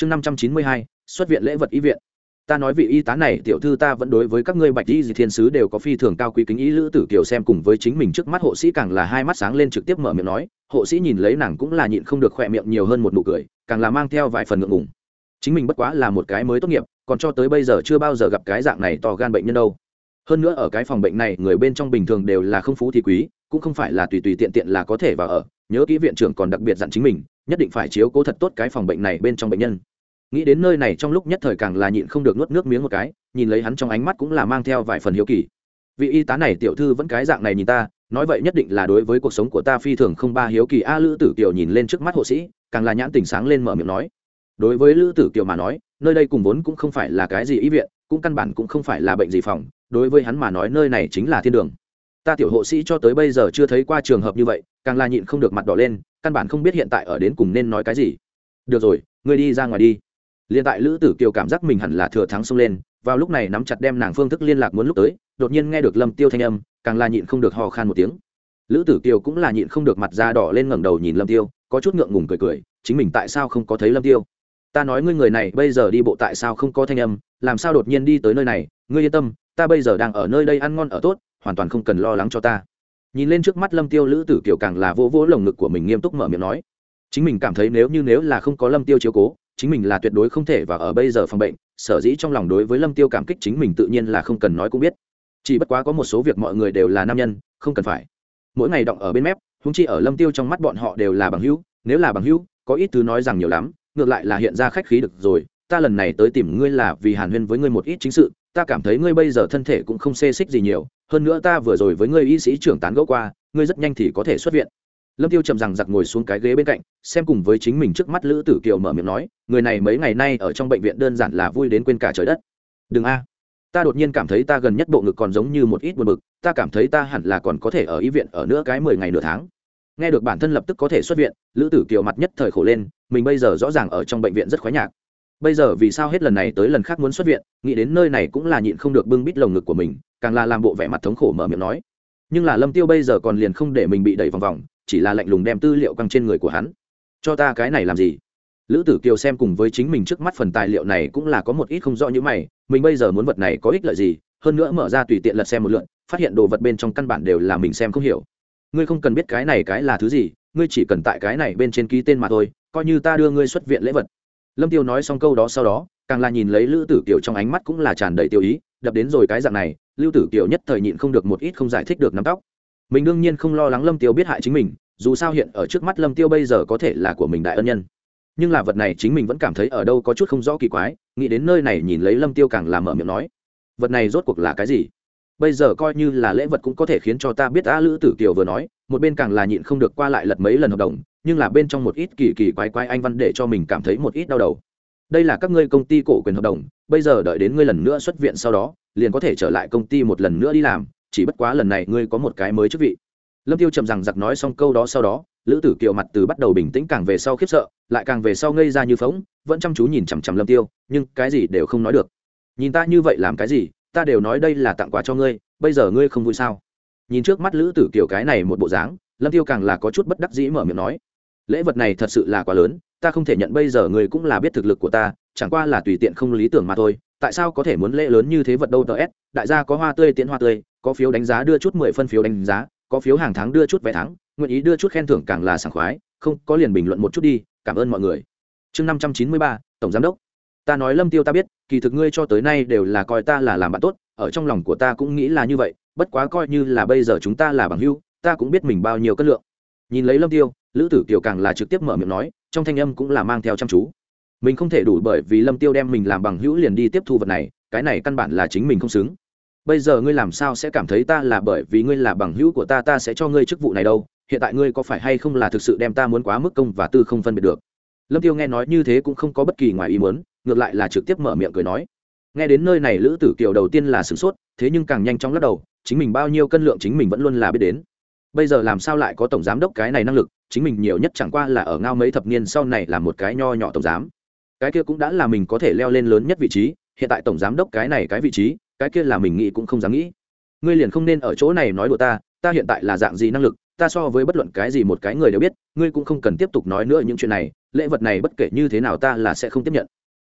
chương năm trăm chín mươi hai, xuất viện lễ vật y viện. Ta nói vị y tá này, tiểu thư ta vẫn đối với các ngươi bạch y dị thiên sứ đều có phi thường cao quý kính ý lữ tử kiều xem cùng với chính mình trước mắt hộ sĩ càng là hai mắt sáng lên trực tiếp mở miệng nói, hộ sĩ nhìn lấy nàng cũng là nhịn không được khỏe miệng nhiều hơn một nụ cười, càng là mang theo vài phần ngượng ngùng. Chính mình bất quá là một cái mới tốt nghiệp, còn cho tới bây giờ chưa bao giờ gặp cái dạng này to gan bệnh nhân đâu. Hơn nữa ở cái phòng bệnh này, người bên trong bình thường đều là không phú thì quý, cũng không phải là tùy tùy tiện tiện là có thể vào ở, nhớ kỹ viện trưởng còn đặc biệt dặn chính mình nhất định phải chiếu cố thật tốt cái phòng bệnh này bên trong bệnh nhân. Nghĩ đến nơi này trong lúc nhất thời càng là nhịn không được nuốt nước miếng một cái, nhìn lấy hắn trong ánh mắt cũng là mang theo vài phần hiếu kỳ. Vị y tá này tiểu thư vẫn cái dạng này nhìn ta, nói vậy nhất định là đối với cuộc sống của ta phi thường không ba hiếu kỳ. A lữ tử kiều nhìn lên trước mắt hộ sĩ, càng là nhãn tình sáng lên mở miệng nói. Đối với lữ tử kiều mà nói, nơi đây cùng vốn cũng không phải là cái gì y viện, cũng căn bản cũng không phải là bệnh gì phòng, đối với hắn mà nói nơi này chính là thiên đường. Ta tiểu hộ sĩ cho tới bây giờ chưa thấy qua trường hợp như vậy càng là nhịn không được mặt đỏ lên, căn bản không biết hiện tại ở đến cùng nên nói cái gì. Được rồi, ngươi đi ra ngoài đi. Liền tại lữ tử kiều cảm giác mình hẳn là thừa thắng xông lên, vào lúc này nắm chặt đem nàng phương thức liên lạc muốn lúc tới, đột nhiên nghe được lâm tiêu thanh âm, càng là nhịn không được hò khan một tiếng. Lữ tử kiều cũng là nhịn không được mặt da đỏ lên ngẩng đầu nhìn lâm tiêu, có chút ngượng ngùng cười cười, chính mình tại sao không có thấy lâm tiêu? Ta nói ngươi người này bây giờ đi bộ tại sao không có thanh âm, làm sao đột nhiên đi tới nơi này? Ngươi yên tâm, ta bây giờ đang ở nơi đây ăn ngon ở tốt, hoàn toàn không cần lo lắng cho ta nhìn lên trước mắt lâm tiêu lữ tử kiều càng là vỗ vỗ lồng ngực của mình nghiêm túc mở miệng nói, chính mình cảm thấy nếu như nếu là không có lâm tiêu chiếu cố, chính mình là tuyệt đối không thể và ở bây giờ phòng bệnh. Sở dĩ trong lòng đối với lâm tiêu cảm kích chính mình tự nhiên là không cần nói cũng biết. Chỉ bất quá có một số việc mọi người đều là nam nhân, không cần phải. Mỗi ngày động ở bên mép húng chi ở lâm tiêu trong mắt bọn họ đều là bằng hữu, nếu là bằng hữu, có ít thứ nói rằng nhiều lắm, ngược lại là hiện ra khách khí được rồi, ta lần này tới tìm ngươi là vì hàn huyên với ngươi một ít chính sự, ta cảm thấy ngươi bây giờ thân thể cũng không xê xích gì nhiều hơn nữa ta vừa rồi với ngươi y sĩ trưởng tán gẫu qua, ngươi rất nhanh thì có thể xuất viện. Lâm tiêu trầm rằng giặc ngồi xuống cái ghế bên cạnh, xem cùng với chính mình trước mắt lữ tử kiều mở miệng nói, người này mấy ngày nay ở trong bệnh viện đơn giản là vui đến quên cả trời đất. Đừng a. Ta đột nhiên cảm thấy ta gần nhất bộ ngực còn giống như một ít buồn bực, ta cảm thấy ta hẳn là còn có thể ở y viện ở nữa cái mười ngày nửa tháng. Nghe được bản thân lập tức có thể xuất viện, lữ tử kiều mặt nhất thời khổ lên, mình bây giờ rõ ràng ở trong bệnh viện rất khoái nhạc. Bây giờ vì sao hết lần này tới lần khác muốn xuất viện, nghĩ đến nơi này cũng là nhịn không được bưng bít lồng ngực của mình càng là làm bộ vẻ mặt thống khổ mở miệng nói. Nhưng là lâm tiêu bây giờ còn liền không để mình bị đẩy vòng vòng, chỉ là lạnh lùng đem tư liệu căng trên người của hắn. Cho ta cái này làm gì? Lữ tử kiều xem cùng với chính mình trước mắt phần tài liệu này cũng là có một ít không rõ như mày, mình bây giờ muốn vật này có ích lợi gì, hơn nữa mở ra tùy tiện lật xem một lượn phát hiện đồ vật bên trong căn bản đều là mình xem không hiểu. Ngươi không cần biết cái này cái là thứ gì, ngươi chỉ cần tại cái này bên trên ký tên mà thôi, coi như ta đưa ngươi xuất viện lễ vật. Lâm tiêu nói xong câu đó sau đó càng là nhìn lấy lữ tử kiều trong ánh mắt cũng là tràn đầy tiêu ý, đập đến rồi cái dạng này lưu tử kiều nhất thời nhịn không được một ít không giải thích được nắm tóc. Mình đương nhiên không lo lắng lâm tiêu biết hại chính mình, dù sao hiện ở trước mắt lâm tiêu bây giờ có thể là của mình đại ân nhân. Nhưng là vật này chính mình vẫn cảm thấy ở đâu có chút không rõ kỳ quái, nghĩ đến nơi này nhìn lấy lâm tiêu càng làm mở miệng nói. Vật này rốt cuộc là cái gì? Bây giờ coi như là lễ vật cũng có thể khiến cho ta biết a lữ tử kiều vừa nói, một bên càng là nhịn không được qua lại lật mấy lần hợp đồng, nhưng là bên trong một ít kỳ kỳ quái quái anh văn để cho mình cảm thấy một ít đau đầu đây là các ngươi công ty cổ quyền hợp đồng, bây giờ đợi đến ngươi lần nữa xuất viện sau đó, liền có thể trở lại công ty một lần nữa đi làm, chỉ bất quá lần này ngươi có một cái mới chức vị. Lâm tiêu trầm rằng giặc nói xong câu đó sau đó, lữ tử kiều mặt từ bắt đầu bình tĩnh càng về sau khiếp sợ, lại càng về sau ngây ra như phóng vẫn chăm chú nhìn chằm chằm lâm tiêu, nhưng cái gì đều không nói được. Nhìn ta như vậy làm cái gì, ta đều nói đây là tặng quà cho ngươi, bây giờ ngươi không vui sao? Nhìn trước mắt lữ tử kiều cái này một bộ dáng, lâm tiêu càng là có chút bất đắc dĩ mở miệng nói, lễ vật này thật sự là quá lớn ta không thể nhận bây giờ ngươi cũng là biết thực lực của ta, chẳng qua là tùy tiện không lý tưởng mà thôi, tại sao có thể muốn lễ lớn như thế vật đâu tờ s đại gia có hoa tươi tiễn hoa tươi, có phiếu đánh giá đưa chút mười phân phiếu đánh giá, có phiếu hàng tháng đưa chút vé tháng nguyện ý đưa chút khen thưởng càng là sảng khoái, không, có liền bình luận một chút đi, cảm ơn mọi người. Chương năm trăm chín mươi ba, tổng giám đốc. Ta nói lâm tiêu ta biết, kỳ thực ngươi cho tới nay đều là coi ta là làm bạn tốt, ở trong lòng của ta cũng nghĩ là như vậy, bất quá coi như là bây giờ chúng ta là bằng hữu, ta cũng biết mình bao nhiêu cân lượng nhìn lấy lâm tiêu, lữ tử kiều càng là trực tiếp mở miệng nói, trong thanh âm cũng là mang theo chăm chú. Mình không thể đủ bởi vì lâm tiêu đem mình làm bằng hữu liền đi tiếp thu vật này, cái này căn bản là chính mình không xứng. Bây giờ ngươi làm sao sẽ cảm thấy ta là bởi vì ngươi là bằng hữu của ta ta sẽ cho ngươi chức vụ này đâu? Hiện tại ngươi có phải hay không là thực sự đem ta muốn quá mức công và tư không phân biệt được? Lâm tiêu nghe nói như thế cũng không có bất kỳ ngoài ý muốn, ngược lại là trực tiếp mở miệng cười nói. Nghe đến nơi này, lữ tử kiều đầu tiên là sửng sốt, thế nhưng càng nhanh chóng lắc đầu, chính mình bao nhiêu cân lượng chính mình vẫn luôn là biết đến bây giờ làm sao lại có tổng giám đốc cái này năng lực, chính mình nhiều nhất chẳng qua là ở ngao mấy thập niên sau này là một cái nho nhỏ tổng giám. Cái kia cũng đã là mình có thể leo lên lớn nhất vị trí, hiện tại tổng giám đốc cái này cái vị trí, cái kia là mình nghĩ cũng không dám nghĩ. Ngươi liền không nên ở chỗ này nói đùa ta ta hiện tại là dạng gì năng lực, ta so với bất luận cái gì một cái người đều biết, ngươi cũng không cần tiếp tục nói nữa những chuyện này, lễ vật này bất kể như thế nào ta là sẽ không tiếp nhận.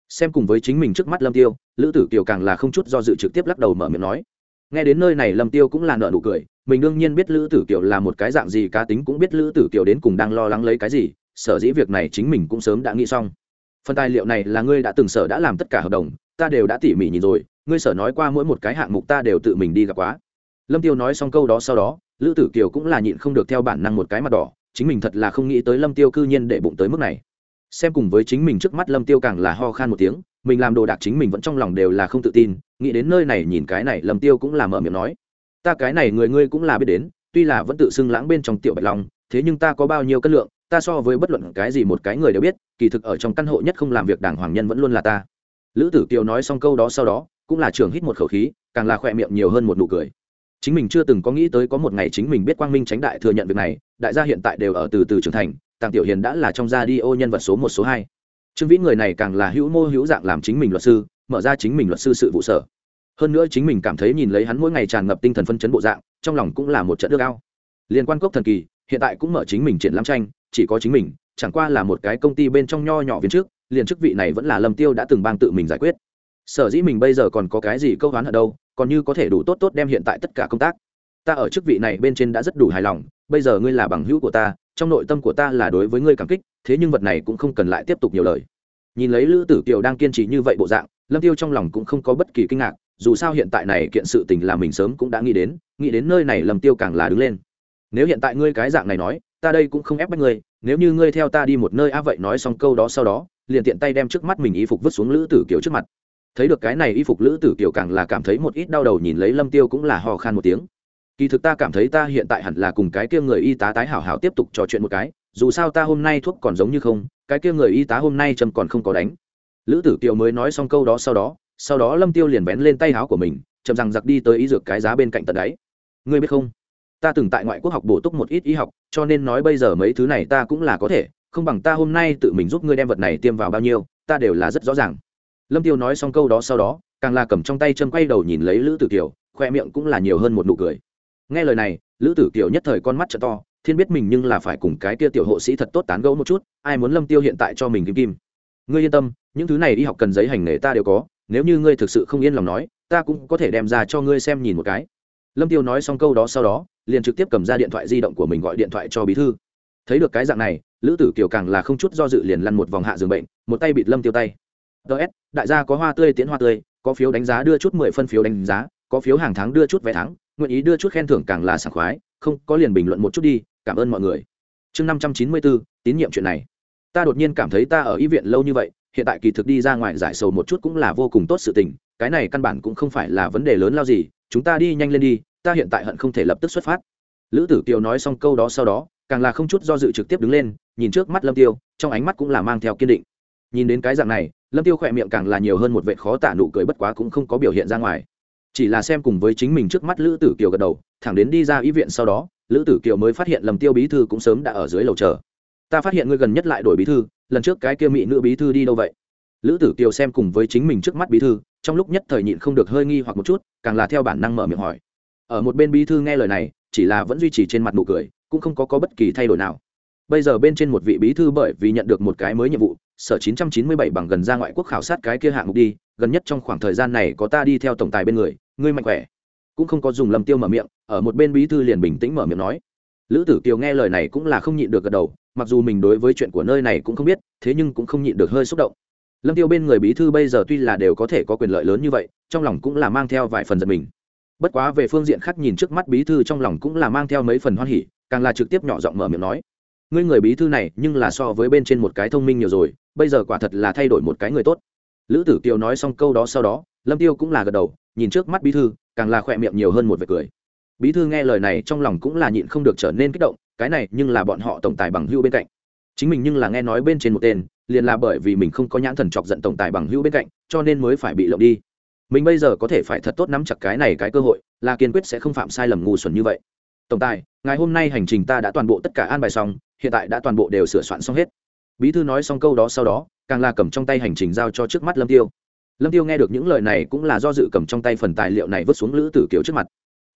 Xem cùng với chính mình trước mắt lâm tiêu, lữ tử kiều càng là không chút do dự trực tiếp lắc đầu mở miệng nói. Nghe đến nơi này lâm tiêu cũng là nợ nụ cười mình đương nhiên biết lữ tử kiều là một cái dạng gì, cá tính cũng biết lữ tử kiều đến cùng đang lo lắng lấy cái gì, sở dĩ việc này chính mình cũng sớm đã nghĩ xong. Phần tài liệu này là ngươi đã từng sở đã làm tất cả hợp đồng, ta đều đã tỉ mỉ nhìn rồi, ngươi sở nói qua mỗi một cái hạng mục ta đều tự mình đi gặp quá. Lâm tiêu nói xong câu đó sau đó, lữ tử kiều cũng là nhịn không được theo bản năng một cái mặt đỏ, chính mình thật là không nghĩ tới lâm tiêu cư nhiên để bụng tới mức này. Xem cùng với chính mình trước mắt lâm tiêu càng là ho khan một tiếng, mình làm đồ đạc chính mình vẫn trong lòng đều là không tự tin, nghĩ đến nơi này nhìn cái này, lâm tiêu cũng là mở miệng nói ta cái này người ngươi cũng là biết đến, tuy là vẫn tự xưng lãng bên trong tiểu bạch long, thế nhưng ta có bao nhiêu cân lượng, ta so với bất luận cái gì một cái người đều biết, kỳ thực ở trong căn hộ nhất không làm việc đảng hoàng nhân vẫn luôn là ta. Lữ tử kiều nói xong câu đó sau đó, cũng là trường hít một khẩu khí, càng là khỏe miệng nhiều hơn một nụ cười. Chính mình chưa từng có nghĩ tới có một ngày chính mình biết quang minh tránh đại thừa nhận việc này, đại gia hiện tại đều ở từ từ trưởng thành, tàng tiểu hiền đã là trong gia đi ô nhân vật số một, số hai. Trương vĩ người này càng là hữu mô hữu dạng làm chính mình luật sư, mở ra chính mình luật sư sự vụ sở hơn nữa chính mình cảm thấy nhìn lấy hắn mỗi ngày tràn ngập tinh thần phân chấn bộ dạng, trong lòng cũng là một trận ước ao. Liên quan cốc thần kỳ, hiện tại cũng mở chính mình triển lãm tranh, chỉ có chính mình, chẳng qua là một cái công ty bên trong nho nhỏ viên trước, liền chức vị này vẫn là lâm tiêu đã từng bang tự mình giải quyết. Sở dĩ mình bây giờ còn có cái gì câu hoán ở đâu, còn như có thể đủ tốt tốt đem hiện tại tất cả công tác. Ta ở chức vị này bên trên đã rất đủ hài lòng, bây giờ ngươi là bằng hữu của ta, trong nội tâm của ta là đối với ngươi cảm kích, thế nhưng vật này cũng không cần lại tiếp tục nhiều lời. Nhìn lấy lữ tử kiều đang kiên trì như vậy bộ dạng, lâm tiêu trong lòng cũng không có bất kỳ kinh ngạc dù sao hiện tại này kiện sự tình là mình sớm cũng đã nghĩ đến nghĩ đến nơi này lâm tiêu càng là đứng lên. Nếu hiện tại ngươi cái dạng này nói, ta đây cũng không ép bắt ngươi, nếu như ngươi theo ta đi một nơi á vậy nói xong câu đó sau đó, liền tiện tay đem trước mắt mình y phục vứt xuống lữ tử kiều trước mặt. Thấy được cái này y phục lữ tử kiều càng là cảm thấy một ít đau đầu nhìn lấy lâm tiêu cũng là hò khan một tiếng. Kỳ thực ta cảm thấy ta hiện tại hẳn là cùng cái kia người y tá tái hảo hảo tiếp tục trò chuyện một cái, dù sao ta hôm nay thuốc còn giống như không, cái kia người y tá hôm nay trầm còn không có đánh. Lữ tử kiều mới nói xong câu đó sau đó sau đó lâm tiêu liền vén lên tay áo của mình, chậm rằng giặc đi tới y dược cái giá bên cạnh tận đáy. Ngươi biết không? Ta từng tại ngoại quốc học bổ túc một ít y học, cho nên nói bây giờ mấy thứ này ta cũng là có thể, không bằng ta hôm nay tự mình giúp ngươi đem vật này tiêm vào bao nhiêu, ta đều là rất rõ ràng. Lâm tiêu nói xong câu đó sau đó, càng là cầm trong tay châm quay đầu nhìn lấy lữ tử kiều, khoe miệng cũng là nhiều hơn một nụ cười. Nghe lời này, lữ tử kiều nhất thời con mắt trợ to, thiên biết mình nhưng là phải cùng cái kia tiểu hộ sĩ thật tốt tán gẫu một chút, ai muốn lâm tiêu hiện tại cho mình kim kim. Ngươi yên tâm, những thứ này đi học cần giấy hành nghề ta đều có nếu như ngươi thực sự không yên lòng nói, ta cũng có thể đem ra cho ngươi xem nhìn một cái. Lâm tiêu nói xong câu đó sau đó, liền trực tiếp cầm ra điện thoại di động của mình gọi điện thoại cho bí thư. Thấy được cái dạng này, lữ tử kiều càng là không chút do dự liền lăn một vòng hạ giường bệnh, một tay bịt lâm tiêu tay. Ts đại gia có hoa tươi tiến hoa tươi, có phiếu đánh giá đưa chút mười phân phiếu đánh giá, có phiếu hàng tháng đưa chút vé tháng nguyện ý đưa chút khen thưởng càng là sảng khoái, không, có liền bình luận một chút đi, cảm ơn mọi người. Chương năm trăm chín mươi bốn, tín nhiệm chuyện này. Ta đột nhiên cảm thấy ta ở y viện lâu như vậy hiện tại kỳ thực đi ra ngoài giải sầu một chút cũng là vô cùng tốt sự tình, cái này căn bản cũng không phải là vấn đề lớn lao gì, chúng ta đi nhanh lên đi, ta hiện tại hận không thể lập tức xuất phát. Lữ tử kiều nói xong câu đó sau đó, càng là không chút do dự trực tiếp đứng lên, nhìn trước mắt lâm tiêu, trong ánh mắt cũng là mang theo kiên định. Nhìn đến cái dạng này, lâm tiêu khỏe miệng càng là nhiều hơn một vệ khó tả nụ cười bất quá cũng không có biểu hiện ra ngoài. Chỉ là xem cùng với chính mình trước mắt lữ tử kiều gật đầu, thẳng đến đi ra y viện sau đó, lữ tử kiều mới phát hiện lâm tiêu bí thư cũng sớm đã ở dưới lầu chờ ta phát hiện ngươi gần nhất lại đổi bí thư lần trước cái kia mỹ nữ bí thư đi đâu vậy? Lữ tử kiều xem cùng với chính mình trước mắt bí thư trong lúc nhất thời nhịn không được hơi nghi hoặc một chút càng là theo bản năng mở miệng hỏi. Ở một bên bí thư nghe lời này chỉ là vẫn duy trì trên mặt nụ cười cũng không có, có bất kỳ thay đổi nào. Bây giờ bên trên một vị bí thư bởi vì nhận được một cái mới nhiệm vụ sở 997 bằng gần ra ngoại quốc khảo sát cái kia hạng mục đi gần nhất trong khoảng thời gian này có ta đi theo tổng tài bên người ngươi mạnh khỏe. Cũng không có dùng lầm tiêu mở miệng ở một bên bí thư liền bình tĩnh mở miệng nói lữ tử kiều nghe lời này cũng là không nhịn được gật đầu, mặc dù mình đối với chuyện của nơi này cũng không biết, thế nhưng cũng không nhịn được hơi xúc động. Lâm tiêu bên người bí thư bây giờ tuy là đều có thể có quyền lợi lớn như vậy, trong lòng cũng là mang theo vài phần giật mình. Bất quá về phương diện khác nhìn trước mắt bí thư trong lòng cũng là mang theo mấy phần hoan hỉ, càng là trực tiếp nhỏ giọng mở miệng nói. Ngươi người bí thư này, nhưng là so với bên trên một cái thông minh nhiều rồi, bây giờ quả thật là thay đổi một cái người tốt. Lữ tử kiều nói xong câu đó sau đó, lâm tiêu cũng là gật đầu, nhìn trước mắt bí thư, càng là khỏe miệng nhiều hơn một vệt cười bí thư nghe lời này trong lòng cũng là nhịn không được trở nên kích động, cái này nhưng là bọn họ tổng tài bằng hưu bên cạnh. Chính mình nhưng là nghe nói bên trên một tên, liền là bởi vì mình không có nhãn thần chọc giận tổng tài bằng hưu bên cạnh, cho nên mới phải bị lộng đi. Mình bây giờ có thể phải thật tốt nắm chặt cái này cái cơ hội, là kiên quyết sẽ không phạm sai lầm ngu xuẩn như vậy. Tổng tài, ngày hôm nay hành trình ta đã toàn bộ tất cả an bài xong, hiện tại đã toàn bộ đều sửa soạn xong hết. Bí thư nói xong câu đó sau đó, càng là cầm trong tay hành trình giao cho trước mắt lâm tiêu. Lâm tiêu nghe được những lời này cũng là do dự cầm trong tay phần tài liệu này vứt xuống lữ tử kiều trước mặt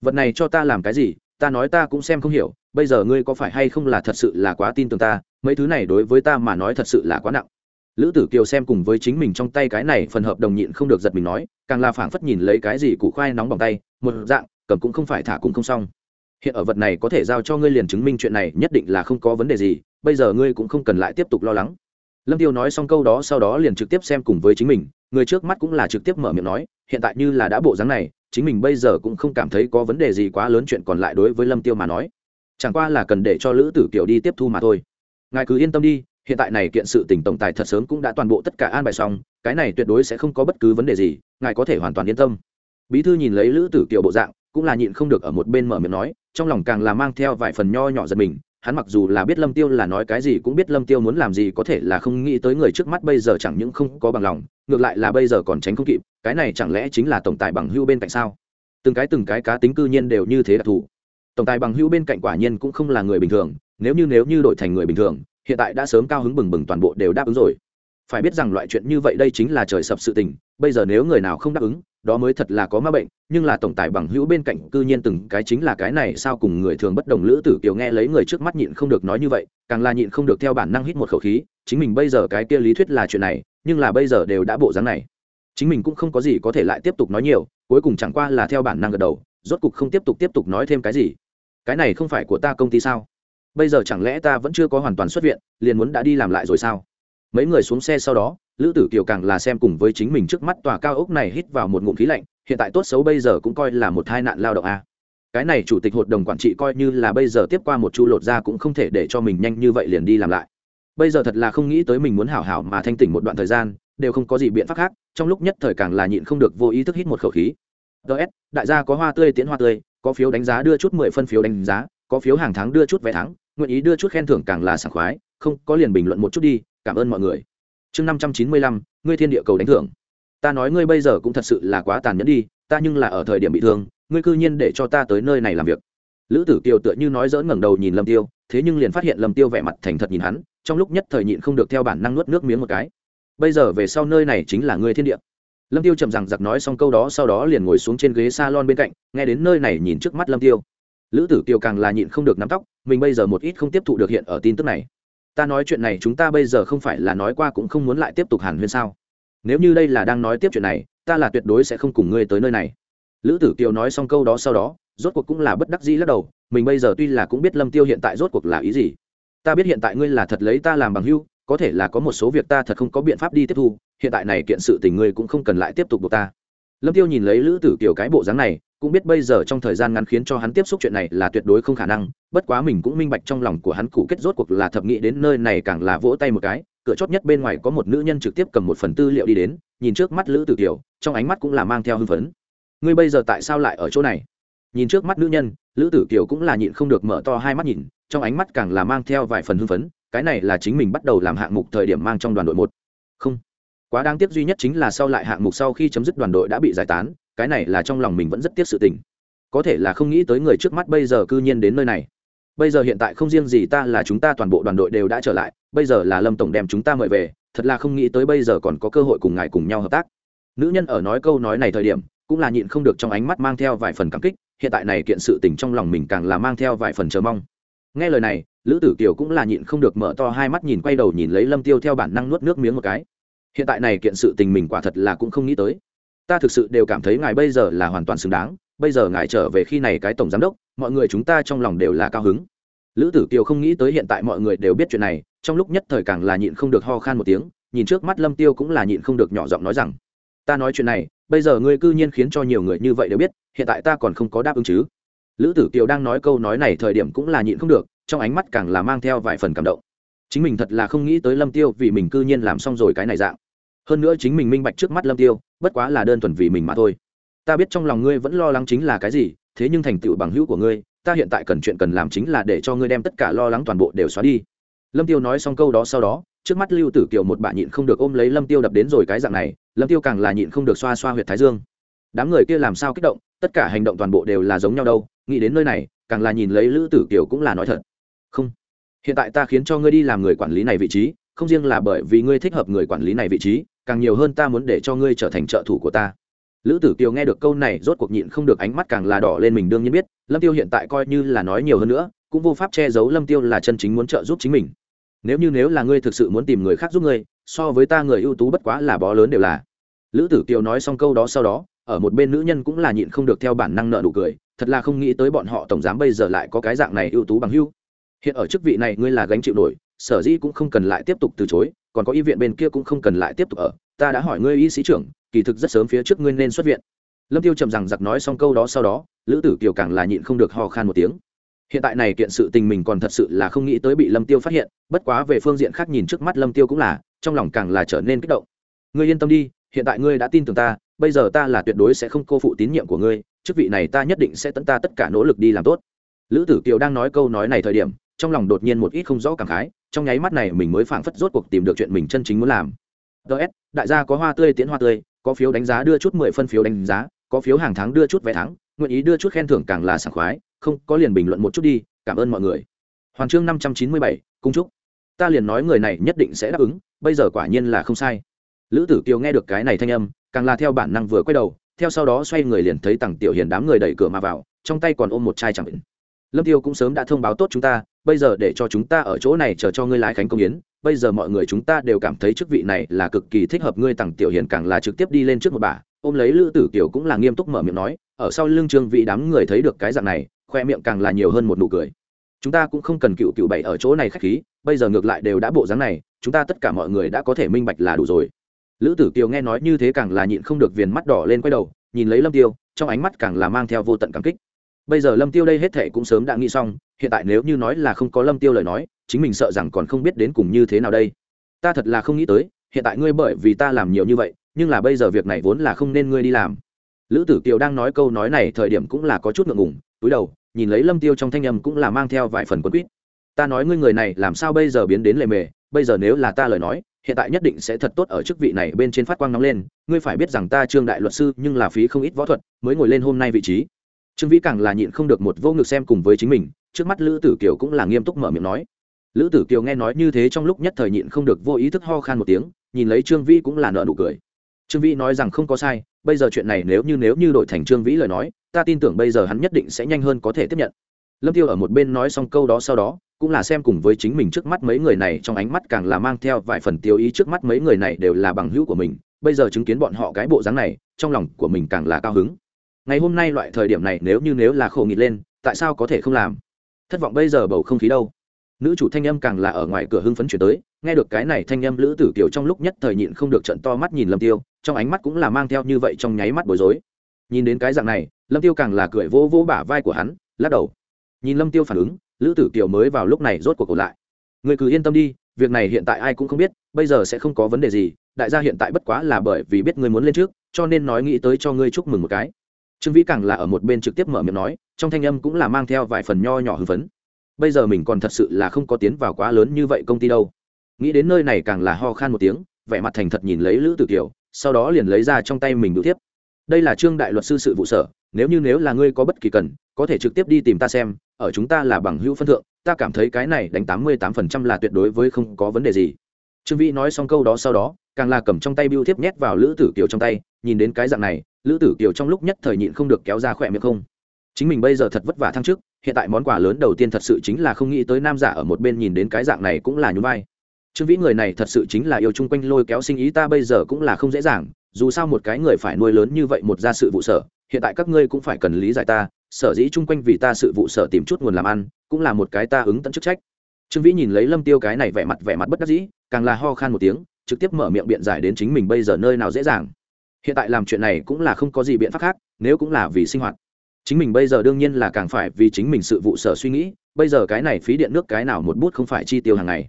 vật này cho ta làm cái gì, ta nói ta cũng xem không hiểu, bây giờ ngươi có phải hay không là thật sự là quá tin tưởng ta, mấy thứ này đối với ta mà nói thật sự là quá nặng. Lữ tử kiều xem cùng với chính mình trong tay cái này phần hợp đồng nhịn không được giật mình nói, càng là phảng phất nhìn lấy cái gì củ khoai nóng bằng tay, một dạng, cầm cũng không phải thả cũng không xong. Hiện ở vật này có thể giao cho ngươi liền chứng minh chuyện này nhất định là không có vấn đề gì, bây giờ ngươi cũng không cần lại tiếp tục lo lắng. Lâm tiêu nói xong câu đó sau đó liền trực tiếp xem cùng với chính mình, người trước mắt cũng là trực tiếp mở miệng nói, hiện tại như là đã bộ dáng này chính mình bây giờ cũng không cảm thấy có vấn đề gì quá lớn chuyện còn lại đối với lâm tiêu mà nói. Chẳng qua là cần để cho lữ tử kiều đi tiếp thu mà thôi. Ngài cứ yên tâm đi, hiện tại này kiện sự tỉnh tổng tài thật sớm cũng đã toàn bộ tất cả an bài xong, cái này tuyệt đối sẽ không có bất cứ vấn đề gì, ngài có thể hoàn toàn yên tâm. Bí thư nhìn lấy lữ tử kiều bộ dạng, cũng là nhịn không được ở một bên mở miệng nói, trong lòng càng là mang theo vài phần nho nhỏ giật mình hắn mặc dù là biết lâm tiêu là nói cái gì cũng biết lâm tiêu muốn làm gì có thể là không nghĩ tới người trước mắt bây giờ chẳng những không có bằng lòng, ngược lại là bây giờ còn tránh không kịp, cái này chẳng lẽ chính là tổng tài bằng hưu bên cạnh sao? Từng cái từng cái cá tính cư nhiên đều như thế đặc thù. Tổng tài bằng hưu bên cạnh quả nhiên cũng không là người bình thường, nếu như nếu như đổi thành người bình thường, hiện tại đã sớm cao hứng bừng bừng toàn bộ đều đáp ứng rồi. Phải biết rằng loại chuyện như vậy đây chính là trời sập sự tình, bây giờ nếu người nào không đáp ứng đó mới thật là có ma bệnh, nhưng là tổng tài bằng hữu bên cạnh cư nhiên từng cái chính là cái này, sao cùng người thường bất đồng lữ tử kiều nghe lấy người trước mắt nhịn không được nói như vậy, càng là nhịn không được theo bản năng hít một khẩu khí, chính mình bây giờ cái kia lý thuyết là chuyện này, nhưng là bây giờ đều đã bộ dáng này. Chính mình cũng không có gì có thể lại tiếp tục nói nhiều, cuối cùng chẳng qua là theo bản năng gật đầu, rốt cục không tiếp tục tiếp tục nói thêm cái gì. Cái này không phải của ta công ty sao? Bây giờ chẳng lẽ ta vẫn chưa có hoàn toàn xuất viện, liền muốn đã đi làm lại rồi sao? Mấy người xuống xe sau đó lữ tử kiều càng là xem cùng với chính mình trước mắt tòa cao ốc này hít vào một ngụm khí lạnh, hiện tại tốt xấu bây giờ cũng coi là một tai nạn lao động a. Cái này chủ tịch hội đồng quản trị coi như là bây giờ tiếp qua một chu lột ra cũng không thể để cho mình nhanh như vậy liền đi làm lại. Bây giờ thật là không nghĩ tới mình muốn hảo hảo mà thanh tỉnh một đoạn thời gian, đều không có gì biện pháp khác, trong lúc nhất thời càng là nhịn không được vô ý thức hít một khẩu khí. Ts đại gia có hoa tươi tiến hoa tươi, có phiếu đánh giá đưa chút mười phân phiếu đánh giá, có phiếu hàng tháng đưa chút vé tháng, nguyện ý đưa chút khen thưởng càng là sảng khoái, không, có liền bình luận một chút đi, cảm ơn mọi người chương năm trăm chín mươi lăm, ngươi thiên địa cầu đánh thưởng. Ta nói ngươi bây giờ cũng thật sự là quá tàn nhẫn đi, ta nhưng là ở thời điểm bị thương, ngươi cư nhiên để cho ta tới nơi này làm việc. Lữ tử kiều tựa như nói dỡn ngẩng đầu nhìn lâm tiêu, thế nhưng liền phát hiện lâm tiêu vẻ mặt thành thật nhìn hắn, trong lúc nhất thời nhịn không được theo bản năng nuốt nước miếng một cái. Bây giờ về sau nơi này chính là ngươi thiên địa. Lâm tiêu trầm rằng giặc nói xong câu đó, sau đó liền ngồi xuống trên ghế salon bên cạnh, nghe đến nơi này nhìn trước mắt lâm tiêu. Lữ tử kiều càng là nhịn không được nắm tóc, mình bây giờ một ít không tiếp thụ được hiện ở tin tức này ta nói chuyện này chúng ta bây giờ không phải là nói qua cũng không muốn lại tiếp tục hàn huyên sao? Nếu như đây là đang nói tiếp chuyện này, ta là tuyệt đối sẽ không cùng ngươi tới nơi này. Lữ tử kiều nói xong câu đó sau đó, rốt cuộc cũng là bất đắc dĩ lắc đầu, mình bây giờ tuy là cũng biết lâm tiêu hiện tại rốt cuộc là ý gì. Ta biết hiện tại ngươi là thật lấy ta làm bằng hưu có thể là có một số việc ta thật không có biện pháp đi tiếp thu, hiện tại này kiện sự tình ngươi cũng không cần lại tiếp tục buộc ta. Lâm tiêu nhìn lấy lữ tử kiều cái bộ dáng này cũng biết bây giờ trong thời gian ngắn khiến cho hắn tiếp xúc chuyện này là tuyệt đối không khả năng, bất quá mình cũng minh bạch trong lòng của hắn cụ kết rốt cuộc là thập nghị đến nơi này càng là vỗ tay một cái, cửa chót nhất bên ngoài có một nữ nhân trực tiếp cầm một phần tư liệu đi đến, nhìn trước mắt lữ tử kiều, trong ánh mắt cũng là mang theo hưng phấn. Ngươi bây giờ tại sao lại ở chỗ này? Nhìn trước mắt nữ nhân, lữ tử kiều cũng là nhịn không được mở to hai mắt nhìn, trong ánh mắt càng là mang theo vài phần hưng phấn, cái này là chính mình bắt đầu làm hạng mục thời điểm mang trong đoàn đội một. Không. Quá đáng tiếc duy nhất chính là sau lại hạng mục sau khi chấm dứt đoàn đội đã bị giải tán cái này là trong lòng mình vẫn rất tiếc sự tình. Có thể là không nghĩ tới người trước mắt bây giờ cư nhiên đến nơi này. Bây giờ hiện tại không riêng gì ta là chúng ta toàn bộ đoàn đội đều đã trở lại, bây giờ là lâm tổng đem chúng ta mời về, thật là không nghĩ tới bây giờ còn có cơ hội cùng ngài cùng nhau hợp tác. Nữ nhân ở nói câu nói này thời điểm, cũng là nhịn không được trong ánh mắt mang theo vài phần cảm kích, hiện tại này kiện sự tình trong lòng mình càng là mang theo vài phần chờ mong. Nghe lời này, lữ tử kiều cũng là nhịn không được mở to hai mắt nhìn quay đầu nhìn lấy lâm tiêu theo bản năng nuốt nước miếng một cái. Hiện tại này kiện sự tình mình quả thật là cũng không nghĩ tới ta thực sự đều cảm thấy ngài bây giờ là hoàn toàn xứng đáng, bây giờ ngài trở về khi này cái tổng giám đốc, mọi người chúng ta trong lòng đều là cao hứng. Lữ tử kiều không nghĩ tới hiện tại mọi người đều biết chuyện này, trong lúc nhất thời càng là nhịn không được ho khan một tiếng, nhìn trước mắt lâm tiêu cũng là nhịn không được nhỏ giọng nói rằng, ta nói chuyện này, bây giờ ngươi cư nhiên khiến cho nhiều người như vậy đều biết, hiện tại ta còn không có đáp ứng chứ. Lữ tử kiều đang nói câu nói này thời điểm cũng là nhịn không được, trong ánh mắt càng là mang theo vài phần cảm động. Chính mình thật là không nghĩ tới lâm tiêu vì mình cư nhiên làm xong rồi cái này dạng hơn nữa chính mình minh bạch trước mắt lâm tiêu, bất quá là đơn thuần vì mình mà thôi. Ta biết trong lòng ngươi vẫn lo lắng chính là cái gì, thế nhưng thành tựu bằng hữu của ngươi, ta hiện tại cần chuyện cần làm chính là để cho ngươi đem tất cả lo lắng toàn bộ đều xóa đi. Lâm tiêu nói xong câu đó sau đó, trước mắt lưu tử kiều một bà nhịn không được ôm lấy lâm tiêu đập đến rồi cái dạng này, lâm tiêu càng là nhịn không được xoa xoa huyệt thái dương. Đám người kia làm sao kích động, tất cả hành động toàn bộ đều là giống nhau đâu, nghĩ đến nơi này, càng là nhìn lấy lữ tử kiều cũng là nói thật. Không, hiện tại ta khiến cho ngươi đi làm người quản lý này vị trí, không riêng là bởi vì ngươi thích hợp người quản lý này vị trí càng nhiều hơn ta muốn để cho ngươi trở thành trợ thủ của ta. Lữ tử kiều nghe được câu này, rốt cuộc nhịn không được ánh mắt càng là đỏ lên mình đương nhiên biết, lâm tiêu hiện tại coi như là nói nhiều hơn nữa, cũng vô pháp che giấu lâm tiêu là chân chính muốn trợ giúp chính mình. Nếu như nếu là ngươi thực sự muốn tìm người khác giúp ngươi, so với ta người ưu tú bất quá là bó lớn đều là. Lữ tử kiều nói xong câu đó sau đó, ở một bên nữ nhân cũng là nhịn không được theo bản năng nợ nụ cười, thật là không nghĩ tới bọn họ tổng giám bây giờ lại có cái dạng này ưu tú bằng hưu. Hiện ở chức vị này ngươi là gánh chịu nổi, sở dĩ cũng không cần lại tiếp tục từ chối còn có y viện bên kia cũng không cần lại tiếp tục ở, ta đã hỏi ngươi y sĩ trưởng, kỳ thực rất sớm phía trước ngươi nên xuất viện. Lâm tiêu trầm rằng giặc nói xong câu đó sau đó, lữ tử kiều càng là nhịn không được ho khan một tiếng. Hiện tại này kiện sự tình mình còn thật sự là không nghĩ tới bị lâm tiêu phát hiện, bất quá về phương diện khác nhìn trước mắt lâm tiêu cũng là, trong lòng càng là trở nên kích động. Ngươi yên tâm đi, hiện tại ngươi đã tin tưởng ta, bây giờ ta là tuyệt đối sẽ không cô phụ tín nhiệm của ngươi, chức vị này ta nhất định sẽ tận ta tất cả nỗ lực đi làm tốt. Lữ tử kiều đang nói câu nói này thời điểm, trong lòng đột nhiên một ít không rõ cảm khái trong nháy mắt này mình mới phảng phất rốt cuộc tìm được chuyện mình chân chính muốn làm. Ts đại gia có hoa tươi tiến hoa tươi, có phiếu đánh giá đưa chút mười phân phiếu đánh giá, có phiếu hàng tháng đưa chút vé thắng nguyện ý đưa chút khen thưởng càng là sảng khoái, không, có liền bình luận một chút đi, cảm ơn mọi người. Hoàn chương năm trăm chín mươi bảy, cung trúc ta liền nói người này nhất định sẽ đáp ứng, bây giờ quả nhiên là không sai. Lữ tử kiều nghe được cái này thanh âm, càng là theo bản năng vừa quay đầu, theo sau đó xoay người liền thấy tằng tiểu hiền đám người đẩy cửa mà vào, trong tay còn ôm một chai chẳng định lâm tiêu cũng sớm đã thông báo tốt chúng ta, bây giờ để cho chúng ta ở chỗ này chờ cho ngươi lái khánh công yến. Bây giờ mọi người chúng ta đều cảm thấy chức vị này là cực kỳ thích hợp ngươi tặng tiểu hiền càng là trực tiếp đi lên trước một bà. Ôm lấy lữ tử kiều cũng là nghiêm túc mở miệng nói, ở sau lưng trương vị đám người thấy được cái dạng này, khoe miệng càng là nhiều hơn một nụ cười. Chúng ta cũng không cần cựu cựu bảy ở chỗ này khách khí, bây giờ ngược lại đều đã bộ dáng này, chúng ta tất cả mọi người đã có thể minh bạch là đủ rồi. Lữ tử kiều nghe nói như thế càng là nhịn không được viền mắt đỏ lên quay đầu, nhìn lấy lâm tiêu, trong ánh mắt càng là mang theo vô tận cảm kích bây giờ lâm tiêu đây hết thệ cũng sớm đã nghĩ xong, hiện tại nếu như nói là không có lâm tiêu lời nói, chính mình sợ rằng còn không biết đến cùng như thế nào đây. Ta thật là không nghĩ tới, hiện tại ngươi bởi vì ta làm nhiều như vậy, nhưng là bây giờ việc này vốn là không nên ngươi đi làm. Lữ tử kiều đang nói câu nói này thời điểm cũng là có chút ngượng ngùng, túi đầu, nhìn lấy lâm tiêu trong thanh âm cũng là mang theo vài phần quân quýt. Ta nói ngươi người này làm sao bây giờ biến đến lề mề, bây giờ nếu là ta lời nói, hiện tại nhất định sẽ thật tốt ở chức vị này bên trên phát quang nóng lên, ngươi phải biết rằng ta trương đại luật sư nhưng là phí không ít võ thuật, mới ngồi lên hôm nay vị trí trương vĩ càng là nhịn không được một vô ngực xem cùng với chính mình, trước mắt lữ tử kiều cũng là nghiêm túc mở miệng nói. Lữ tử kiều nghe nói như thế trong lúc nhất thời nhịn không được vô ý thức ho khan một tiếng, nhìn lấy trương vĩ cũng là nợ nụ cười. Trương vĩ nói rằng không có sai, bây giờ chuyện này nếu như nếu như đổi thành trương vĩ lời nói, ta tin tưởng bây giờ hắn nhất định sẽ nhanh hơn có thể tiếp nhận. Lâm tiêu ở một bên nói xong câu đó sau đó, cũng là xem cùng với chính mình trước mắt mấy người này trong ánh mắt càng là mang theo vài phần tiêu ý trước mắt mấy người này đều là bằng hữu của mình, bây giờ chứng kiến bọn họ cái bộ dáng này, trong lòng của mình càng là cao hứng ngày hôm nay loại thời điểm này nếu như nếu là khổ nghịt lên, tại sao có thể không làm? Thất vọng bây giờ bầu không khí đâu? Nữ chủ thanh âm càng là ở ngoài cửa hưng phấn chuyển tới, nghe được cái này thanh âm lữ tử kiều trong lúc nhất thời nhịn không được trận to mắt nhìn lâm tiêu, trong ánh mắt cũng là mang theo như vậy trong nháy mắt bối rối. Nhìn đến cái dạng này, lâm tiêu càng là cười vô vô bả vai của hắn, lắc đầu. Nhìn lâm tiêu phản ứng, lữ tử kiều mới vào lúc này rốt cuộc cổ lại. Người cứ yên tâm đi, việc này hiện tại ai cũng không biết, bây giờ sẽ không có vấn đề gì, đại gia hiện tại bất quá là bởi vì biết ngươi muốn lên trước, cho nên nói nghĩ tới cho ngươi chúc mừng một cái trương vĩ càng là ở một bên trực tiếp mở miệng nói, trong thanh âm cũng là mang theo vài phần nho nhỏ hưng phấn. Bây giờ mình còn thật sự là không có tiến vào quá lớn như vậy công ty đâu. Nghĩ đến nơi này càng là ho khan một tiếng, vẻ mặt thành thật nhìn lấy lữ tử kiều, sau đó liền lấy ra trong tay mình đủ tiếp đây là trương đại luật sư sự vụ sở, nếu như nếu là ngươi có bất kỳ cần, có thể trực tiếp đi tìm ta xem, ở chúng ta là bằng hữu phân thượng, ta cảm thấy cái này đánh tám mươi tám phần trăm là tuyệt đối với không có vấn đề gì. Trương vĩ nói xong câu đó sau đó, càng là cầm trong tay biêu thiếp nhét vào lữ tử kiều trong tay, nhìn đến cái dạng này lữ tử kiều trong lúc nhất thời nhịn không được kéo ra khỏe miệng không. Chính mình bây giờ thật vất vả thăng chức, hiện tại món quà lớn đầu tiên thật sự chính là không nghĩ tới nam giả ở một bên nhìn đến cái dạng này cũng là nhún vai. Trương vĩ người này thật sự chính là yêu chung quanh lôi kéo sinh ý ta bây giờ cũng là không dễ dàng, dù sao một cái người phải nuôi lớn như vậy một gia sự vụ sở, hiện tại các ngươi cũng phải cần lý giải ta, sở dĩ chung quanh vì ta sự vụ sở tìm chút nguồn làm ăn, cũng là một cái ta ứng tận chức trách. Trương vĩ nhìn lấy lâm tiêu cái này vẻ mặt vẻ mặt bất đắc dĩ, càng là ho khan một tiếng, trực tiếp mở miệng biện giải đến chính mình bây giờ nơi nào dễ dàng hiện tại làm chuyện này cũng là không có gì biện pháp khác, nếu cũng là vì sinh hoạt. Chính mình bây giờ đương nhiên là càng phải vì chính mình sự vụ sở suy nghĩ, bây giờ cái này phí điện nước cái nào một bút không phải chi tiêu hàng ngày.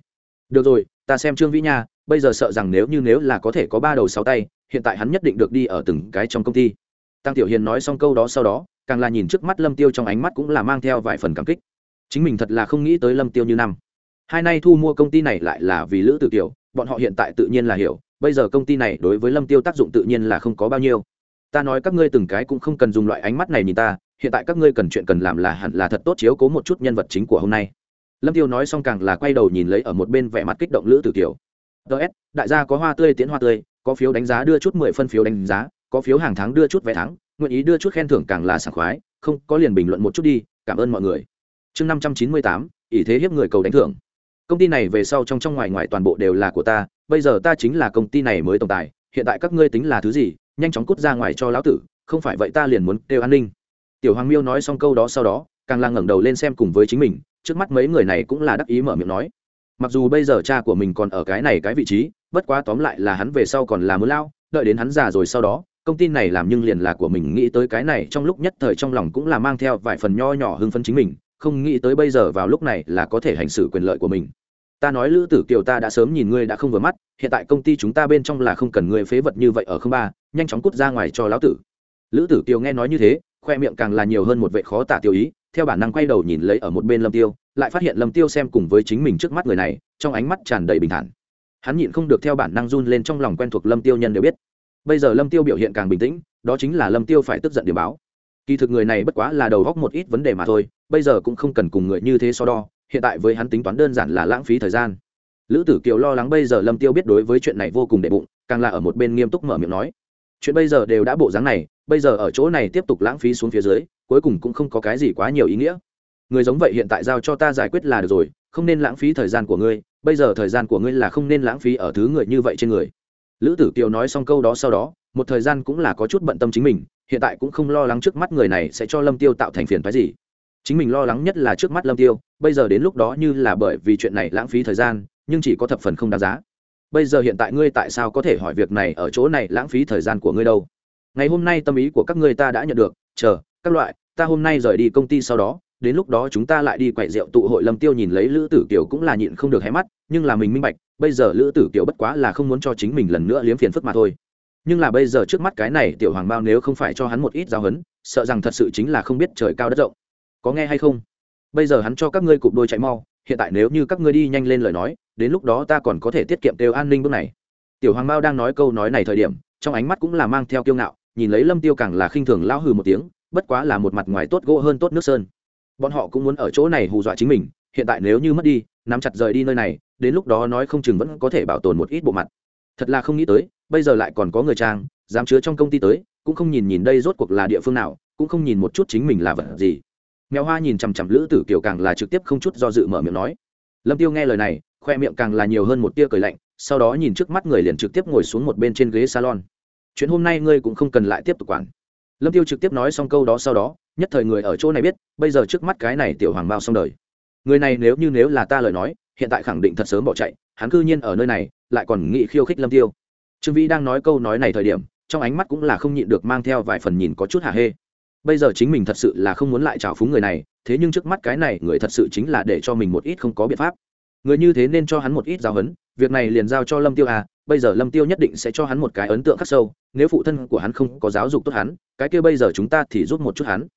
Được rồi, ta xem trương vĩ nha, bây giờ sợ rằng nếu như nếu là có thể có ba đầu sáu tay, hiện tại hắn nhất định được đi ở từng cái trong công ty. Tăng tiểu hiền nói xong câu đó sau đó, càng là nhìn trước mắt lâm tiêu trong ánh mắt cũng là mang theo vài phần cảm kích. Chính mình thật là không nghĩ tới lâm tiêu như năm. Hai nay thu mua công ty này lại là vì lữ tử tiểu bọn họ hiện tại tự nhiên là hiểu bây giờ công ty này đối với lâm tiêu tác dụng tự nhiên là không có bao nhiêu. Ta nói các ngươi từng cái cũng không cần dùng loại ánh mắt này nhìn ta, hiện tại các ngươi cần chuyện cần làm là hẳn là thật tốt chiếu cố một chút nhân vật chính của hôm nay. Lâm tiêu nói xong càng là quay đầu nhìn lấy ở một bên vẻ mặt kích động lữ tử tiểu ts đại gia có hoa tươi tiến hoa tươi, có phiếu đánh giá đưa chút mười phân phiếu đánh giá, có phiếu hàng tháng đưa chút vé thắng, nguyện ý đưa chút khen thưởng càng là sảng khoái, không, có liền bình luận một chút đi, cảm ơn mọi người. Chương năm trăm chín mươi tám, ỷ thế hiếp người cầu đánh thưởng. Công ty này về sau trong trong ngoài ngoài toàn bộ đều là của ta bây giờ ta chính là công ty này mới tổng tài, hiện tại các ngươi tính là thứ gì, nhanh chóng cút ra ngoài cho lão tử, không phải vậy ta liền muốn kêu an ninh. Tiểu hoàng miêu nói xong câu đó sau đó, càng là ngẩng đầu lên xem cùng với chính mình, trước mắt mấy người này cũng là đắc ý mở miệng nói. Mặc dù bây giờ cha của mình còn ở cái này cái vị trí, bất quá tóm lại là hắn về sau còn là muốn lao, đợi đến hắn già rồi sau đó, công ty này làm nhưng liền là của mình nghĩ tới cái này, trong lúc nhất thời trong lòng cũng là mang theo vài phần nho nhỏ hưng phấn chính mình, không nghĩ tới bây giờ vào lúc này là có thể hành xử quyền lợi của mình ta nói lữ tử kiều ta đã sớm nhìn ngươi đã không vừa mắt, hiện tại công ty chúng ta bên trong là không cần ngươi phế vật như vậy ở không ba, nhanh chóng cút ra ngoài cho lão tử. Lữ tử kiều nghe nói như thế, khoe miệng càng là nhiều hơn một vệ khó tả tiêu ý, theo bản năng quay đầu nhìn lấy ở một bên lâm tiêu, lại phát hiện lâm tiêu xem cùng với chính mình trước mắt người này, trong ánh mắt tràn đầy bình thản. Hắn nhịn không được theo bản năng run lên trong lòng quen thuộc lâm tiêu nhân đều biết. Bây giờ lâm tiêu biểu hiện càng bình tĩnh, đó chính là lâm tiêu phải tức giận điểm báo. Kỳ thực người này bất quá là đầu góc một ít vấn đề mà thôi, bây giờ cũng không cần cùng người như thế so đo hiện tại với hắn tính toán đơn giản là lãng phí thời gian. Lữ tử kiều lo lắng bây giờ lâm tiêu biết đối với chuyện này vô cùng đệ bụng, càng là ở một bên nghiêm túc mở miệng nói. Chuyện bây giờ đều đã bộ dáng này, bây giờ ở chỗ này tiếp tục lãng phí xuống phía dưới, cuối cùng cũng không có cái gì quá nhiều ý nghĩa. Người giống vậy hiện tại giao cho ta giải quyết là được rồi, không nên lãng phí thời gian của ngươi, bây giờ thời gian của ngươi là không nên lãng phí ở thứ người như vậy trên người. Lữ tử kiều nói xong câu đó sau đó, một thời gian cũng là có chút bận tâm chính mình, hiện tại cũng không lo lắng trước mắt người này sẽ cho lâm tiêu tạo thành phiền phái gì chính mình lo lắng nhất là trước mắt lâm tiêu, bây giờ đến lúc đó như là bởi vì chuyện này lãng phí thời gian, nhưng chỉ có thập phần không đáng giá. Bây giờ hiện tại ngươi tại sao có thể hỏi việc này ở chỗ này lãng phí thời gian của ngươi đâu? Ngày hôm nay tâm ý của các ngươi ta đã nhận được, chờ, các loại, ta hôm nay rời đi công ty sau đó, đến lúc đó chúng ta lại đi quậy rượu tụ hội lâm tiêu nhìn lấy lữ tử kiều cũng là nhịn không được hé mắt, nhưng là mình minh bạch, bây giờ lữ tử kiều bất quá là không muốn cho chính mình lần nữa liếm phiền phức mà thôi. Nhưng là bây giờ trước mắt cái này tiểu hoàng bao nếu không phải cho hắn một ít giáo hấn sợ rằng thật sự chính là không biết trời cao đất rộng có nghe hay không? Bây giờ hắn cho các ngươi cụp đôi chạy mau, hiện tại nếu như các ngươi đi nhanh lên lời nói, đến lúc đó ta còn có thể tiết kiệm kêu an ninh bước này. Tiểu hoàng bao đang nói câu nói này thời điểm, trong ánh mắt cũng là mang theo kiêu ngạo, nhìn lấy lâm tiêu càng là khinh thường lao hừ một tiếng, bất quá là một mặt ngoài tốt gỗ hơn tốt nước sơn. Bọn họ cũng muốn ở chỗ này hù dọa chính mình, hiện tại nếu như mất đi, nắm chặt rời đi nơi này, đến lúc đó nói không chừng vẫn có thể bảo tồn một ít bộ mặt. Thật là không nghĩ tới, bây giờ lại còn có người trang, dám chứa trong công ty tới, cũng không nhìn nhìn đây rốt cuộc là địa phương nào, cũng không nhìn một chút chính mình là vật gì mèo hoa nhìn chằm chằm lữ tử kiều càng là trực tiếp không chút do dự mở miệng nói. Lâm tiêu nghe lời này, khoe miệng càng là nhiều hơn một tia cười lạnh, sau đó nhìn trước mắt người liền trực tiếp ngồi xuống một bên trên ghế salon. Chuyện hôm nay ngươi cũng không cần lại tiếp tục quản. Lâm tiêu trực tiếp nói xong câu đó sau đó, nhất thời người ở chỗ này biết, bây giờ trước mắt cái này tiểu hoàng bao xong đời. Người này nếu như nếu là ta lời nói, hiện tại khẳng định thật sớm bỏ chạy, hắn cư nhiên ở nơi này, lại còn nghị khiêu khích lâm tiêu. Trương vĩ đang nói câu nói này thời điểm, trong ánh mắt cũng là không nhịn được mang theo vài phần nhìn có chút hả hê bây giờ chính mình thật sự là không muốn lại trào phúng người này, thế nhưng trước mắt cái này người thật sự chính là để cho mình một ít không có biện pháp. Người như thế nên cho hắn một ít giáo huấn, việc này liền giao cho lâm tiêu à bây giờ lâm tiêu nhất định sẽ cho hắn một cái ấn tượng khắc sâu, nếu phụ thân của hắn không có giáo dục tốt hắn, cái kia bây giờ chúng ta thì giúp một chút hắn.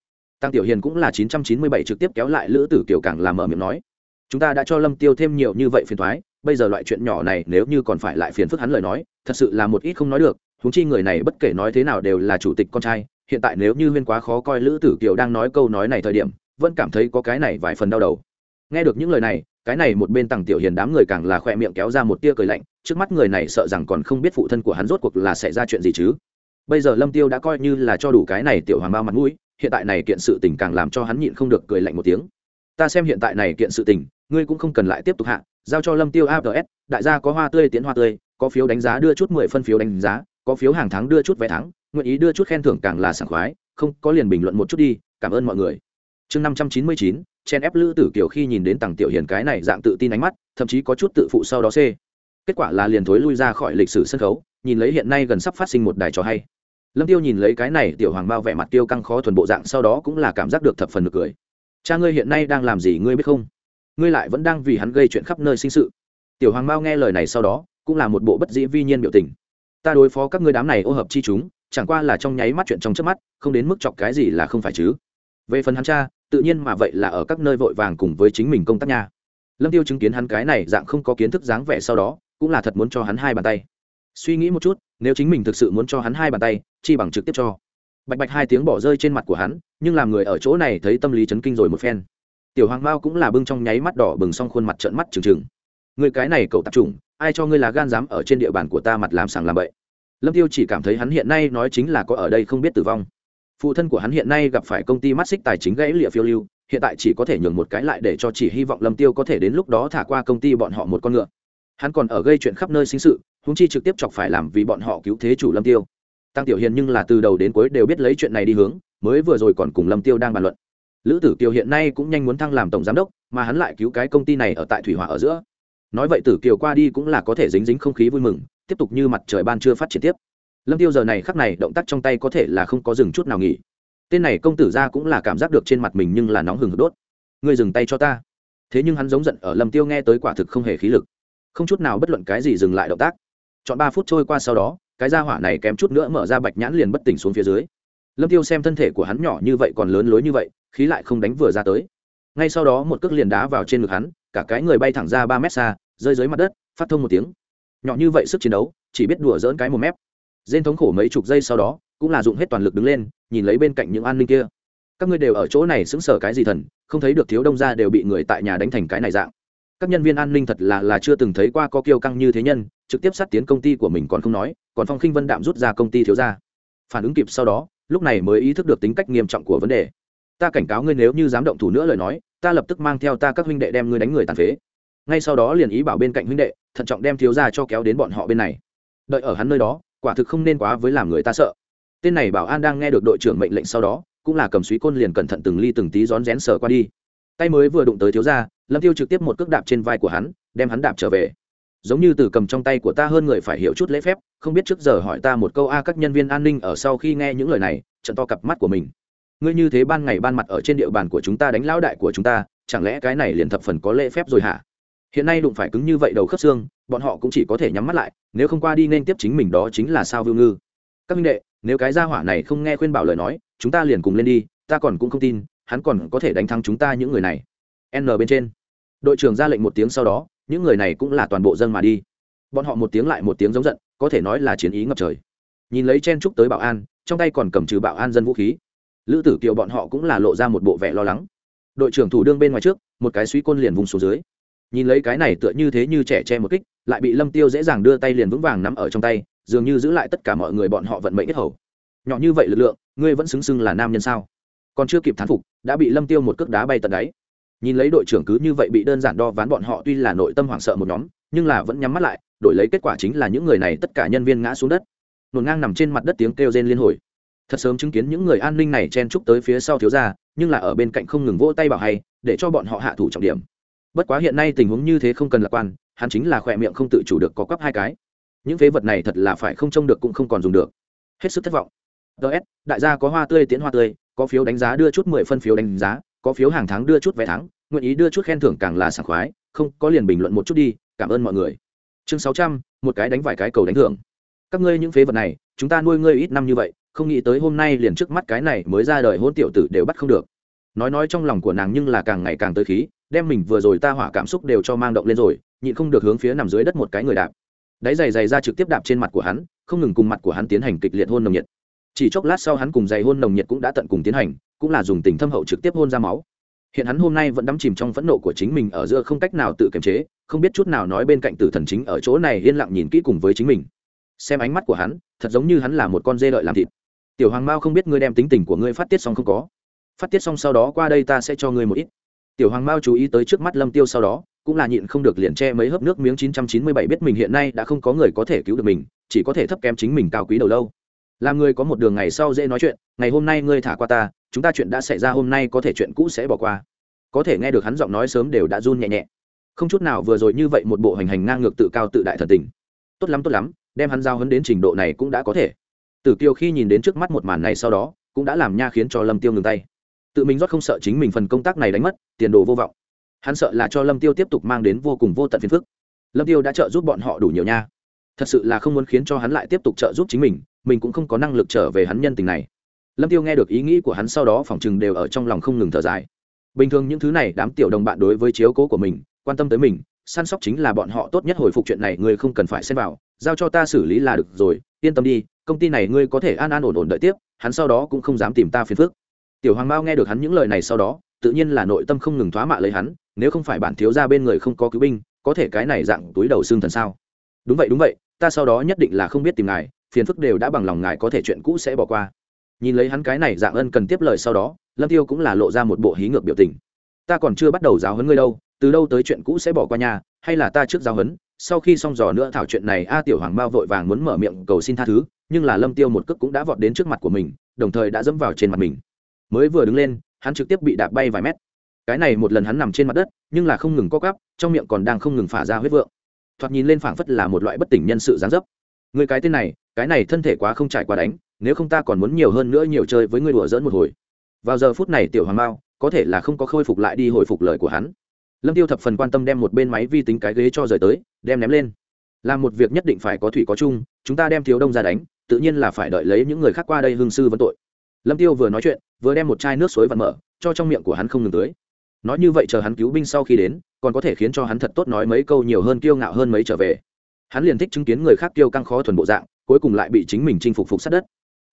Tăng tiểu hiền cũng là chín trăm chín mươi bảy trực tiếp kéo lại lữ tử kiều càng làm mở miệng nói, chúng ta đã cho lâm tiêu thêm nhiều như vậy phiền thoái bây giờ loại chuyện nhỏ này nếu như còn phải lại phiền phức hắn lời nói, thật sự là một ít không nói được, huống chi người này bất kể nói thế nào đều là chủ tịch con trai hiện tại nếu như huyên quá khó coi lữ tử kiều đang nói câu nói này thời điểm, vẫn cảm thấy có cái này vài phần đau đầu. Nghe được những lời này, cái này một bên tằng tiểu hiền đám người càng là khoe miệng kéo ra một tia cười lạnh, trước mắt người này sợ rằng còn không biết phụ thân của hắn rốt cuộc là xảy ra chuyện gì chứ. Bây giờ lâm tiêu đã coi như là cho đủ cái này tiểu hoàng bao mặt mũi, hiện tại này kiện sự tình càng làm cho hắn nhịn không được cười lạnh một tiếng. Ta xem hiện tại này kiện sự tình, ngươi cũng không cần lại tiếp tục hạ, giao cho lâm tiêu abs đại gia có hoa tươi tiến hoa tươi, có phiếu đánh giá đưa chút mười phân phiếu đánh giá, có phiếu hàng tháng đưa chút vé tháng nguyện ý đưa chút khen thưởng càng là sảng khoái, không, có liền bình luận một chút đi, cảm ơn mọi người. Chương năm trăm chín mươi chín, chen ép lữ tử kiều khi nhìn đến tằng tiểu hiền cái này dạng tự tin ánh mắt, thậm chí có chút tự phụ sau đó c kết quả là liền thối lui ra khỏi lịch sử sân khấu, nhìn lấy hiện nay gần sắp phát sinh một đài trò hay. Lâm tiêu nhìn lấy cái này tiểu hoàng bao vẻ mặt tiêu căng khó thuần bộ dạng sau đó cũng là cảm giác được thập phần được cười. Cha ngươi hiện nay đang làm gì ngươi biết không? Ngươi lại vẫn đang vì hắn gây chuyện khắp nơi sinh sự. Tiểu hoàng bao nghe lời này sau đó, cũng là một bộ bất dĩ vi nhiên biểu tình. Ta đối phó các ngươi đám này ô hợp chi chúng chẳng qua là trong nháy mắt chuyện trong trước mắt, không đến mức chọc cái gì là không phải chứ. Về phần hắn cha, tự nhiên mà vậy là ở các nơi vội vàng cùng với chính mình công tác nha. Lâm tiêu chứng kiến hắn cái này dạng không có kiến thức dáng vẻ sau đó, cũng là thật muốn cho hắn hai bàn tay. Suy nghĩ một chút, nếu chính mình thực sự muốn cho hắn hai bàn tay, chi bằng trực tiếp cho. Bạch bạch hai tiếng bỏ rơi trên mặt của hắn, nhưng làm người ở chỗ này thấy tâm lý chấn kinh rồi một phen. Tiểu hoàng mao cũng là bưng trong nháy mắt đỏ bừng xong khuôn mặt trợn mắt trừng trừng. Người cái này cậu tập chủng, ai cho ngươi là gan dám ở trên địa bàn của ta mặt làm sàng làm bậy? Lâm tiêu chỉ cảm thấy hắn hiện nay nói chính là có ở đây không biết tử vong. Phụ thân của hắn hiện nay gặp phải công ty mắt xích tài chính gãy lịa phiêu lưu, hiện tại chỉ có thể nhường một cái lại để cho chỉ hy vọng lâm tiêu có thể đến lúc đó thả qua công ty bọn họ một con ngựa. Hắn còn ở gây chuyện khắp nơi sinh sự húng chi trực tiếp chọc phải làm vì bọn họ cứu thế chủ lâm tiêu. Tăng tiểu hiền nhưng là từ đầu đến cuối đều biết lấy chuyện này đi hướng, mới vừa rồi còn cùng lâm tiêu đang bàn luận. Lữ tử kiều hiện nay cũng nhanh muốn thăng làm tổng giám đốc, mà hắn lại cứu cái công ty này ở tại thủy hỏa ở giữa. Nói vậy tử kiều qua đi cũng là có thể dính dính không khí vui mừng tiếp tục như mặt trời ban chưa phát triển tiếp. Lâm tiêu giờ này khắc này động tác trong tay có thể là không có dừng chút nào nghỉ. Tên này công tử ra cũng là cảm giác được trên mặt mình nhưng là nóng hừng hực đốt. Ngươi dừng tay cho ta. Thế nhưng hắn giống giận ở lâm tiêu nghe tới quả thực không hề khí lực. Không chút nào bất luận cái gì dừng lại động tác. Chọn ba phút trôi qua sau đó, cái ra hỏa này kém chút nữa mở ra bạch nhãn liền bất tỉnh xuống phía dưới. Lâm tiêu xem thân thể của hắn nhỏ như vậy còn lớn lối như vậy, khí lại không đánh vừa ra tới. Ngay sau đó một cước liền đá vào trên ngực hắn, cả cái người bay thẳng ra ba mét xa, rơi dưới mặt đất, phát thông một tiếng nhỏ như vậy sức chiến đấu, chỉ biết đùa dỡn cái một mép. Dên thống khổ mấy chục giây sau đó, cũng là dụng hết toàn lực đứng lên, nhìn lấy bên cạnh những an ninh kia. Các ngươi đều ở chỗ này xứng sở cái gì thần, không thấy được thiếu đông ra đều bị người tại nhà đánh thành cái này dạng. Các nhân viên an ninh thật là là chưa từng thấy qua có kiêu căng như thế nhân, trực tiếp sát tiến công ty của mình còn không nói, còn phong khinh vân đạm rút ra công ty thiếu ra phản ứng kịp sau đó, lúc này mới ý thức được tính cách nghiêm trọng của vấn đề. Ta cảnh cáo ngươi nếu như dám động thủ nữa lời nói, ta lập tức mang theo ta các huynh đệ đem ngươi đánh người tàn phế ngay sau đó liền ý bảo bên cạnh huynh đệ, thận trọng đem thiếu ra cho kéo đến bọn họ bên này. Đợi ở hắn nơi đó, quả thực không nên quá với làm người ta sợ. Tên này bảo an đang nghe được đội trưởng mệnh lệnh sau đó, cũng là cầm suý côn liền cẩn thận từng ly từng tí rón rén sờ qua đi. Tay mới vừa đụng tới thiếu ra lâm tiêu trực tiếp một cước đạp trên vai của hắn, đem hắn đạp trở về. Giống như từ cầm trong tay của ta hơn người phải hiểu chút lễ phép, không biết trước giờ hỏi ta một câu a à, các nhân viên an ninh ở sau khi nghe những lời này, trận to cặp mắt của mình. Ngươi như thế ban ngày ban mặt ở trên địa bàn của chúng ta đánh lão đại của chúng ta, chẳng lẽ cái này liền thập phần có lễ phép rồi hả? Hiện nay đụng phải cứng như vậy đầu khớp xương, bọn họ cũng chỉ có thể nhắm mắt lại, nếu không qua đi nên tiếp chính mình đó chính là sao vưu ngư. Các minh đệ, nếu cái gia hỏa này không nghe khuyên bảo lời nói, chúng ta liền cùng lên đi, ta còn cũng không tin, hắn còn có thể đánh thắng chúng ta những người này. N bên trên. Đội trưởng ra lệnh một tiếng sau đó, những người này cũng là toàn bộ dân mà đi. Bọn họ một tiếng lại một tiếng giống giận, có thể nói là chiến ý ngập trời. Nhìn lấy chen trúc tới bảo an, trong tay còn cầm trừ bảo an dân vũ khí. Lữ tử kiều bọn họ cũng là lộ ra một bộ vẻ lo lắng. Đội trưởng thủ đương bên ngoài trước, một cái suy côn liền vùng xuống dưới nhìn lấy cái này tựa như thế như trẻ che một kích, lại bị lâm tiêu dễ dàng đưa tay liền vững vàng nắm ở trong tay, dường như giữ lại tất cả mọi người bọn họ vận mệnh ít hầu. Nhỏ như vậy lực lượng, ngươi vẫn xứng xưng là nam nhân sao? Còn chưa kịp thán phục, đã bị lâm tiêu một cước đá bay tận đáy. Nhìn lấy đội trưởng cứ như vậy bị đơn giản đo ván bọn họ tuy là nội tâm hoảng sợ một nhóm, nhưng là vẫn nhắm mắt lại, đổi lấy kết quả chính là những người này tất cả nhân viên ngã xuống đất. Nổn ngang nằm trên mặt đất tiếng kêu rên liên hồi. Thật sớm chứng kiến những người an ninh này chen chúc tới phía sau thiếu gia, nhưng là ở bên cạnh không ngừng vỗ tay bảo hay, để cho bọn họ hạ thủ trọng điểm bất quá hiện nay tình huống như thế không cần lạc quan hắn chính là khỏe miệng không tự chủ được có quắp hai cái. Những phế vật này thật là phải không trông được cũng không còn dùng được. Hết sức thất vọng. Ts đại gia có hoa tươi tiến hoa tươi có phiếu đánh giá đưa chút mười phân phiếu đánh giá có phiếu hàng tháng đưa chút vé tháng, nguyện ý đưa chút khen thưởng càng là sảng khoái không có liền bình luận một chút đi cảm ơn mọi người. Chương sáu trăm một cái đánh vài cái cầu đánh thưởng. Các ngươi những phế vật này chúng ta nuôi ngươi ít năm như vậy không nghĩ tới hôm nay liền trước mắt cái này mới ra đời hôn tiểu tử đều bắt không được. Nói nói trong lòng của nàng nhưng là càng ngày càng tới khí đem mình vừa rồi ta hỏa cảm xúc đều cho mang động lên rồi, nhịn không được hướng phía nằm dưới đất một cái người đạp. Đáy giày giày ra trực tiếp đạp trên mặt của hắn, không ngừng cùng mặt của hắn tiến hành kịch liệt hôn nồng nhiệt. Chỉ chốc lát sau hắn cùng giày hôn nồng nhiệt cũng đã tận cùng tiến hành, cũng là dùng tình thâm hậu trực tiếp hôn ra máu. Hiện hắn hôm nay vẫn đắm chìm trong phẫn nộ của chính mình ở giữa không cách nào tự kiềm chế, không biết chút nào nói bên cạnh tử thần chính ở chỗ này yên lặng nhìn kỹ cùng với chính mình. Xem ánh mắt của hắn, thật giống như hắn là một con dê đợi làm thịt. Tiểu hoàng mao không biết ngươi đem tính tình của ngươi phát tiết xong không có. Phát tiết xong sau đó qua đây ta sẽ cho ngươi một ít tiểu hoàng mao chú ý tới trước mắt lâm tiêu sau đó, cũng là nhịn không được liền che mấy hớp nước miếng 997 biết mình hiện nay đã không có người có thể cứu được mình, chỉ có thể thấp kém chính mình cao quý đầu lâu. Làm người có một đường ngày sau dễ nói chuyện, ngày hôm nay ngươi thả qua ta, chúng ta chuyện đã xảy ra hôm nay có thể chuyện cũ sẽ bỏ qua. Có thể nghe được hắn giọng nói sớm đều đã run nhẹ nhẹ. Không chút nào vừa rồi như vậy một bộ hành hành ngang ngược tự cao tự đại thần tình. Tốt lắm tốt lắm, đem hắn giao hấn đến trình độ này cũng đã có thể. Tử kiều khi nhìn đến trước mắt một màn này sau đó, cũng đã làm nha khiến cho lâm tiêu ngừng tay tự mình rót không sợ chính mình phần công tác này đánh mất, tiền đồ vô vọng. Hắn sợ là cho lâm tiêu tiếp tục mang đến vô cùng vô tận phiền phức. Lâm tiêu đã trợ giúp bọn họ đủ nhiều nha. Thật sự là không muốn khiến cho hắn lại tiếp tục trợ giúp chính mình mình cũng không có năng lực trở về hắn nhân tình này. Lâm tiêu nghe được ý nghĩ của hắn sau đó phỏng chừng đều ở trong lòng không ngừng thở dài. Bình thường những thứ này, đám tiểu đồng bạn đối với chiếu cố của mình, quan tâm tới mình, săn sóc chính là bọn họ tốt nhất hồi phục chuyện này ngươi không cần phải xem vào, giao cho ta xử lý là được rồi, yên tâm đi, công ty này ngươi có thể an an ổn ổn đợi tiếp, hắn sau đó cũng không dám tìm ta phiền phức tiểu hoàng mao nghe được hắn những lời này sau đó, tự nhiên là nội tâm không ngừng thoá mạ lấy hắn, nếu không phải bản thiếu ra bên người không có cứu binh, có thể cái này dạng túi đầu xương thần sao? Đúng vậy đúng vậy, ta sau đó nhất định là không biết tìm ngài, phiền phức đều đã bằng lòng ngài có thể chuyện cũ sẽ bỏ qua. Nhìn lấy hắn cái này dạng ân cần tiếp lời sau đó, lâm tiêu cũng là lộ ra một bộ hí ngược biểu tình. Ta còn chưa bắt đầu giáo hấn ngươi đâu, từ đâu tới chuyện cũ sẽ bỏ qua nhà hay là ta trước giáo hấn? sau khi xong dò nữa thảo chuyện này, a tiểu hoàng bao vội vàng muốn mở miệng cầu xin tha thứ, nhưng là lâm tiêu một cước cũng đã vọt đến trước mặt của mình, đồng thời đã dẫm vào trên mặt mình mới vừa đứng lên, hắn trực tiếp bị đạp bay vài mét. Cái này một lần hắn nằm trên mặt đất, nhưng là không ngừng co cắp trong miệng còn đang không ngừng phả ra huyết vượng. Thoạt nhìn lên phảng phất là một loại bất tỉnh nhân sự gián dấp. Người cái tên này, cái này thân thể quá không trải qua đánh, nếu không ta còn muốn nhiều hơn nữa nhiều chơi với người đùa dỡn một hồi. Vào giờ phút này tiểu hoàng mao, có thể là không có khôi phục lại đi hồi phục lời của hắn. Lâm tiêu thập phần quan tâm đem một bên máy vi tính cái ghế cho rời tới, đem ném lên. Làm một việc nhất định phải có thủy có chung, chúng ta đem thiếu đông ra đánh, tự nhiên là phải đợi lấy những người khác qua đây hương sư vấn tội lâm tiêu vừa nói chuyện, vừa đem một chai nước suối vặn mở, cho trong miệng của hắn không ngừng tưới. Nói như vậy chờ hắn cứu binh sau khi đến, còn có thể khiến cho hắn thật tốt nói mấy câu nhiều hơn kiêu ngạo hơn mấy trở về. Hắn liền thích chứng kiến người khác kiêu căng khó thuần bộ dạng, cuối cùng lại bị chính mình chinh phục phục sát đất.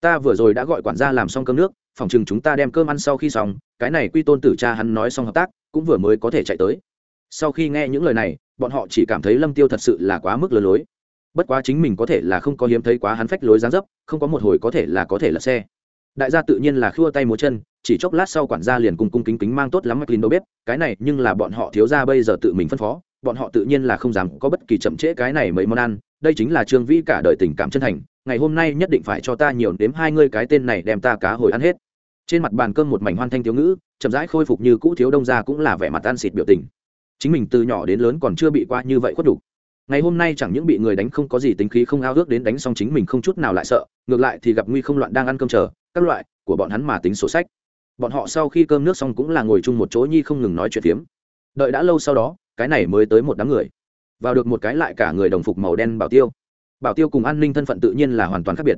Ta vừa rồi đã gọi quản gia làm xong cơm nước, phòng chừng chúng ta đem cơm ăn sau khi xong, cái này quy tôn tử cha hắn nói xong hợp tác, cũng vừa mới có thể chạy tới. Sau khi nghe những lời này, bọn họ chỉ cảm thấy lâm tiêu thật sự là quá mức lừa lối. Bất quá chính mình có thể là không có hiếm thấy quá hắn phách lối dáng dấp, không có một hồi có thể là có thể là xe đại gia tự nhiên là khua tay múa chân, chỉ chốc lát sau quản gia liền cùng cung kính kính mang tốt lắm mclean đâu bếp, cái này nhưng là bọn họ thiếu ra bây giờ tự mình phân phó, bọn họ tự nhiên là không dám có bất kỳ chậm trễ cái này mấy món ăn, đây chính là trương vĩ cả đời tình cảm chân thành, ngày hôm nay nhất định phải cho ta nhiều đếm hai ngươi cái tên này đem ta cá hồi ăn hết. Trên mặt bàn cơm một mảnh hoan thanh thiếu ngữ, chậm rãi khôi phục như cũ thiếu đông ra cũng là vẻ mặt ăn xịt biểu tình. Chính mình từ nhỏ đến lớn còn chưa bị qua như vậy khuất đủ ngày hôm nay chẳng những bị người đánh không có gì tính khí không ao ước đến đánh xong chính mình không chút nào lại sợ, ngược lại thì gặp nguy không loạn đang ăn cơm chờ, các loại, của bọn hắn mà tính sổ sách. Bọn họ sau khi cơm nước xong cũng là ngồi chung một chỗ nhi không ngừng nói chuyện phiếm. Đợi đã lâu sau đó, cái này mới tới một đám người. Vào được một cái lại cả người đồng phục màu đen bảo tiêu. Bảo tiêu cùng an ninh thân phận tự nhiên là hoàn toàn khác biệt.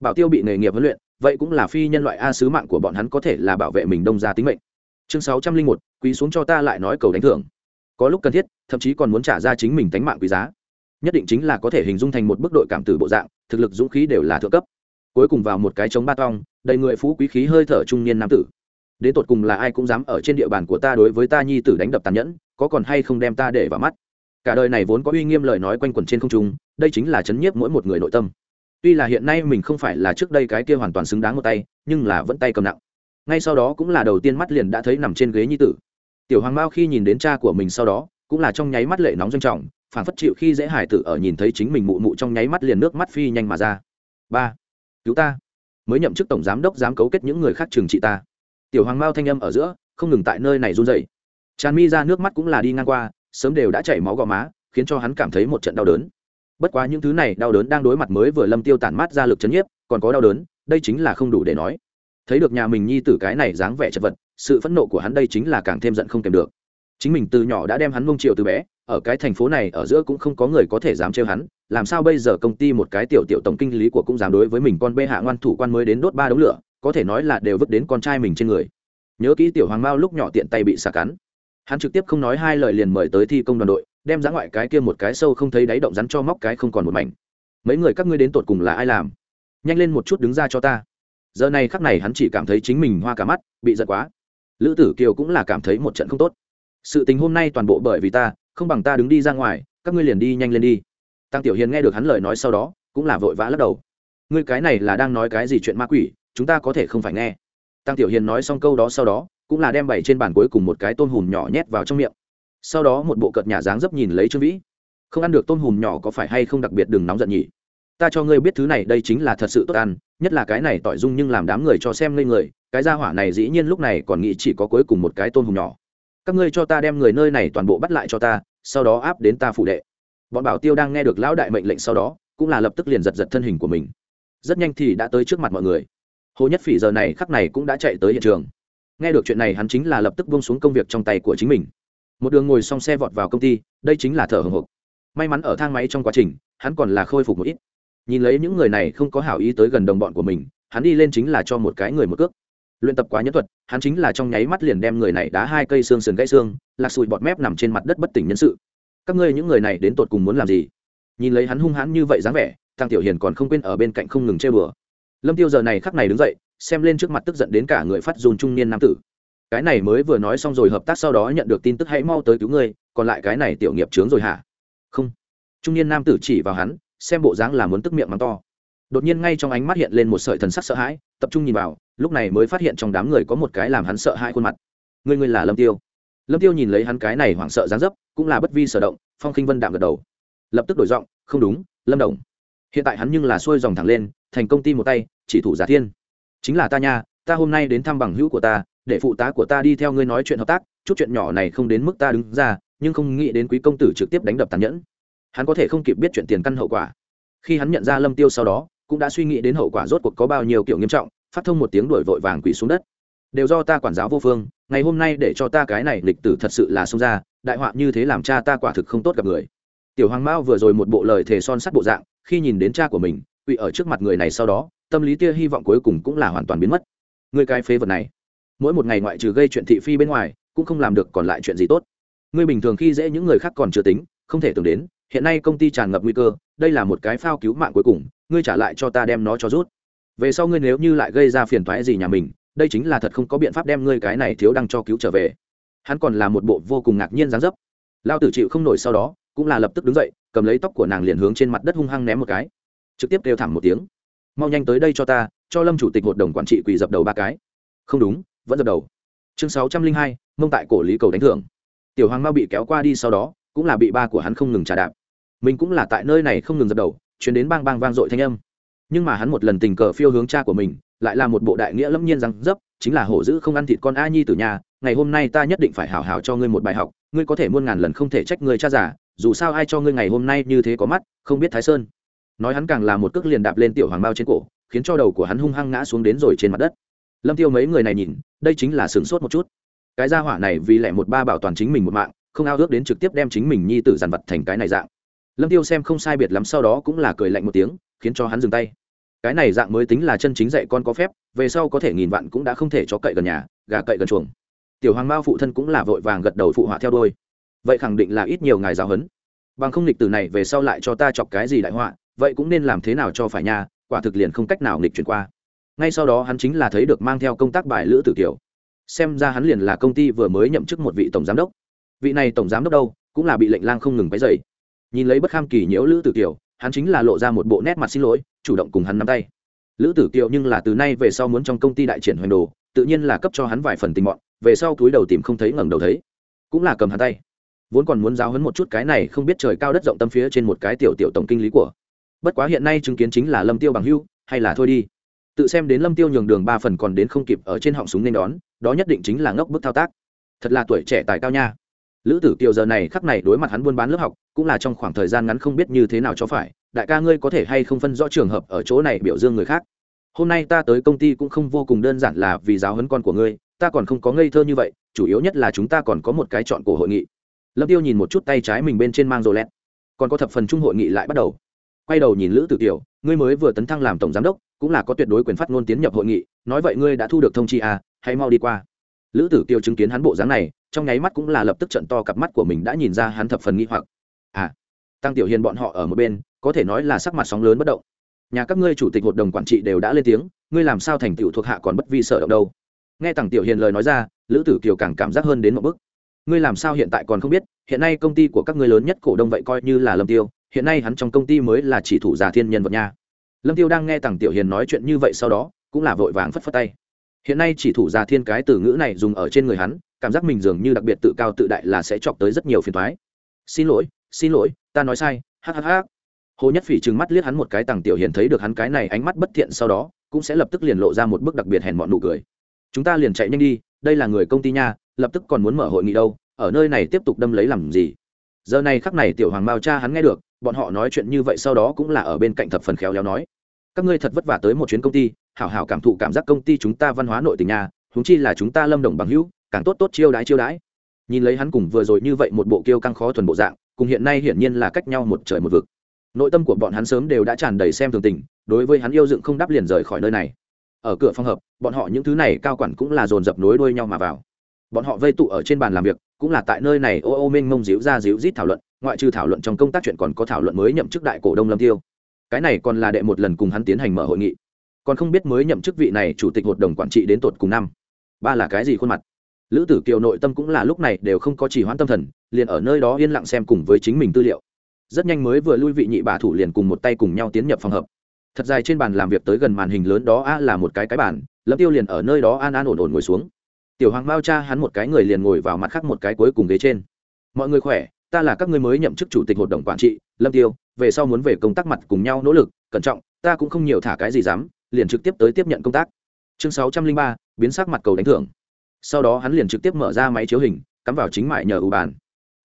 Bảo tiêu bị nghề nghiệp huấn luyện, vậy cũng là phi nhân loại a sứ mạng của bọn hắn có thể là bảo vệ mình đông ra tính mệnh. Chương sáu trăm linh một, quý xuống cho ta lại nói cầu đánh thưởng có lúc cần thiết, thậm chí còn muốn trả ra chính mình tánh mạng quý giá. Nhất định chính là có thể hình dung thành một bức đội cảm tử bộ dạng, thực lực dũng khí đều là thượng cấp. Cuối cùng vào một cái chống ba tong, đầy người phú quý khí hơi thở trung niên nam tử. Đến tột cùng là ai cũng dám ở trên địa bàn của ta đối với ta nhi tử đánh đập tàn nhẫn, có còn hay không đem ta để vào mắt? Cả đời này vốn có uy nghiêm lời nói quanh quẩn trên không trung, đây chính là chấn nhiếp mỗi một người nội tâm. Tuy là hiện nay mình không phải là trước đây cái kia hoàn toàn xứng đáng một tay, nhưng là vẫn tay cầm nặng. Ngay sau đó cũng là đầu tiên mắt liền đã thấy nằm trên ghế nhi tử tiểu hoàng mao khi nhìn đến cha của mình sau đó, cũng là trong nháy mắt lệ nóng doanh trọng phản phất chịu khi dễ hải tử ở nhìn thấy chính mình mụ mụ trong nháy mắt liền nước mắt phi nhanh mà ra. Ba, cứu ta. Mới nhậm chức tổng giám đốc dám cấu kết những người khác trừng trị ta. Tiểu hoàng mao thanh âm ở giữa, không ngừng tại nơi này run rẩy. Tràn mi ra nước mắt cũng là đi ngang qua, sớm đều đã chảy máu gò má, khiến cho hắn cảm thấy một trận đau đớn. Bất quá những thứ này đau đớn đang đối mặt mới vừa lâm tiêu tản mát ra lực chấn nhiếp, còn có đau đớn, đây chính là không đủ để nói. Thấy được nhà mình nhi tử cái này dáng vẻ chật vật sự phẫn nộ của hắn đây chính là càng thêm giận không kèm được. Chính mình từ nhỏ đã đem hắn mông triệu từ bé, ở cái thành phố này, ở giữa cũng không có người có thể dám trêu hắn, làm sao bây giờ công ty một cái tiểu tiểu tổng kinh lý của cũng dám đối với mình con bê hạ ngoan thủ quan mới đến đốt ba đống lửa, có thể nói là đều vứt đến con trai mình trên người. Nhớ kỹ tiểu hoàng mao lúc nhỏ tiện tay bị xà cắn. Hắn trực tiếp không nói hai lời liền mời tới thi công đoàn đội, đem dã ngoại cái kia một cái sâu không thấy đáy động rắn cho móc cái không còn một mảnh. Mấy người các ngươi đến tột cùng là ai làm? Nhanh lên một chút đứng ra cho ta. Giờ này khắc này hắn chỉ cảm thấy chính mình hoa cả mắt, bị giật quá lữ tử kiều cũng là cảm thấy một trận không tốt. Sự tình hôm nay toàn bộ bởi vì ta, không bằng ta đứng đi ra ngoài, các ngươi liền đi nhanh lên đi. Tăng tiểu hiền nghe được hắn lời nói sau đó, cũng là vội vã lắc đầu. Ngươi cái này là đang nói cái gì chuyện ma quỷ, chúng ta có thể không phải nghe. Tăng tiểu hiền nói xong câu đó sau đó, cũng là đem bày trên bàn cuối cùng một cái tôm hùm nhỏ nhét vào trong miệng. Sau đó một bộ cợt nhà dáng dấp nhìn lấy trương vĩ. Không ăn được tôm hùm nhỏ có phải hay không đặc biệt đừng nóng giận nhỉ? Ta cho ngươi biết thứ này đây chính là thật sự tốt ăn, nhất là cái này tỏi dung nhưng làm đám người cho xem ngây người cái gia hỏa này dĩ nhiên lúc này còn nghĩ chỉ có cuối cùng một cái tôn hùng nhỏ. Các ngươi cho ta đem người nơi này toàn bộ bắt lại cho ta, sau đó áp đến ta phụ đệ. Bọn bảo tiêu đang nghe được lão đại mệnh lệnh sau đó, cũng là lập tức liền giật giật thân hình của mình. Rất nhanh thì đã tới trước mặt mọi người. Hồ nhất phỉ giờ này khắc này cũng đã chạy tới hiện trường. Nghe được chuyện này hắn chính là lập tức buông xuống công việc trong tay của chính mình. Một đường ngồi xong xe vọt vào công ty, đây chính là thở hồng hộc may mắn ở thang máy trong quá trình, hắn còn là khôi phục một ít. Nhìn lấy những người này không có hảo ý tới gần đồng bọn của mình, hắn đi lên chính là cho một cái người một cước luyện tập quá nhẫn thuật, hắn chính là trong nháy mắt liền đem người này đá hai cây xương sườn gãy xương, lạc sùi bọt mép nằm trên mặt đất bất tỉnh nhân sự. Các ngươi những người này đến tột cùng muốn làm gì? Nhìn lấy hắn hung hãn như vậy dáng vẻ thằng tiểu hiền còn không quên ở bên cạnh không ngừng chơi bừa lâm tiêu giờ này khắc này đứng dậy, xem lên trước mặt tức giận đến cả người phát dùn trung niên nam tử. Cái này mới vừa nói xong rồi hợp tác sau đó nhận được tin tức hãy mau tới cứu ngươi, còn lại cái này tiểu nghiệp trướng rồi hả? Không. Trung niên nam tử chỉ vào hắn, xem bộ dáng là muốn tức miệng mắng to đột nhiên ngay trong ánh mắt hiện lên một sợi thần sắc sợ hãi, tập trung nhìn vào, lúc này mới phát hiện trong đám người có một cái làm hắn sợ hãi khuôn mặt. Người người là lâm tiêu. Lâm tiêu nhìn lấy hắn cái này hoảng sợ dáng dấp, cũng là bất vi sở động, phong khinh vân đạm gật đầu. Lập tức đổi giọng, không đúng, lâm đồng. Hiện tại hắn nhưng là xuôi dòng thẳng lên, thành công ty một tay, chỉ thủ giả thiên. Chính là ta nha, ta hôm nay đến thăm bằng hữu của ta, để phụ tá của ta đi theo ngươi nói chuyện hợp tác, chút chuyện nhỏ này không đến mức ta đứng ra, nhưng không nghĩ đến quý công tử trực tiếp đánh đập tàn nhẫn. Hắn có thể không kịp biết chuyện tiền căn hậu quả. Khi hắn nhận ra lâm tiêu sau đó cũng đã suy nghĩ đến hậu quả rốt cuộc có bao nhiêu kiểu nghiêm trọng, phát thông một tiếng đuổi vội vàng quỳ xuống đất. Đều do ta quản giáo vô phương, ngày hôm nay để cho ta cái này lịch tử thật sự là xông ra, đại họa như thế làm cha ta quả thực không tốt gặp người. Tiểu hoàng mao vừa rồi một bộ lời thề son sắt bộ dạng, khi nhìn đến cha của mình, quỳ ở trước mặt người này sau đó, tâm lý tia hy vọng cuối cùng cũng là hoàn toàn biến mất. Người cái phế vật này, mỗi một ngày ngoại trừ gây chuyện thị phi bên ngoài, cũng không làm được còn lại chuyện gì tốt. Ngươi bình thường khi dễ những người khác còn chưa tính, không thể tưởng đến, hiện nay công ty tràn ngập nguy cơ, đây là một cái phao cứu mạng cuối cùng ngươi trả lại cho ta đem nó cho rút. Về sau ngươi nếu như lại gây ra phiền thoái gì nhà mình, đây chính là thật không có biện pháp đem ngươi cái này thiếu đăng cho cứu trở về. Hắn còn là một bộ vô cùng ngạc nhiên dáng dấp. Lao tử chịu không nổi sau đó, cũng là lập tức đứng dậy, cầm lấy tóc của nàng liền hướng trên mặt đất hung hăng ném một cái. Trực tiếp kêu thẳng một tiếng. Mau nhanh tới đây cho ta, cho lâm chủ tịch hội đồng quản trị quỳ dập đầu ba cái. Không đúng, vẫn dập đầu. Chương sáu trăm linh hai, mông tại cổ lý cầu đánh thưởng. Tiểu hoàng mao bị kéo qua đi sau đó, cũng là bị ba của hắn không ngừng trả đạp. Mình cũng là tại nơi này không ngừng dập đầu chuyển đến bang bang vang dội thanh âm. Nhưng mà hắn một lần tình cờ phiêu hướng cha của mình, lại là một bộ đại nghĩa lâm nhiên rằng dấp, chính là hổ dữ không ăn thịt con a nhi từ nhà, ngày hôm nay ta nhất định phải hảo hảo cho ngươi một bài học, ngươi có thể muôn ngàn lần không thể trách ngươi cha giả dù sao ai cho ngươi ngày hôm nay như thế có mắt, không biết thái sơn. Nói hắn càng là một cước liền đạp lên tiểu hoàng bao trên cổ, khiến cho đầu của hắn hung hăng ngã xuống đến rồi trên mặt đất. Lâm tiêu mấy người này nhìn, đây chính là sửng sốt một chút. Cái gia hỏa này vì lẽ một ba bảo toàn chính mình một mạng, không ao ước đến trực tiếp đem chính mình nhi tử dàn vật thành cái này dạng lâm tiêu xem không sai biệt lắm sau đó cũng là cười lạnh một tiếng khiến cho hắn dừng tay. Cái này dạng mới tính là chân chính dạy con có phép về sau có thể nghìn vạn cũng đã không thể cho cậy gần nhà gà cậy gần chuồng. Tiểu hoàng mao phụ thân cũng là vội vàng gật đầu phụ họa theo đôi vậy khẳng định là ít nhiều ngài giáo hấn, bằng không nghịch từ này về sau lại cho ta chọc cái gì đại họa vậy cũng nên làm thế nào cho phải nhà quả thực liền không cách nào nghịch chuyển qua. Ngay sau đó hắn chính là thấy được mang theo công tác bài lữ tử kiều. Xem ra hắn liền là công ty vừa mới nhậm chức một vị tổng giám đốc. Vị này tổng giám đốc đâu cũng là bị lệnh lang không ngừng váy dày nhìn lấy bất kham kỳ nhiễu lữ tử kiều, hắn chính là lộ ra một bộ nét mặt xin lỗi, chủ động cùng hắn nắm tay. Lữ tử kiều nhưng là từ nay về sau muốn trong công ty đại triển hoành đồ, tự nhiên là cấp cho hắn vài phần tình mọn, về sau túi đầu tìm không thấy ngẩng đầu thấy, cũng là cầm hắn tay. Vốn còn muốn giáo hấn một chút cái này không biết trời cao đất rộng tâm phía trên một cái tiểu tiểu tổng kinh lý của. Bất quá hiện nay chứng kiến chính là lâm tiêu bằng hưu, hay là thôi đi. Tự xem đến lâm tiêu nhường đường ba phần còn đến không kịp ở trên họng súng nên đón, đó nhất định chính là ngốc bức thao tác. Thật là tuổi trẻ tài cao nha lữ tử kiều giờ này khắc này đối mặt hắn buôn bán lớp học, cũng là trong khoảng thời gian ngắn không biết như thế nào cho phải. Đại ca ngươi có thể hay không phân rõ trường hợp ở chỗ này biểu dương người khác? Hôm nay ta tới công ty cũng không vô cùng đơn giản là vì giáo huấn con của ngươi, ta còn không có ngây thơ như vậy, chủ yếu nhất là chúng ta còn có một cái chọn của hội nghị. Lâm tiêu nhìn một chút tay trái mình bên trên mang rồ lẹt còn có thập phần chung hội nghị lại bắt đầu. Quay đầu nhìn lữ tử kiều, ngươi mới vừa tấn thăng làm tổng giám đốc, cũng là có tuyệt đối quyền phát ngôn tiến nhập hội nghị, nói vậy ngươi đã thu được thông chi à hãy mau đi qua lữ tử kiều chứng kiến hắn bộ dáng này, trong nháy mắt cũng là lập tức trận to cặp mắt của mình đã nhìn ra hắn thập phần nghi hoặc. À tăng tiểu hiền bọn họ ở một bên, có thể nói là sắc mặt sóng lớn bất động. Nhà các ngươi chủ tịch hội đồng quản trị đều đã lên tiếng, ngươi làm sao thành tựu thuộc hạ còn bất vi sợ động đâu? Nghe tăng tiểu hiền lời nói ra, lữ tử kiều càng cảm giác hơn đến một bức ngươi làm sao hiện tại còn không biết, hiện nay công ty của các ngươi lớn nhất cổ đông vậy coi như là lâm tiêu, hiện nay hắn trong công ty mới là chỉ thủ giả thiên nhân vật nha. Lâm tiêu đang nghe tăng tiểu hiền nói chuyện như vậy sau đó, cũng là vội vàng phất phất tay hiện nay chỉ thủ già thiên cái từ ngữ này dùng ở trên người hắn, cảm giác mình dường như đặc biệt tự cao tự đại là sẽ chọc tới rất nhiều phiền toái. Xin lỗi xin lỗi, ta nói sai hhh hồ nhất phỉ trừng mắt liếc hắn một cái tằng tiểu hiền thấy được hắn cái này ánh mắt bất thiện sau đó, cũng sẽ lập tức liền lộ ra một bức đặc biệt hèn mọn nụ cười. Chúng ta liền chạy nhanh đi, đây là người công ty nha, lập tức còn muốn mở hội nghị đâu, ở nơi này tiếp tục đâm lấy làm gì? Giờ này khắc này tiểu hoàng mao cha hắn nghe được, bọn họ nói chuyện như vậy sau đó cũng là ở bên cạnh thập phần khéo léo nói. Các ngươi thật vất vả tới một chuyến công ty hảo hảo cảm thụ cảm giác công ty chúng ta văn hóa nội tình nhà huống chi là chúng ta lâm đồng bằng hữu, càng tốt tốt chiêu đãi chiêu đãi. Nhìn lấy hắn cùng vừa rồi như vậy một bộ kiêu căng khó thuần bộ dạng, cùng hiện nay hiển nhiên là cách nhau một trời một vực. Nội tâm của bọn hắn sớm đều đã tràn đầy xem thường tình, đối với hắn yêu dựng không đáp liền rời khỏi nơi này. Ở cửa phòng hợp, bọn họ những thứ này cao quản cũng là dồn dập nối đuôi nhau mà vào. Bọn họ vây tụ ở trên bàn làm việc, cũng là tại nơi này ô ô mênh mông díu ra díu rít thảo luận, ngoại trừ thảo luận trong công tác chuyện còn có thảo luận mới nhậm chức đại cổ đông lâm tiêu. Cái này còn là đệ một lần cùng hắn tiến hành mở hội nghị còn không biết mới nhậm chức vị này chủ tịch hội đồng quản trị đến tột cùng năm. Ba là cái gì khuôn mặt? Lữ tử kiều nội tâm cũng là lúc này đều không có chỉ hoãn tâm thần, liền ở nơi đó yên lặng xem cùng với chính mình tư liệu. Rất nhanh mới vừa lui vị nhị bà thủ liền cùng một tay cùng nhau tiến nhập phòng hợp thật dài trên bàn làm việc tới gần màn hình lớn đó a là một cái cái bàn, lâm tiêu liền ở nơi đó an an ổn ổn ngồi xuống. Tiểu hoàng bao cha hắn một cái người liền ngồi vào mặt khác một cái cuối cùng ghế trên. Mọi người khỏe, ta là các ngươi mới nhậm chức chủ tịch hội đồng quản trị, lâm tiêu, về sau muốn về công tác mặt cùng nhau nỗ lực, cẩn trọng, ta cũng không nhiều thả cái gì dám liền trực tiếp tới tiếp nhận công tác. Chương sáu trăm linh ba, biến sắc mặt cầu đánh thưởng. Sau đó hắn liền trực tiếp mở ra máy chiếu hình, cắm vào chính mại nhờ ủ bàn.